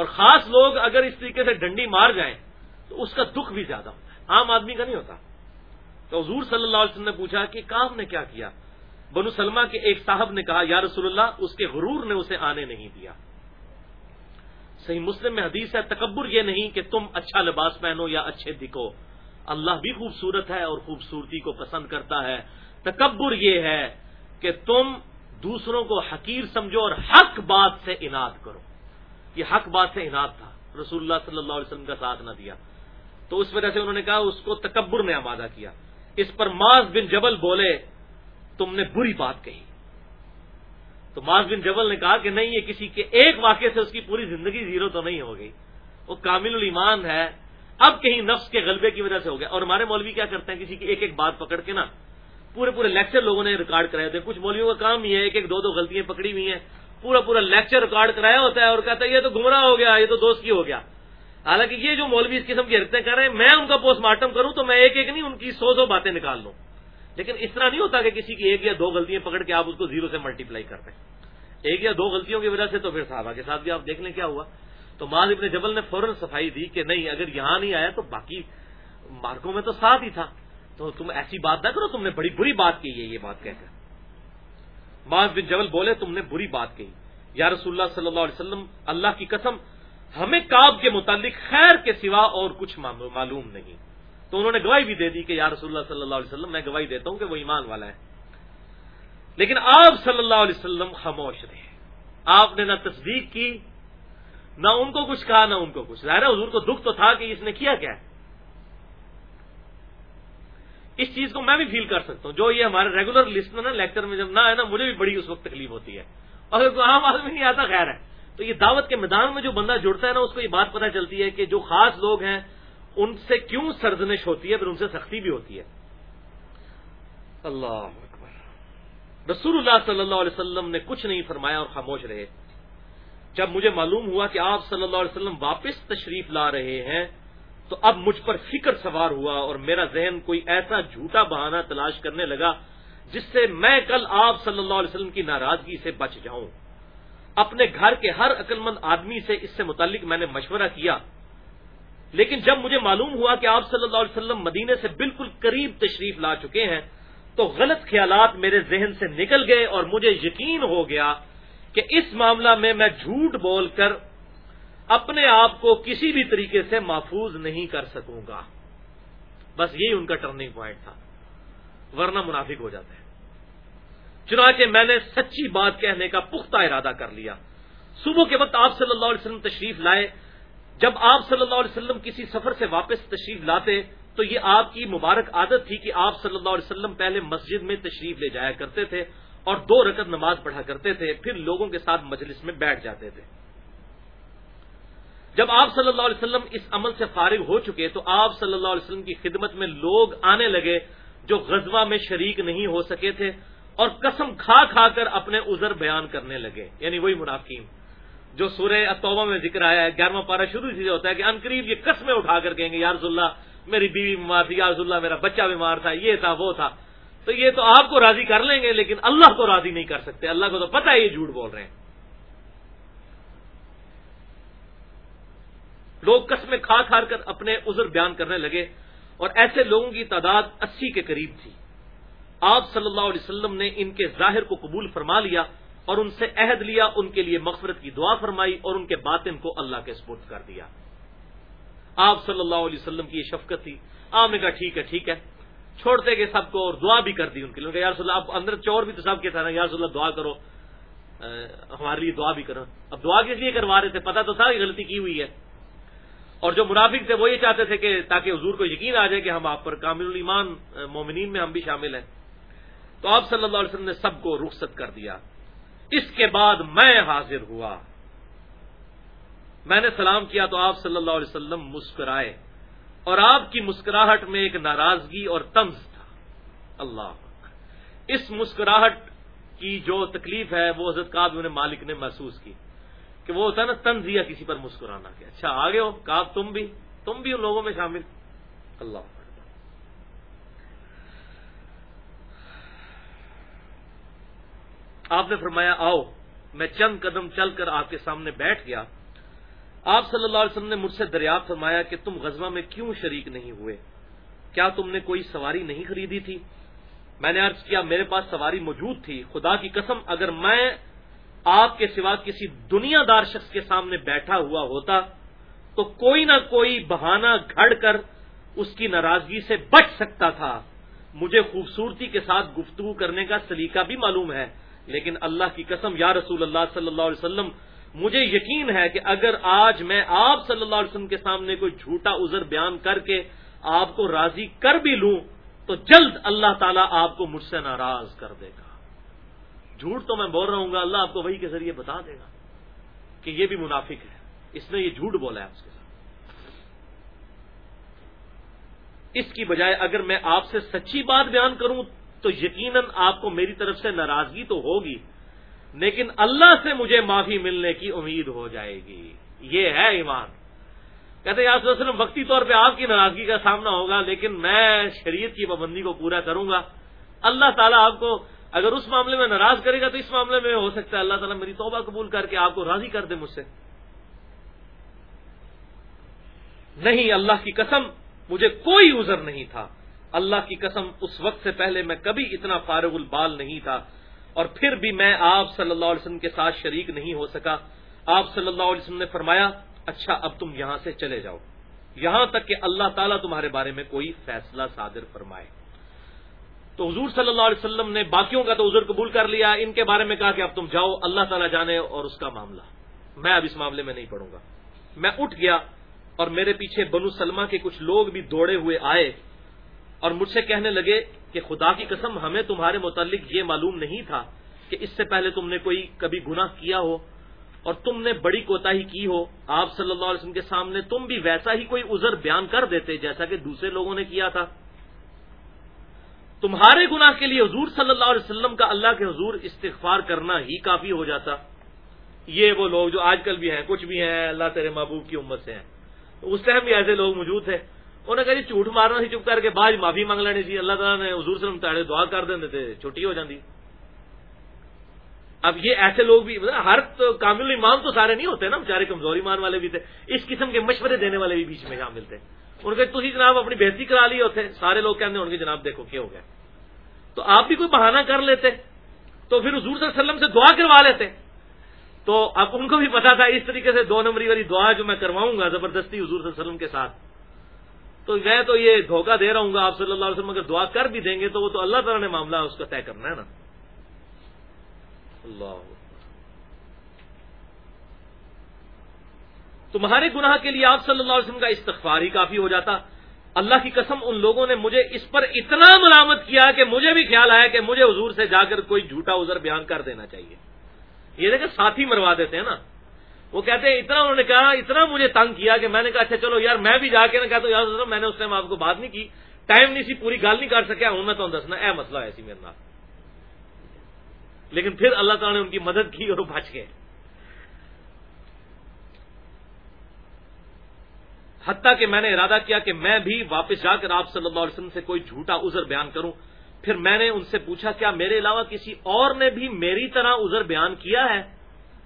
اور خاص لوگ اگر اس طریقے سے ڈنڈی مار جائیں تو اس کا دکھ بھی زیادہ ہوتا ہے۔ عام آدمی کا نہیں ہوتا۔ تو حضور صلی اللہ علیہ وسلم نے پوچھا کہ کام نے کیا کیا؟ بنو سلمہ کے ایک صاحب نے کہا، یا رسول اللہ، اس کے غرور نے اسے آنے نہیں دیا۔ صحیح مسلم میں حدیث ہے، تکبر یہ نہیں کہ تم اچھا لباس پہنو یا اچھے دکھو۔ اللہ بھی خوبصورت ہے اور خوبصورتی کو پسند کرتا ہے۔ تکبر یہ ہے کہ تم دوسروں کو حقیر سمجھو اور حق بات سے انعد کرو۔ یہ حق بات سے انعد تھا، رسول اللہ صلی اللہ علیہ وسلم کا ساتھ نہ دیا۔ تو اس وجہ سے انہوں نے کہا، اس کو تکبر نے آمادہ کیا۔ اس پر معاذ بن جبل بولے، تم نے بری بات کہی۔ تو معاذ بن جبل نے کہا کہ نہیں، یہ کسی کے ایک واقعے سے اس کی پوری زندگی زیرو تو نہیں ہو گئی۔ وہ کامل الایمان ہے۔ اب کہیں نفس کے غلبے کی وجہ سے ہو گیا۔ اور ہمارے مولوی کیا کرتے ہیں؟ کسی کی ایک ایک بات پکڑ کے نا، پورے پورے لیکچر لوگوں نے ریکارڈ کرایا ہوتے ہیں کچھ مولویوں کا کام ہی ہے، ایک ایک دو دو غلطیاں پکڑی ہوئی ہیں۔ پورا پورا لیکچر ریکارڈ کرایا ہوتا ہے اور کہتا ہے یہ تو گمراہ ہو گیا، یہ تو دوست کی ہو گیا۔ حالانکہ یہ جو مولوی اس قسم کی حرکتیں کر رہے ہیں، میں ان کا پوسٹ مارٹم کروں تو میں ایک ایک نہیں، ان کی سو سو باتیں نکال لوں۔ لیکن اس طرح نہیں ہوتا کہ کسی کی ایک یا دو غلطیاں پکڑ کے آپ اس کو زیرو سے ملٹیپلائی کرتے ہیں ایک یا دو غلطیوں کی وجہ سے تو پھر صحابہ کے ساتھ بھی آپ دیکھ لیں کیا ہوا۔ تو ماض ابن جبل نے فوراً صفائی دی کہ نہیں، اگر یہاں نہیں آیا تو باقی مارکوں میں تو ساتھ ہی تھا۔ تو تم ایسی بات نہ کرو، تم نے بڑی بری بات کی ہے یہ بات کہہ کر۔ ماض بن جبل بولے، تم نے بری بات کہی۔ یا رسول اللہ صلی اللہ علیہ وسلم، اللہ کی قسم، ہمیں کاب کے متعلق خیر کے سوا اور کچھ معلوم نہیں۔ تو انہوں نے گواہی بھی دے دی کہ یا رسول اللہ صلی اللہ علیہ وسلم، میں گواہی دیتا ہوں کہ وہ ایمان والا ہے۔ لیکن آپ صلی اللہ علیہ وسلم خاموش رہے۔ آپ نے نہ تصدیق کی، نہ ان کو کچھ کہا، نہ ان کو کچھ۔ ظاہر حضور کو دکھ تو تھا کہ اس نے کیا کیا۔ ہے اس چیز کو میں بھی فیل کر سکتا ہوں۔ جو یہ ہمارے ریگولر لسٹ میں نا لیکچر میں جب نہ ہے نا، مجھے بھی بڑی اس وقت تکلیف ہوتی ہے۔ اور عام آدمی نہیں آتا، خیر ہے۔ تو یہ دعوت کے میدان میں جو بندہ جڑتا ہے نا، اس کو یہ بات پتہ چلتی ہے کہ جو خاص لوگ ہیں، ان سے کیوں سرزنش ہوتی ہے، پھر ان سے سختی بھی ہوتی ہے۔ اللہ اکبر۔ رسول اللہ صلی اللہ علیہ وسلم نے کچھ نہیں فرمایا اور خاموش رہے۔ جب مجھے معلوم ہوا کہ آپ صلی اللہ علیہ وسلم واپس تشریف لا رہے ہیں تو اب مجھ پر فکر سوار ہوا اور میرا ذہن کوئی ایسا جھوٹا بہانہ تلاش کرنے لگا جس سے میں کل آپ صلی اللہ علیہ وسلم کی ناراضگی سے بچ جاؤں۔ اپنے گھر کے ہر عقلمند آدمی سے اس سے متعلق میں نے مشورہ کیا۔ لیکن جب مجھے معلوم ہوا کہ آپ صلی اللہ علیہ وسلم مدینے سے بالکل قریب تشریف لا چکے ہیں، تو غلط خیالات میرے ذہن سے نکل گئے اور مجھے یقین ہو گیا کہ اس معاملہ میں میں جھوٹ بول کر اپنے آپ کو کسی بھی طریقے سے محفوظ نہیں کر سکوں گا۔ بس یہی ان کا ٹرننگ پوائنٹ تھا۔ ورنہ منافق ہو جاتے ہیں۔ چنانچہ میں نے سچی بات کہنے کا پختہ ارادہ کر لیا۔ صبح کے وقت آپ صلی اللہ علیہ وسلم تشریف لائے۔ جب آپ صلی اللہ علیہ وسلم کسی سفر سے واپس تشریف لاتے، تو یہ آپ کی مبارک عادت تھی کہ آپ صلی اللہ علیہ وسلم پہلے مسجد میں تشریف لے جایا کرتے تھے اور دو رکت نماز پڑھا کرتے تھے، پھر لوگوں کے ساتھ مجلس میں بیٹھ جاتے تھے۔ جب آپ صلی اللہ علیہ وسلم اس عمل سے فارغ ہو چکے تو آپ صلی اللہ علیہ وسلم کی خدمت میں لوگ آنے لگے جو غزوہ میں شریک نہیں ہو سکے تھے اور قسم کھا کھا کر اپنے عذر بیان کرنے لگے۔ یعنی وہی منافقین۔ جو سورہ اتوبہ میں ذکر آیا ہے، گیارہواں پارا شروع سے ہوتا ہے کہ انقریب یہ قسمیں اٹھا کر کہیں گے یارز اللہ، میری بیوی بیمار تھی یارز اللہ، میرا بچہ بیمار تھا، یہ تھا، وہ تھا۔ تو یہ تو آپ کو راضی کر لیں گے، لیکن اللہ کو راضی نہیں کر سکتے۔ اللہ کو تو پتہ ہے یہ جھوٹ بول رہے ہیں۔ لوگ قسمیں کھا کھا کر اپنے عذر بیان کرنے لگے اور ایسے لوگوں کی تعداد اسی کے قریب تھی۔ آپ صلی اللہ علیہ وسلم نے ان کے ظاہر کو قبول فرما لیا اور ان سے عہد لیا، ان کے لیے مغفرت کی دعا فرمائی اور ان کے باطن کو اللہ کے سپورٹ کر دیا۔ آپ صلی اللہ علیہ وسلم کی یہ شفقت تھی۔ آپ نے کہا، ٹھیک ہے ٹھیک ہے۔ چھوڑتے گئے سب کو اور دعا بھی کر دی ان کے لیے۔ یار آپ اندر چور بھی تو سب کے تھا نا۔ یار اللہ دعا کرو۔ ہمارے لیے دعا بھی کرو۔ اب دعا کس لیے کروا رہے تھے؟ پتا تو تھا غلطی کی ہوئی ہے۔ اور جو منافق تھے وہ یہ چاہتے تھے کہ تاکہ حضور کو یقین آ جائے کہ ہم آپ پر کامل الایمان مومنین میں ہم بھی شامل ہیں۔ تو آپ صلی اللہ علیہ وسلم نے سب کو رخصت کر دیا۔ اس کے بعد میں حاضر ہوا۔ میں نے سلام کیا تو آپ صلی اللہ علیہ وسلم مسکرائے۔ اور آپ کی مسکراہٹ میں ایک ناراضگی اور تنز تھا۔ اللہ۔ اس مسکراہٹ کی جو تکلیف ہے وہ حضرت کاب مالک نے محسوس کی۔ کہ وہ ہوتا ہے نا تنزیہ، کسی پر مسکرانا کہ اچھا آگے ہو کاب تم بھی تم بھی ان لوگوں میں شامل۔ اللہ آپ نے فرمایا، آؤ، میں چند قدم چل کر آپ کے سامنے بیٹھ گیا۔ آپ صلی اللہ علیہ وسلم نے مجھ سے دریافت فرمایا کہ تم غزوہ میں کیوں شریک نہیں ہوئے؟ کیا تم نے کوئی سواری نہیں خریدی تھی؟ میں نے عرض کیا، میرے پاس سواری موجود تھی۔ خدا کی قسم، اگر میں آپ کے سوا کسی دنیا دار شخص کے سامنے بیٹھا ہوا ہوتا تو کوئی نہ کوئی بہانہ گھڑ کر اس کی ناراضگی سے بچ سکتا تھا۔ مجھے خوبصورتی کے ساتھ گفتگو کرنے کا سلیقہ بھی معلوم ہے، لیکن اللہ کی قسم یا رسول اللہ صلی اللہ علیہ وسلم، مجھے یقین ہے کہ اگر آج میں آپ صلی اللہ علیہ وسلم کے سامنے کوئی جھوٹا عذر بیان کر کے آپ کو راضی کر بھی لوں، تو جلد اللہ تعالیٰ آپ کو مجھ سے ناراض کر دے گا۔ جھوٹ تو میں بول رہا ہوں گا، اللہ آپ کو وہی کے ذریعے بتا دے گا کہ یہ بھی منافق ہے۔ اس نے یہ جھوٹ بولا ہے آپ کے ساتھ۔ اس کی بجائے اگر میں آپ سے سچی بات بیان کروں تو یقیناً آپ کو میری طرف سے ناراضگی تو ہوگی، لیکن اللہ سے مجھے معافی ملنے کی امید ہو جائے گی۔ یہ ہے ایمان۔ کہتے ہیں وسلم، وقتی طور پہ آپ کی ناراضگی کا سامنا ہوگا، لیکن میں شریعت کی پابندی کو پورا کروں گا۔ اللہ تعالیٰ آپ کو اگر اس معاملے میں ناراض کرے گا تو اس معاملے میں ہو سکتا ہے اللہ تعالیٰ میری توبہ قبول کر کے آپ کو راضی کر دے مجھ سے۔ نہیں، اللہ کی قسم، مجھے کوئی عذر نہیں تھا۔ اللہ کی قسم، اس وقت سے پہلے میں کبھی اتنا فارغ البال نہیں تھا۔ اور پھر بھی میں آپ صلی اللہ علیہ وسلم کے ساتھ شریک نہیں ہو سکا۔ آپ صلی اللہ علیہ وسلم نے فرمایا اچھا اب تم یہاں سے چلے جاؤ۔ یہاں تک کہ اللہ تعالیٰ تمہارے بارے میں کوئی فیصلہ صادر فرمائے۔ تو حضور صلی اللہ علیہ وسلم نے باقیوں کا تو حضور قبول کر لیا، ان کے بارے میں کہا کہ اب تم جاؤ، اللہ تعالیٰ جانے اور اس کا معاملہ۔ میں اب اس معاملے میں نہیں پڑھوں گا۔ میں اٹھ گیا اور میرے پیچھے بنو سلمہ کے کچھ لوگ بھی دوڑے ہوئے آئے اور مجھ سے کہنے لگے کہ خدا کی قسم، ہمیں تمہارے متعلق یہ معلوم نہیں تھا کہ اس سے پہلے تم نے کوئی کبھی گناہ کیا ہو اور تم نے بڑی کوتا ہی ہو۔ آپ صلی اللہ علیہ وسلم کے سامنے تم بھی ویسا ہی کوئی عذر بیان کر دیتے جیسا کہ دوسرے لوگوں نے کیا تھا۔ تمہارے گناہ کے لیے حضور صلی اللہ علیہ وسلم کا اللہ کے حضور استغفار کرنا ہی کافی ہو جاتا۔ یہ وہ لوگ جو آج کل بھی ہیں، کچھ بھی ہیں، اللہ تیرے محبوب کی امت سے ہیں۔ اس ٹائم بھی ایسے لوگ موجود تھے۔ انہوں نے کہا جی جھوٹ مارنا سی چپ کر کے بعد معافی مانگ لینی سی اللہ تعالیٰ نے حضور سے تاڑے دعا کر دیں تھے، چھٹی ہو جاتی اب یہ ایسے لوگ بھی ہر کامل ایمان تو سارے نہیں ہوتے نا بیچارے کمزوری مان والے بھی تھے۔ اس قسم کے مشورے دینے والے بھی بیچ میں شامل تھے۔ ان کے تھی جناب اپنی بہتری کرا لی ہوتے سارے لوگ کہتے ہیں ان کے جناب دیکھو کیا ہو گیا۔ تو آپ بھی کوئی بہانہ کر لیتے، تو پھر حضور صلی اللہ علیہ وسلم سے دعا کروا لیتے۔ تو اب ان کو بھی پتا تھا، اس طریقے سے دو نمبری والی دعا جو میں کرواؤں گا، زبردستی حضور صلی اللہ علیہ وسلم کے ساتھ۔ تو میں تو یہ دھوکہ دے رہا ہوں گا، آپ صلی اللہ علیہ وسلم اگر دعا کر بھی دیں گے، تو وہ تو اللہ تعالیٰ نے معاملہ اس کا طے کرنا ہے نا۔ اللہ۔ تمہارے گناہ کے لیے آپ صلی اللہ علیہ وسلم کا استغفار ہی کافی ہو جاتا۔ اللہ کی قسم ان لوگوں نے مجھے اس پر اتنا ملامت کیا کہ مجھے بھی خیال آیا کہ مجھے حضور سے جا کر کوئی جھوٹا ازر بیان کر دینا چاہیے۔ یہ دیکھیں ساتھی مروا دیتے ہیں نا۔ وہ کہتے ہیں، اتنا انہوں نے کہا، اتنا مجھے تنگ کیا کہ میں نے کہا اچھا چلو یار، میں بھی جا کے نا کہتا ہوں، یار میں نے اس ٹائم آپ کو بات نہیں کی۔ ٹائم نہیں سی، پوری گل نہیں کر سکیا ہوں، میں تو دسنا، اے مسئلہ ایسی میرے لیکن پھر اللہ تعالیٰ نے ان کی مدد کی اور وہ بچ گئے۔ حتیٰ کہ میں نے ارادہ کیا کہ میں بھی واپس جا کر آپ صلی اللہ علیہ وسلم سے کوئی جھوٹا ازر بیان کروں۔ پھر میں نے ان سے پوچھا، کیا میرے علاوہ کسی اور نے بھی میری طرح ازر بیان کیا ہے؟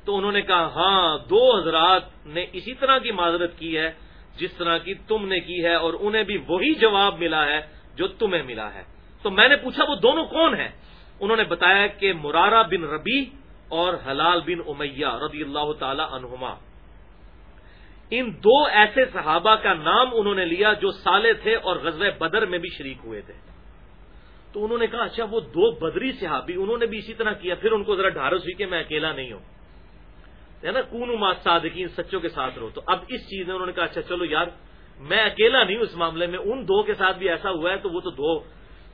تو انہوں نے کہا ہاں دو حضرات نے اسی طرح کی معذرت کی ہے جس طرح کی تم نے کی ہے اور انہیں بھی وہی جواب ملا ہے جو تمہیں ملا ہے۔ تو میں نے پوچھا، وہ دونوں کون ہیں؟ انہوں نے بتایا کہ مرارا بن ربی اور حلال بن امیہ رضی اللہ تعالی عنہما۔ ان دو ایسے صحابہ کا نام انہوں نے لیا جو سالے تھے اور غزوہ بدر میں بھی شریک ہوئے تھے۔ تو انہوں نے کہا اچھا وہ دو بدری صحابی، انہوں نے بھی اسی طرح کیا، پھر ان کو ذرا ڈھارس ہوئی کہ میں اکیلا نہیں ہوں۔ ہے نا؟ کون مات صادقین، سچوں کے ساتھ رہو۔ تو اب اس چیز میں انہوں نے کہا اچھا چلو یار، میں اکیلا نہیں ہوں اس معاملے میں، ان دو کے ساتھ بھی ایسا ہوا ہے تو وہ تو دو،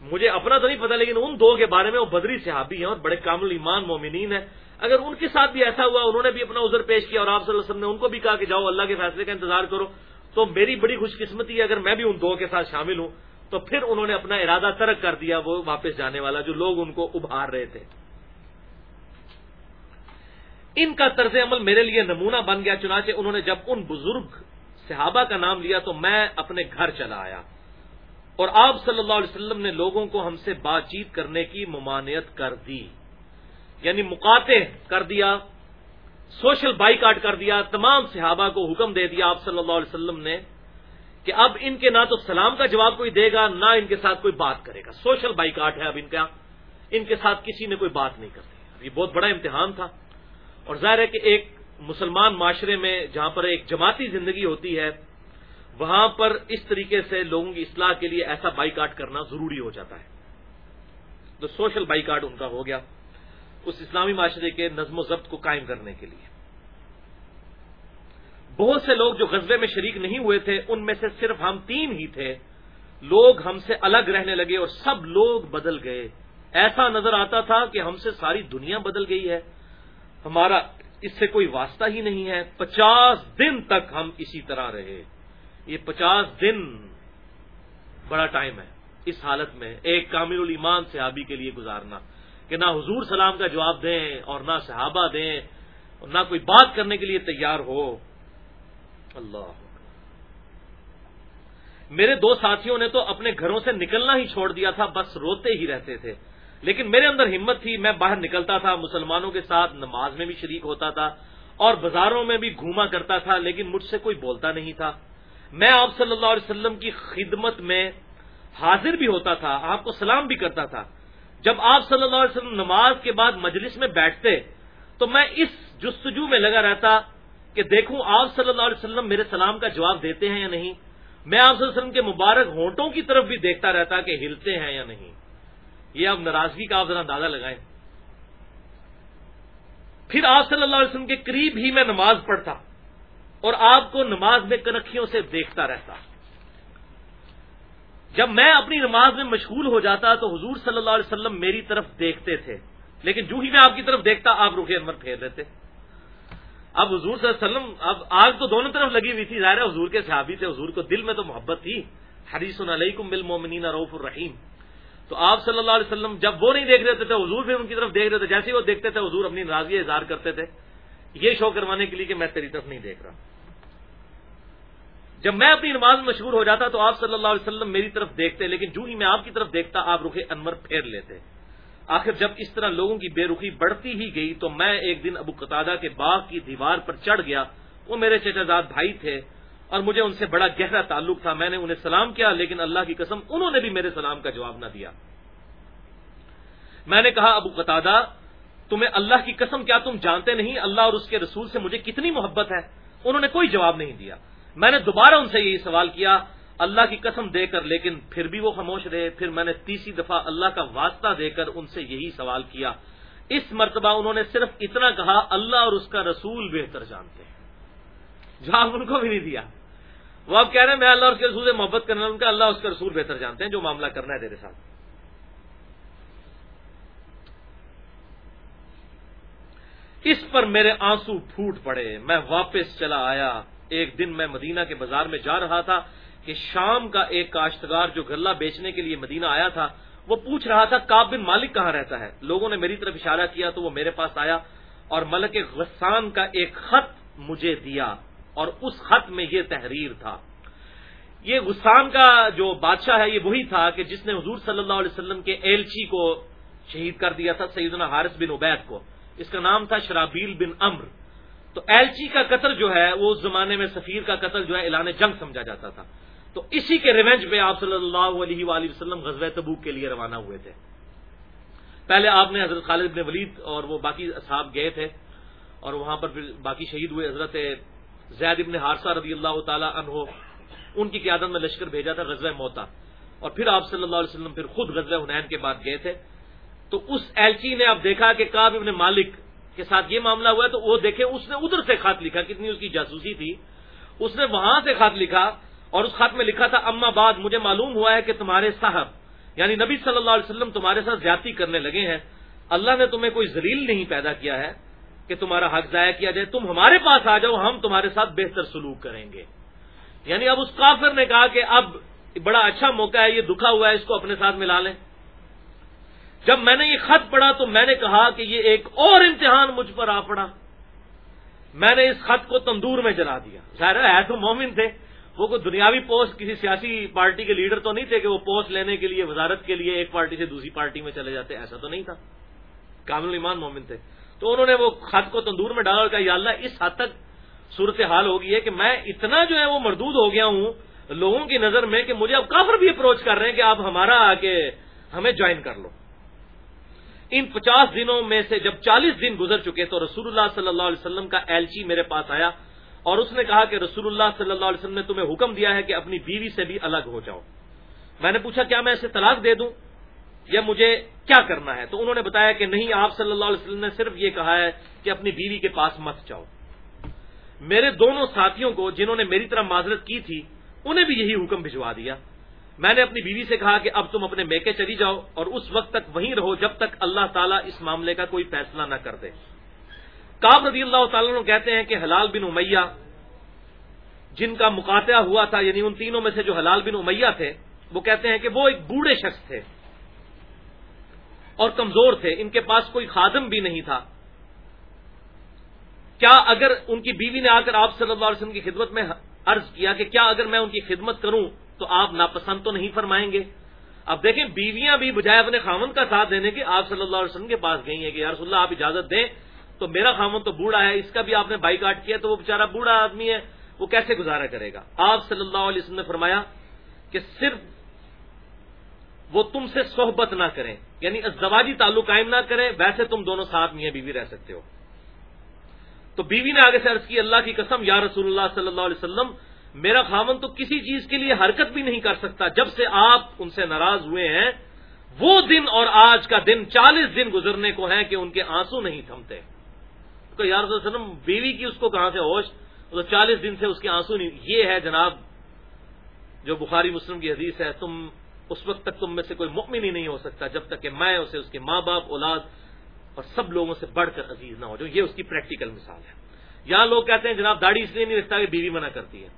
مجھے اپنا تو نہیں پتا لیکن ان دو کے بارے میں وہ بدری صحابی ہیں اور بڑے کامل ایمان مومنین ہیں۔ اگر ان کے ساتھ بھی ایسا ہوا، انہوں نے بھی اپنا عذر پیش کیا اور آپ صلی اللہ علیہ وسلم نے ان کو بھی کہا کہ جاؤ، اللہ کے فیصلے کا انتظار کرو، تو میری بڑی خوش قسمتی ہے، اگر میں بھی ان دو کے ساتھ شامل ہوں، تو پھر انہوں نے اپنا ارادہ ترک کر دیا، وہ واپس جانے والا جو لوگ ان کو ابھار رہے تھے۔ ان کا طرز عمل میرے لیے نمونہ بن گیا، چنانچہ انہوں نے جب ان بزرگ صحابہ کا نام لیا، تو میں اپنے گھر چلا آیا۔ اور آپ صلی اللہ علیہ وسلم نے لوگوں کو ہم سے بات چیت کرنے کی ممانعت کر دی۔ یعنی مقاطع کر دیا، سوشل بائی کاٹ کر دیا، تمام صحابہ کو حکم دے دیا آپ صلی اللہ علیہ وسلم نے کہ اب ان کے نہ تو سلام کا جواب کوئی دے گا، نہ ان کے ساتھ کوئی بات کرے گا۔ سوشل بائی کاٹ ہے اب ان کا، ان کے ساتھ کسی نے کوئی بات نہیں کرتی یہ بہت بڑا امتحان تھا۔ اور ظاہر ہے کہ ایک مسلمان معاشرے میں جہاں پر ایک جماعتی زندگی ہوتی ہے، وہاں پر اس طریقے سے لوگوں کی اصلاح کے لیے ایسا بائی کاٹ کرنا ضروری ہو جاتا ہے۔ تو سوشل بائی کاٹ ان کا ہو گیا۔ اس اسلامی معاشرے کے نظم و ضبط کو قائم کرنے کے لیے۔ بہت سے لوگ جو غزبے میں شریک نہیں ہوئے تھے، ان میں سے صرف ہم تین ہی تھے۔ لوگ ہم سے الگ رہنے لگے اور سب لوگ بدل گئے۔ ایسا نظر آتا تھا کہ ہم سے ساری دنیا بدل گئی ہے۔ ہمارا اس سے کوئی واسطہ ہی نہیں ہے۔ پچاس دن تک ہم اسی طرح رہے۔ یہ پچاس دن بڑا ٹائم ہے۔ اس حالت میں ایک کامل الایمان صحابی کے لیے گزارنا۔ کہ نہ حضور سلام کا جواب دیں اور نہ صحابہ دیں اور نہ کوئی بات کرنے کے لیے تیار ہو۔ اللہ۔ میرے دو ساتھیوں نے تو اپنے گھروں سے نکلنا ہی چھوڑ دیا تھا، بس روتے ہی رہتے تھے۔ لیکن میرے اندر ہمت تھی، میں باہر نکلتا تھا، مسلمانوں کے ساتھ نماز میں بھی شریک ہوتا تھا اور بازاروں میں بھی گھوما کرتا تھا، لیکن مجھ سے کوئی بولتا نہیں تھا۔ میں آپ صلی اللہ علیہ وسلم کی خدمت میں حاضر بھی ہوتا تھا، آپ کو سلام بھی کرتا تھا۔ جب آپ صلی اللہ علیہ وسلم نماز کے بعد مجلس میں بیٹھتے تو میں اس جستجو میں لگا رہتا کہ دیکھوں آپ صلی اللہ علیہ وسلم میرے سلام کا جواب دیتے ہیں یا نہیں؟ میں آپ صلی اللہ علیہ وسلم کے مبارک ہونٹوں کی طرف بھی دیکھتا رہتا کہ ہلتے ہیں یا نہیں۔ یہ اب ناراضگی کا آپ ذرا اندازہ لگائیں۔ پھر آپ صلی اللہ علیہ وسلم کے قریب ہی میں نماز پڑھتا اور آپ کو نماز میں کنکھیوں سے دیکھتا رہتا۔ جب میں اپنی نماز میں مشغول ہو جاتا تو حضور صلی اللہ علیہ وسلم میری طرف دیکھتے تھے۔ لیکن جو ہی میں آپ کی طرف دیکھتا، آپ رخ انور پھیر دیتے۔ اب حضور صلی اللہ علیہ وسلم، اب آگ تو دونوں طرف لگی ہوئی تھی، ظاہر حضور کے صحابی تھے، حضور کو دل میں تو محبت تھی۔ حریص علیکم بالمومنین روف الرحیم۔ تو آپ صلی اللہ علیہ وسلم جب وہ نہیں دیکھ رہے تھے، حضور بھی ان کی طرف دیکھ رہے تھے۔ جیسے وہ دیکھتے تھے، حضور اپنی ناراضگی اظہار کرتے تھے۔ یہ شو کروانے کے لیے کہ میں تیری طرف نہیں دیکھ رہا۔ جب میں اپنی نماز میں مشہور ہو جاتا تو آپ صلی اللہ علیہ وسلم میری طرف دیکھتے، لیکن جو ہی میں آپ کی طرف دیکھتا، آپ رخ انور پھیر لیتے۔ آخر جب اس طرح لوگوں کی بے رخی بڑھتی ہی گئی تو میں ایک دن ابو قطادہ کے باغ کی دیوار پر چڑھ گیا۔ وہ میرے چچا بھائی تھے اور مجھے ان سے بڑا گہرا تعلق تھا۔ میں نے انہیں سلام کیا، لیکن اللہ کی قسم انہوں نے بھی میرے سلام کا جواب نہ دیا۔ میں نے کہا، ابو قطادہ، تمہیں اللہ کی قسم کیا تم جانتے نہیں؟ اللہ اور اس کے رسول سے مجھے کتنی محبت ہے؟ انہوں نے کوئی جواب نہیں دیا۔ میں نے دوبارہ ان سے یہی سوال کیا، اللہ کی قسم دے کر، لیکن پھر بھی وہ خاموش رہے۔ پھر میں نے تیسری دفعہ اللہ کا واسطہ دے کر ان سے یہی سوال کیا۔ اس مرتبہ انہوں نے صرف اتنا کہا، اللہ اور اس کا رسول بہتر جانتے ہیں۔ جواب ان کو بھی نہیں دیا۔ وہ اب کہہ رہے ہیں، میں اللہ اور اس کے رسول سے محبت کرنا، ان کا اللہ اس کا رسول بہتر جانتے ہیں، جو معاملہ کرنا ہے تیرے ساتھ۔ اس پر میرے آنسو پھوٹ پڑے، میں واپس چلا آیا۔ ایک دن میں مدینہ کے بازار میں جا رہا تھا کہ شام کا ایک کاشتکار جو غلہ بیچنے کے لیے مدینہ آیا تھا، وہ پوچھ رہا تھا کاب بن مالک کہاں رہتا ہے؟ لوگوں نے میری طرف اشارہ کیا تو وہ میرے پاس آیا اور ملک غسان کا ایک خط مجھے دیا اور اس خط میں یہ تحریر تھا۔ یہ غسان کا جو بادشاہ ہے، یہ وہی تھا کہ جس نے حضور صلی اللہ علیہ وسلم کے ایلچی کو شہید کر دیا تھا، سیدنا حارث بن عبید کو۔ اس کا نام تھا شرابیل بن امر۔ تو ایلچی کا قتل جو ہے، وہ اس زمانے میں سفیر کا قتل جو ہے، اعلان جنگ سمجھا جاتا تھا۔ تو اسی کے ریونج پہ آپ صلی اللہ علیہ وآلہ وسلم غزوہ تبوک کے لیے روانہ ہوئے تھے۔ پہلے آپ نے حضرت خالد بن ولید اور وہ باقی اصحاب گئے تھے اور وہاں پر پھر باقی شہید ہوئے۔ حضرت زید ابن حارثہ رضی اللہ تعالی عنہ، ان کی قیادت میں لشکر بھیجا تھا، غزوہ موتا اور پھر آپ صلی اللہ علیہ وسلم پھر خود غزوہ حنین کے بعد گئے تھے۔ تو اس ایلچی نے اب دیکھا کہ کاب ابن مالک کے ساتھ یہ معاملہ ہوا ہے تو وہ دیکھے اس نے ادھر سے خط لکھا، کتنی اس کی جاسوسی تھی۔ اس نے وہاں سے خط لکھا اور اس خط میں لکھا تھا، اما بعد، مجھے معلوم ہوا ہے کہ تمہارے صاحب یعنی نبی صلی اللہ علیہ وسلم تمہارے ساتھ زیادتی کرنے لگے ہیں۔ اللہ نے تمہیں کوئی ذلیل نہیں پیدا کیا ہے کہ تمہارا حق ضائع کیا جائے۔ تم ہمارے پاس آ جاؤ، ہم تمہارے ساتھ بہتر سلوک کریں گے۔ یعنی اب اس کافر نے کہا کہ اب بڑا اچھا موقع ہے، یہ دکھا ہوا ہے، اس کو اپنے ساتھ ملا لیں۔ جب میں نے یہ خط پڑھا تو میں نے کہا کہ یہ ایک اور امتحان مجھ پر آ پڑا۔ میں نے اس خط کو تندور میں جلا دیا۔ ظاہر ہے تو مومن تھے۔ وہ کوئی دنیاوی پوسٹ کسی سیاسی پارٹی کے لیڈر تو نہیں تھے کہ وہ پوسٹ لینے کے لیے، وزارت کے لیے ایک پارٹی سے دوسری پارٹی میں چلے جاتے، ایسا تو نہیں تھا۔ کامل ایمان مومن تھے۔ تو انہوں نے وہ خط کو تندور میں ڈالا اور کہا، یا اللہ، اس حد تک صورت حال ہوگی ہے کہ میں اتنا جو ہے وہ مردود ہو گیا ہوں لوگوں کی نظر میں کہ مجھے اب کافر بھی اپروچ کر رہے ہیں کہ آپ ہمارا آ کے ہمیں جوائن کر لو۔ ان پچاس دنوں میں سے جب چالیس دن گزر چکے تو رسول اللہ صلی اللہ علیہ وسلم کا ایلچی میرے پاس آیا اور اس نے کہا کہ رسول اللہ صلی اللہ علیہ وسلم نے تمہیں حکم دیا ہے کہ اپنی بیوی سے بھی الگ ہو جاؤ۔ میں نے پوچھا، کیا میں اسے طلاق دے دوں؟ یا مجھے کیا کرنا ہے؟ تو انہوں نے بتایا کہ نہیں، آپ صلی اللہ علیہ وسلم نے صرف یہ کہا ہے کہ اپنی بیوی کے پاس مت جاؤ۔ میرے دونوں ساتھیوں کو جنہوں نے میری طرح معذرت کی تھی، انہیں بھی یہی حکم بھجوا دیا۔ میں نے اپنی بیوی سے کہا کہ اب تم اپنے میکے چلی جاؤ اور اس وقت تک وہیں رہو جب تک اللہ تعالیٰ اس معاملے کا کوئی فیصلہ نہ کر دے۔ کاب رضی اللہ تعالیٰ کہتے ہیں کہ حلال بن امیہ، جن کا مقاطع ہوا تھا یعنی ان تینوں میں سے جو حلال بن امیہ تھے، وہ کہتے ہیں کہ وہ ایک بوڑھے شخص تھے اور کمزور تھے، ان کے پاس کوئی خادم بھی نہیں تھا۔ کیا اگر ان کی بیوی نے آ کر آپ صلی اللہ علیہ وسلم کی خدمت میں عرض کیا کہ کیا اگر میں ان کی خدمت کروں تو آپ ناپسند تو نہیں فرمائیں گے۔ اب دیکھیں، بیویاں بھی بجائے اپنے خامن کا ساتھ دینے کے آپ صلی اللہ علیہ وسلم کے پاس گئی ہیں کہ یار اللہ، آپ اجازت دیں۔ تو میرا خامن تو بوڑھا ہے، اس کا بھی آپ نے بائی کاٹ کیا تو وہ بےچارا بوڑھا آدمی ہے، وہ کیسے گزارا کرے گا؟ آپ صلی اللہ علیہ وسلم نے فرمایا کہ صرف وہ تم سے صحبت نہ کریں یعنی ازدواجی تعلق قائم نہ کریں، ویسے تم دونوں ساتھ میاں بیوی رہ سکتے ہو۔ تو بیوی نے آگے سے عرض کی، اللہ کی قسم، یا رسول اللہ صلی اللہ علیہ وسلم میرا خامن تو کسی چیز کے لیے حرکت بھی نہیں کر سکتا۔ جب سے آپ ان سے ناراض ہوئے ہیں، وہ دن اور آج کا دن، چالیس دن گزرنے کو ہے کہ ان کے آنسو نہیں تھمتے۔ تو یا رسول وسلم، بیوی کی اس کو کہاں سے ہوش؟ تو چالیس دن سے اس کے آنسو نہیں۔ یہ ہے جناب، جو بخاری مسلم کی حدیث ہے، تم اس وقت تک تم میں سے کوئی مکمن ہی نہیں ہو سکتا جب تک کہ میں اسے، اس کے ماں باپ، اولاد اور سب لوگوں سے بڑھ کر عزیز نہ ہو جاؤں۔ یہ اس کی پریکٹیکل مثال ہے۔ یہاں لوگ کہتے ہیں، جناب داڑھی اس لیے نہیں رکھتا کہ بیوی منع کرتی ہے۔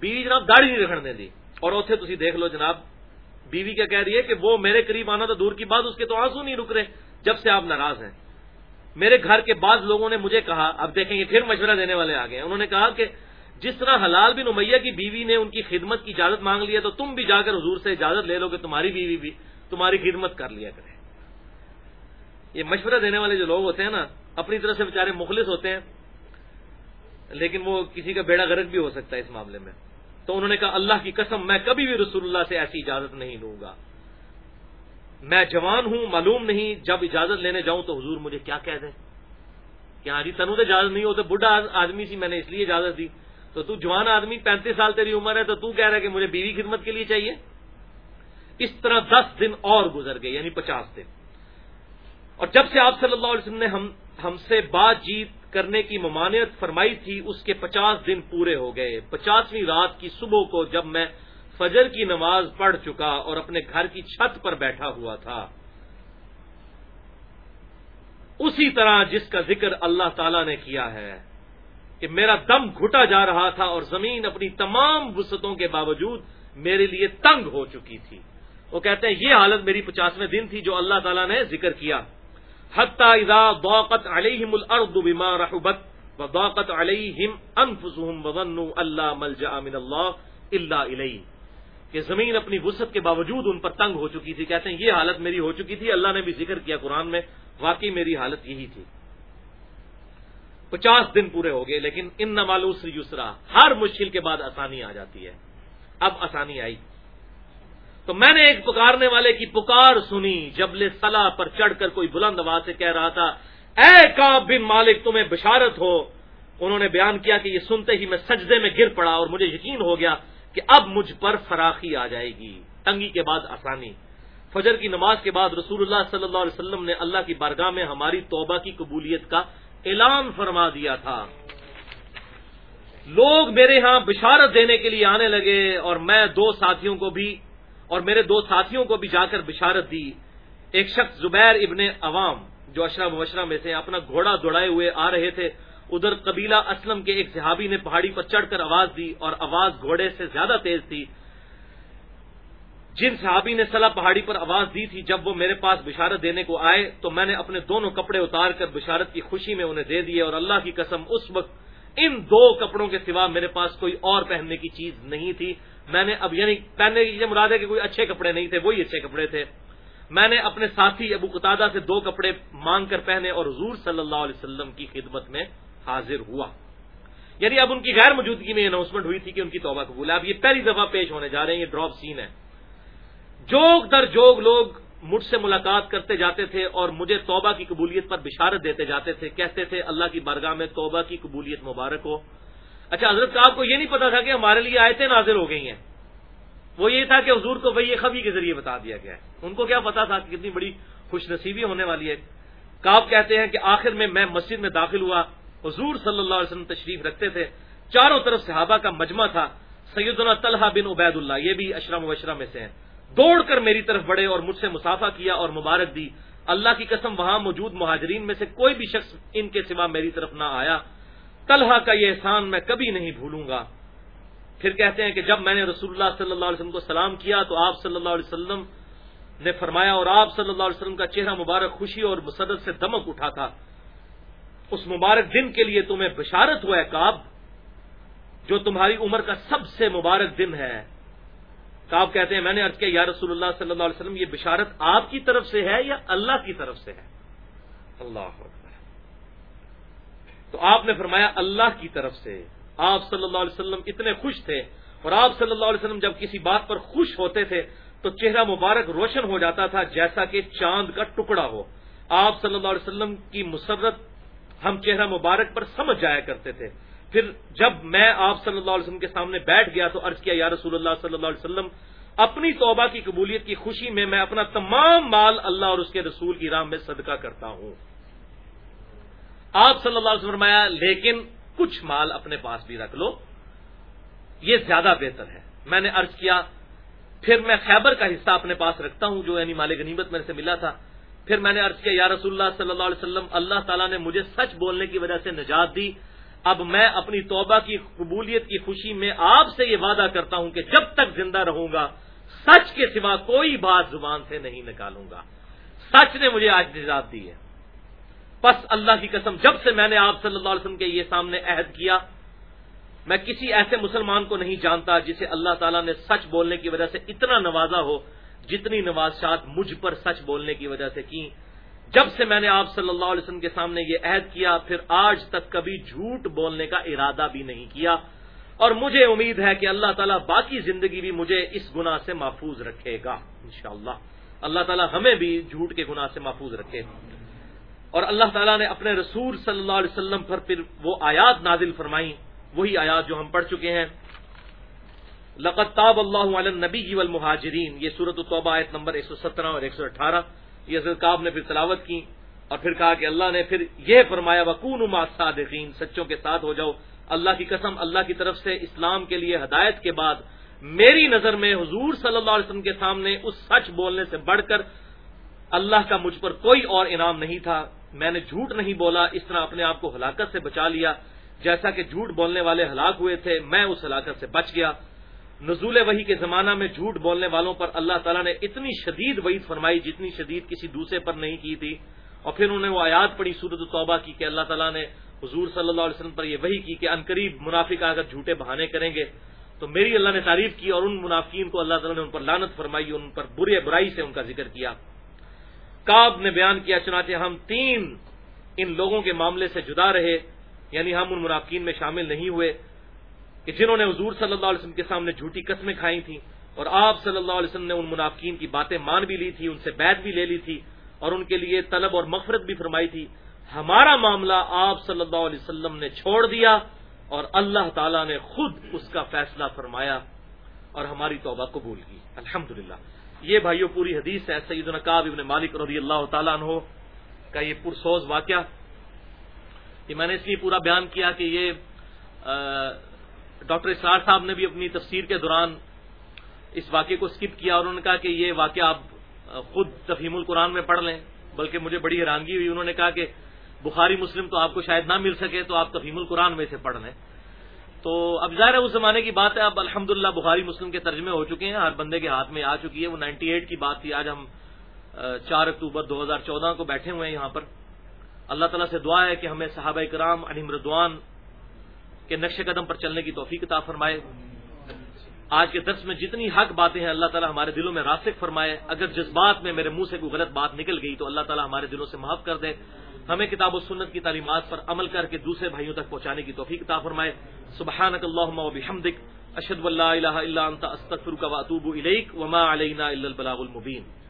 بیوی جناب داڑھی نہیں رکھنے دی اور اسے تھی دیکھ لو جناب، بیوی کیا کہہ رہی ہے کہ وہ میرے قریب آنا تو دور کی بات، اس کے تو آنسو نہیں رک رہے، جب سے آپ ناراض ہیں۔ میرے گھر کے بعض لوگوں نے مجھے کہا، اب دیکھیں گے پھر مشورہ دینے والے آ گئے انہوں نے کہا کہ جس طرح حلال بن امیہ کی بیوی نے ان کی خدمت کی اجازت مانگ لی ہے، تو تم بھی جا کر حضور سے اجازت لے لو کہ تمہاری بیوی بھی تمہاری خدمت کر لیا کرے۔ یہ مشورہ دینے والے جو لوگ ہوتے ہیں نا، اپنی طرف سے بےچارے مخلص ہوتے ہیں، لیکن وہ کسی کا بیڑا غرق بھی ہو سکتا ہے اس معاملے میں۔ تو انہوں نے کہا، اللہ کی قسم، میں کبھی بھی رسول اللہ سے ایسی اجازت نہیں لوں گا۔ میں جوان ہوں، معلوم نہیں، جب اجازت لینے جاؤں تو حضور مجھے کیا کہہ دیں؟ کہ ہاں جی تنو تو اجازت نہیں ہو تو بڈھا آدمی سی، میں نے اس لیے اجازت دی۔ تو تو جوان آدمی پینتیس سال تیری عمر ہے تو تو کہہ رہا ہے کہ مجھے بیوی خدمت کے لیے چاہیے۔ اس طرح دس دن اور گزر گئے یعنی پچاس دن۔ اور جب سے آپ صلی اللہ علیہ وسلم نے ہم ہم سے بات چیت کرنے کی ممانعت فرمائی تھی، اس کے پچاس دن پورے ہو گئے۔ پچاسویں رات کی صبح کو جب میں فجر کی نماز پڑھ چکا اور اپنے گھر کی چھت پر بیٹھا ہوا تھا۔ اسی طرح جس کا ذکر اللہ تعالی نے کیا ہے کہ میرا دم گھٹا جا رہا تھا اور زمین اپنی تمام وسطوں کے باوجود میرے لیے تنگ ہو چکی تھی۔ وہ کہتے ہیں، یہ حالت میری پچاسویں دن تھی جو اللہ تعالیٰ نے ذکر کیا۔ اذا ضاقت علیہم الارض بما رحبت وضاقت علیہم انفسهم وظنوا اللہ ملجا من اللہ الا الیہ کہ زمین اپنی وسعت کے باوجود ان پر تنگ ہو چکی تھی، کہتے ہیں، یہ حالت میری ہو چکی تھی، اللہ نے بھی ذکر کیا قرآن میں، واقعی میری حالت یہی تھی۔ پچاس دن پورے ہو گئے، لیکن ان نمالوس یسرا، ہر مشکل کے بعد آسانی آ جاتی ہے۔ اب آسانی آئی۔ تو میں نے ایک پکارنے والے کی پکار سنی جبل سلا پر چڑھ کر کوئی بلند آواز سے کہہ رہا تھا، اے کا بن مالک، تمہیں بشارت ہو؟ انہوں نے بیان کیا کہ یہ سنتے ہی میں سجدے میں گر پڑا اور مجھے یقین ہو گیا کہ اب مجھ پر فراخی آ جائے گی۔ تنگی کے بعد آسانی۔ فجر کی نماز کے بعد رسول اللہ صلی اللہ علیہ وسلم نے اللہ کی بارگاہ میں ہماری توبہ کی قبولیت کا اعلان فرما دیا تھا۔ لوگ میرے ہاں بشارت دینے کے لیے آنے لگے اور میں دو ساتھیوں کو بھی اور میرے دو ساتھیوں کو بھی جا کر بشارت دی۔ ایک شخص زبیر ابن عوام، جو اشرا مبشرہ میں سے اپنا گھوڑا دوڑائے ہوئے آ رہے تھے۔ ادھر قبیلہ اسلم کے ایک صحابی نے پہاڑی پر چڑھ کر آواز دی اور آواز گھوڑے سے زیادہ تیز تھی۔ جن صحابی نے صلاح پہاڑی پر آواز دی تھی، جب وہ میرے پاس بشارت دینے کو آئے، تو میں نے اپنے دونوں کپڑے اتار کر بشارت کی خوشی میں انہیں دے دیے اور اللہ کی قسم اس وقت ان دو کپڑوں کے سوا میرے پاس کوئی اور پہننے کی چیز نہیں تھی۔ میں نے اب یعنی پہننے کی یہ مراد ہے کہ کوئی اچھے کپڑے نہیں تھے، وہی اچھے کپڑے تھے۔ میں نے اپنے ساتھی ابو قطادہ سے دو کپڑے مانگ کر پہنے اور حضور صلی اللہ علیہ وسلم کی خدمت میں حاضر ہوا۔ یعنی اب ان کی غیر موجودگی میں اناؤنسمنٹ ہوئی تھی کہ ان کی توبہ قبول ہے۔ اب یہ پہلی دفعہ پیش ہونے جا رہے ہیں، یہ ڈراپ سین ہے۔ جوگ در جوگ لوگ مجھ سے ملاقات کرتے جاتے تھے اور مجھے توبہ کی قبولیت پر بشارت دیتے جاتے تھے، کہتے تھے، اللہ کی بارگاہ میں توبہ کی قبولیت مبارک ہو۔ اچھا حضرت آپ کو یہ نہیں پتا تھا کہ ہمارے لیے آیتیں نازل ہو گئی ہیں۔ وہ یہ تھا کہ حضور کو وہی خبی کے ذریعے بتا دیا گیا ہے۔ ان کو کیا پتا تھا کہ کتنی بڑی خوش نصیبی ہونے والی ہے۔ کاپ کہتے ہیں کہ آخر میں میں مسجد میں داخل ہوا۔ حضور صلی اللہ علیہ وسلم تشریف رکھتے تھے۔ چاروں طرف صحابہ کا مجمع تھا۔ سیدنا طلحہ بن عبید اللہ یہ بھی اشرم وشرہ میں سے ہیں۔ دوڑ کر میری طرف بڑھے اور مجھ سے مسافہ کیا اور مبارک دی۔ اللہ کی قسم، وہاں موجود مہاجرین میں سے کوئی بھی شخص ان کے سوا میری طرف نہ آیا۔ طلحہ کا یہ احسان میں کبھی نہیں بھولوں گا۔ پھر کہتے ہیں کہ جب میں نے رسول اللہ صلی اللہ علیہ وسلم کو سلام کیا تو آپ صلی اللہ علیہ وسلم نے فرمایا اور آپ صلی اللہ علیہ وسلم کا چہرہ مبارک، خوشی اور مسرت سے دمک اٹھا تھا۔ اس مبارک دن کے لیے تمہیں بشارت ہوا ہے کاب جو تمہاری عمر کا سب سے مبارک دن ہے۔ کاب کہتے ہیں میں نے ارض کیا، یا رسول اللہ صلی اللہ علیہ وسلم، یہ بشارت آپ کی طرف سے ہے یا اللہ کی طرف سے ہے؟ اللہ تو آپ نے فرمایا، اللہ کی طرف سے۔ آپ صلی اللہ علیہ وسلم اتنے خوش تھے اور آپ صلی اللہ علیہ وسلم جب کسی بات پر خوش ہوتے تھے تو چہرہ مبارک روشن ہو جاتا تھا، جیسا کہ چاند کا ٹکڑا ہو۔ آپ صلی اللہ علیہ وسلم کی مسرت ہم چہرہ مبارک پر سمجھ جایا کرتے تھے۔ پھر جب میں آپ صلی اللہ علیہ وسلم کے سامنے بیٹھ گیا تو عرض کیا، یا رسول اللہ صلی اللہ علیہ وسلم، اپنی توبہ کی قبولیت کی خوشی میں میں اپنا تمام مال اللہ اور اس کے رسول کی راہ میں صدقہ کرتا ہوں۔ آپ صلی اللہ علیہ وسلم فرمایا، لیکن کچھ مال اپنے پاس بھی رکھ لو، یہ زیادہ بہتر ہے۔ میں نے عرض کیا، پھر میں خیبر کا حصہ اپنے پاس رکھتا ہوں، جو یعنی مال غنیمت میرے سے ملا تھا۔ پھر میں نے عرض کیا، یا رسول اللہ صلی اللہ علیہ وسلم، اللہ تعالیٰ نے مجھے سچ بولنے کی وجہ سے نجات دی۔ اب میں اپنی توبہ کی قبولیت کی خوشی میں آپ سے یہ وعدہ کرتا ہوں کہ جب تک زندہ رہوں گا، سچ کے سوا کوئی بات زبان سے نہیں نکالوں گا۔ سچ نے مجھے آج نجات دی ہے۔ بس اللہ کی قسم، جب سے میں نے آپ صلی اللہ علیہ وسلم کے یہ سامنے عہد کیا، میں کسی ایسے مسلمان کو نہیں جانتا جسے اللہ تعالیٰ نے سچ بولنے کی وجہ سے اتنا نوازا ہو جتنی نوازشات مجھ پر سچ بولنے کی وجہ سے کی جب سے میں نے آپ صلی اللہ علیہ وسلم کے سامنے یہ عہد کیا، پھر آج تک کبھی جھوٹ بولنے کا ارادہ بھی نہیں کیا۔ اور مجھے امید ہے کہ اللہ تعالیٰ باقی زندگی بھی مجھے اس گناہ سے محفوظ رکھے گا، انشاءاللہ۔ اللہ تعالیٰ ہمیں بھی جھوٹ کے گناہ سے محفوظ رکھے۔ اور اللہ تعالیٰ نے اپنے رسول صلی اللہ علیہ وسلم پر پھر وہ آیات نازل فرمائی وہی آیات جو ہم پڑھ چکے ہیں۔ لقتاب اللہ علیہ نبی جی المہاجرین یہ صورت الطبہ آیت نمبر ایک سو سترہ اور ایک سو اٹھارہ۔ یہ حضرت نے پھر تلاوت کی اور پھر کہا کہ اللہ نے پھر یہ فرمایا، وکون صادقین سچوں کے ساتھ ہو جاؤ۔ اللہ کی قسم، اللہ کی طرف سے اسلام کے لیے ہدایت کے بعد میری نظر میں حضور صلی اللہ علیہ وسلم کے سامنے اس سچ بولنے سے بڑھ کر اللہ کا مجھ پر کوئی اور انعام نہیں تھا۔ میں نے جھوٹ نہیں بولا، اس طرح اپنے آپ کو ہلاکت سے بچا لیا۔ جیسا کہ جھوٹ بولنے والے ہلاک ہوئے تھے، میں اس ہلاکت سے بچ گیا۔ نزول وحی کے زمانہ میں جھوٹ بولنے والوں پر اللہ تعالیٰ نے اتنی شدید وعید فرمائی جتنی شدید کسی دوسرے پر نہیں کی تھی۔ اور پھر انہوں نے وہ آیات پڑی صورت توبہ کی کہ اللہ تعالیٰ نے حضور صلی اللہ علیہ وسلم پر یہ وہی کی کہ انقریب منافق اگر جھوٹے بہانے کریں گے تو میری اللہ نے تعریف کی اور ان منافقین کو اللہ تعالیٰ نے ان پر لانت فرمائی اور ان پر برے برائی سے ان کا ذکر کیا۔ کاب نے بیان کیا چنانچہ ہم تین ان لوگوں کے معاملے سے جدا رہے یعنی ہم ان منافقین میں شامل نہیں ہوئے۔ کہ جنہوں نے حضور صلی اللہ علیہ وسلم کے سامنے جھوٹی قسمیں کھائی تھیں اور آپ صلی اللہ علیہ وسلم نے ان منافقین کی باتیں مان بھی لی تھی ان سے بیت بھی لے لی تھی اور ان کے لیے طلب اور مغفرت بھی فرمائی تھی۔ ہمارا معاملہ آپ صلی اللہ علیہ وسلم نے چھوڑ دیا اور اللہ تعالیٰ نے خود اس کا فیصلہ فرمایا اور ہماری توبہ قبول کی۔ الحمد یہ بھائیو، پوری حدیث ہے سعید القاب ابن مالک رضی اللہ تعالیٰ عنہ کا یہ پرسوز واقعہ۔ یہ میں نے اس لیے پورا بیان کیا کہ یہ ڈاکٹر اسرار صاحب نے بھی اپنی تفسیر کے دوران اس واقعے کو اسکپ کیا اور انہوں نے کہا کہ یہ واقعہ آپ خود تفہیم القرآن میں پڑھ لیں، بلکہ مجھے بڑی حیرانگی ہوئی۔ انہوں نے کہا کہ بخاری مسلم تو آپ کو شاید نہ مل سکے، تو آپ تفہیم القرآن میں سے پڑھ لیں۔ تو اب ظاہر ہے اس زمانے کی بات ہے، اب الحمد بخاری مسلم کے ترجمے ہو چکے ہیں، ہر بندے کے ہاتھ میں آ چکی ہے۔ وہ نائنٹی ایٹ کی بات تھی، آج ہم چار اکتوبر دو ہزار چودہ کو بیٹھے ہوئے ہیں یہاں پر۔ اللہ تعالیٰ سے دعا ہے کہ ہمیں صحابہ کرام علیم ردوان کے نقش قدم پر چلنے کی توفیق عطا فرمائے۔ آج کے درس میں جتنی حق باتیں ہیں اللہ تعالیٰ ہمارے دلوں میں راسک فرمائے۔ اگر جذبات میں میرے منہ سے کوئی غلط بات نکل گئی تو اللہ تعالیٰ ہمارے دلوں سے معاف کر دے۔ ہمیں کتاب و سنت کی تعلیمات پر عمل کر کے دوسرے بھائیوں تک پہنچانے کی توفیق عطا فرمائے۔ سبحانک اللہم و بحمدک، اشہد واللہ الہ الا انت، استغفرک و اتوب الیک، وما علینا الا البلاغ المبین۔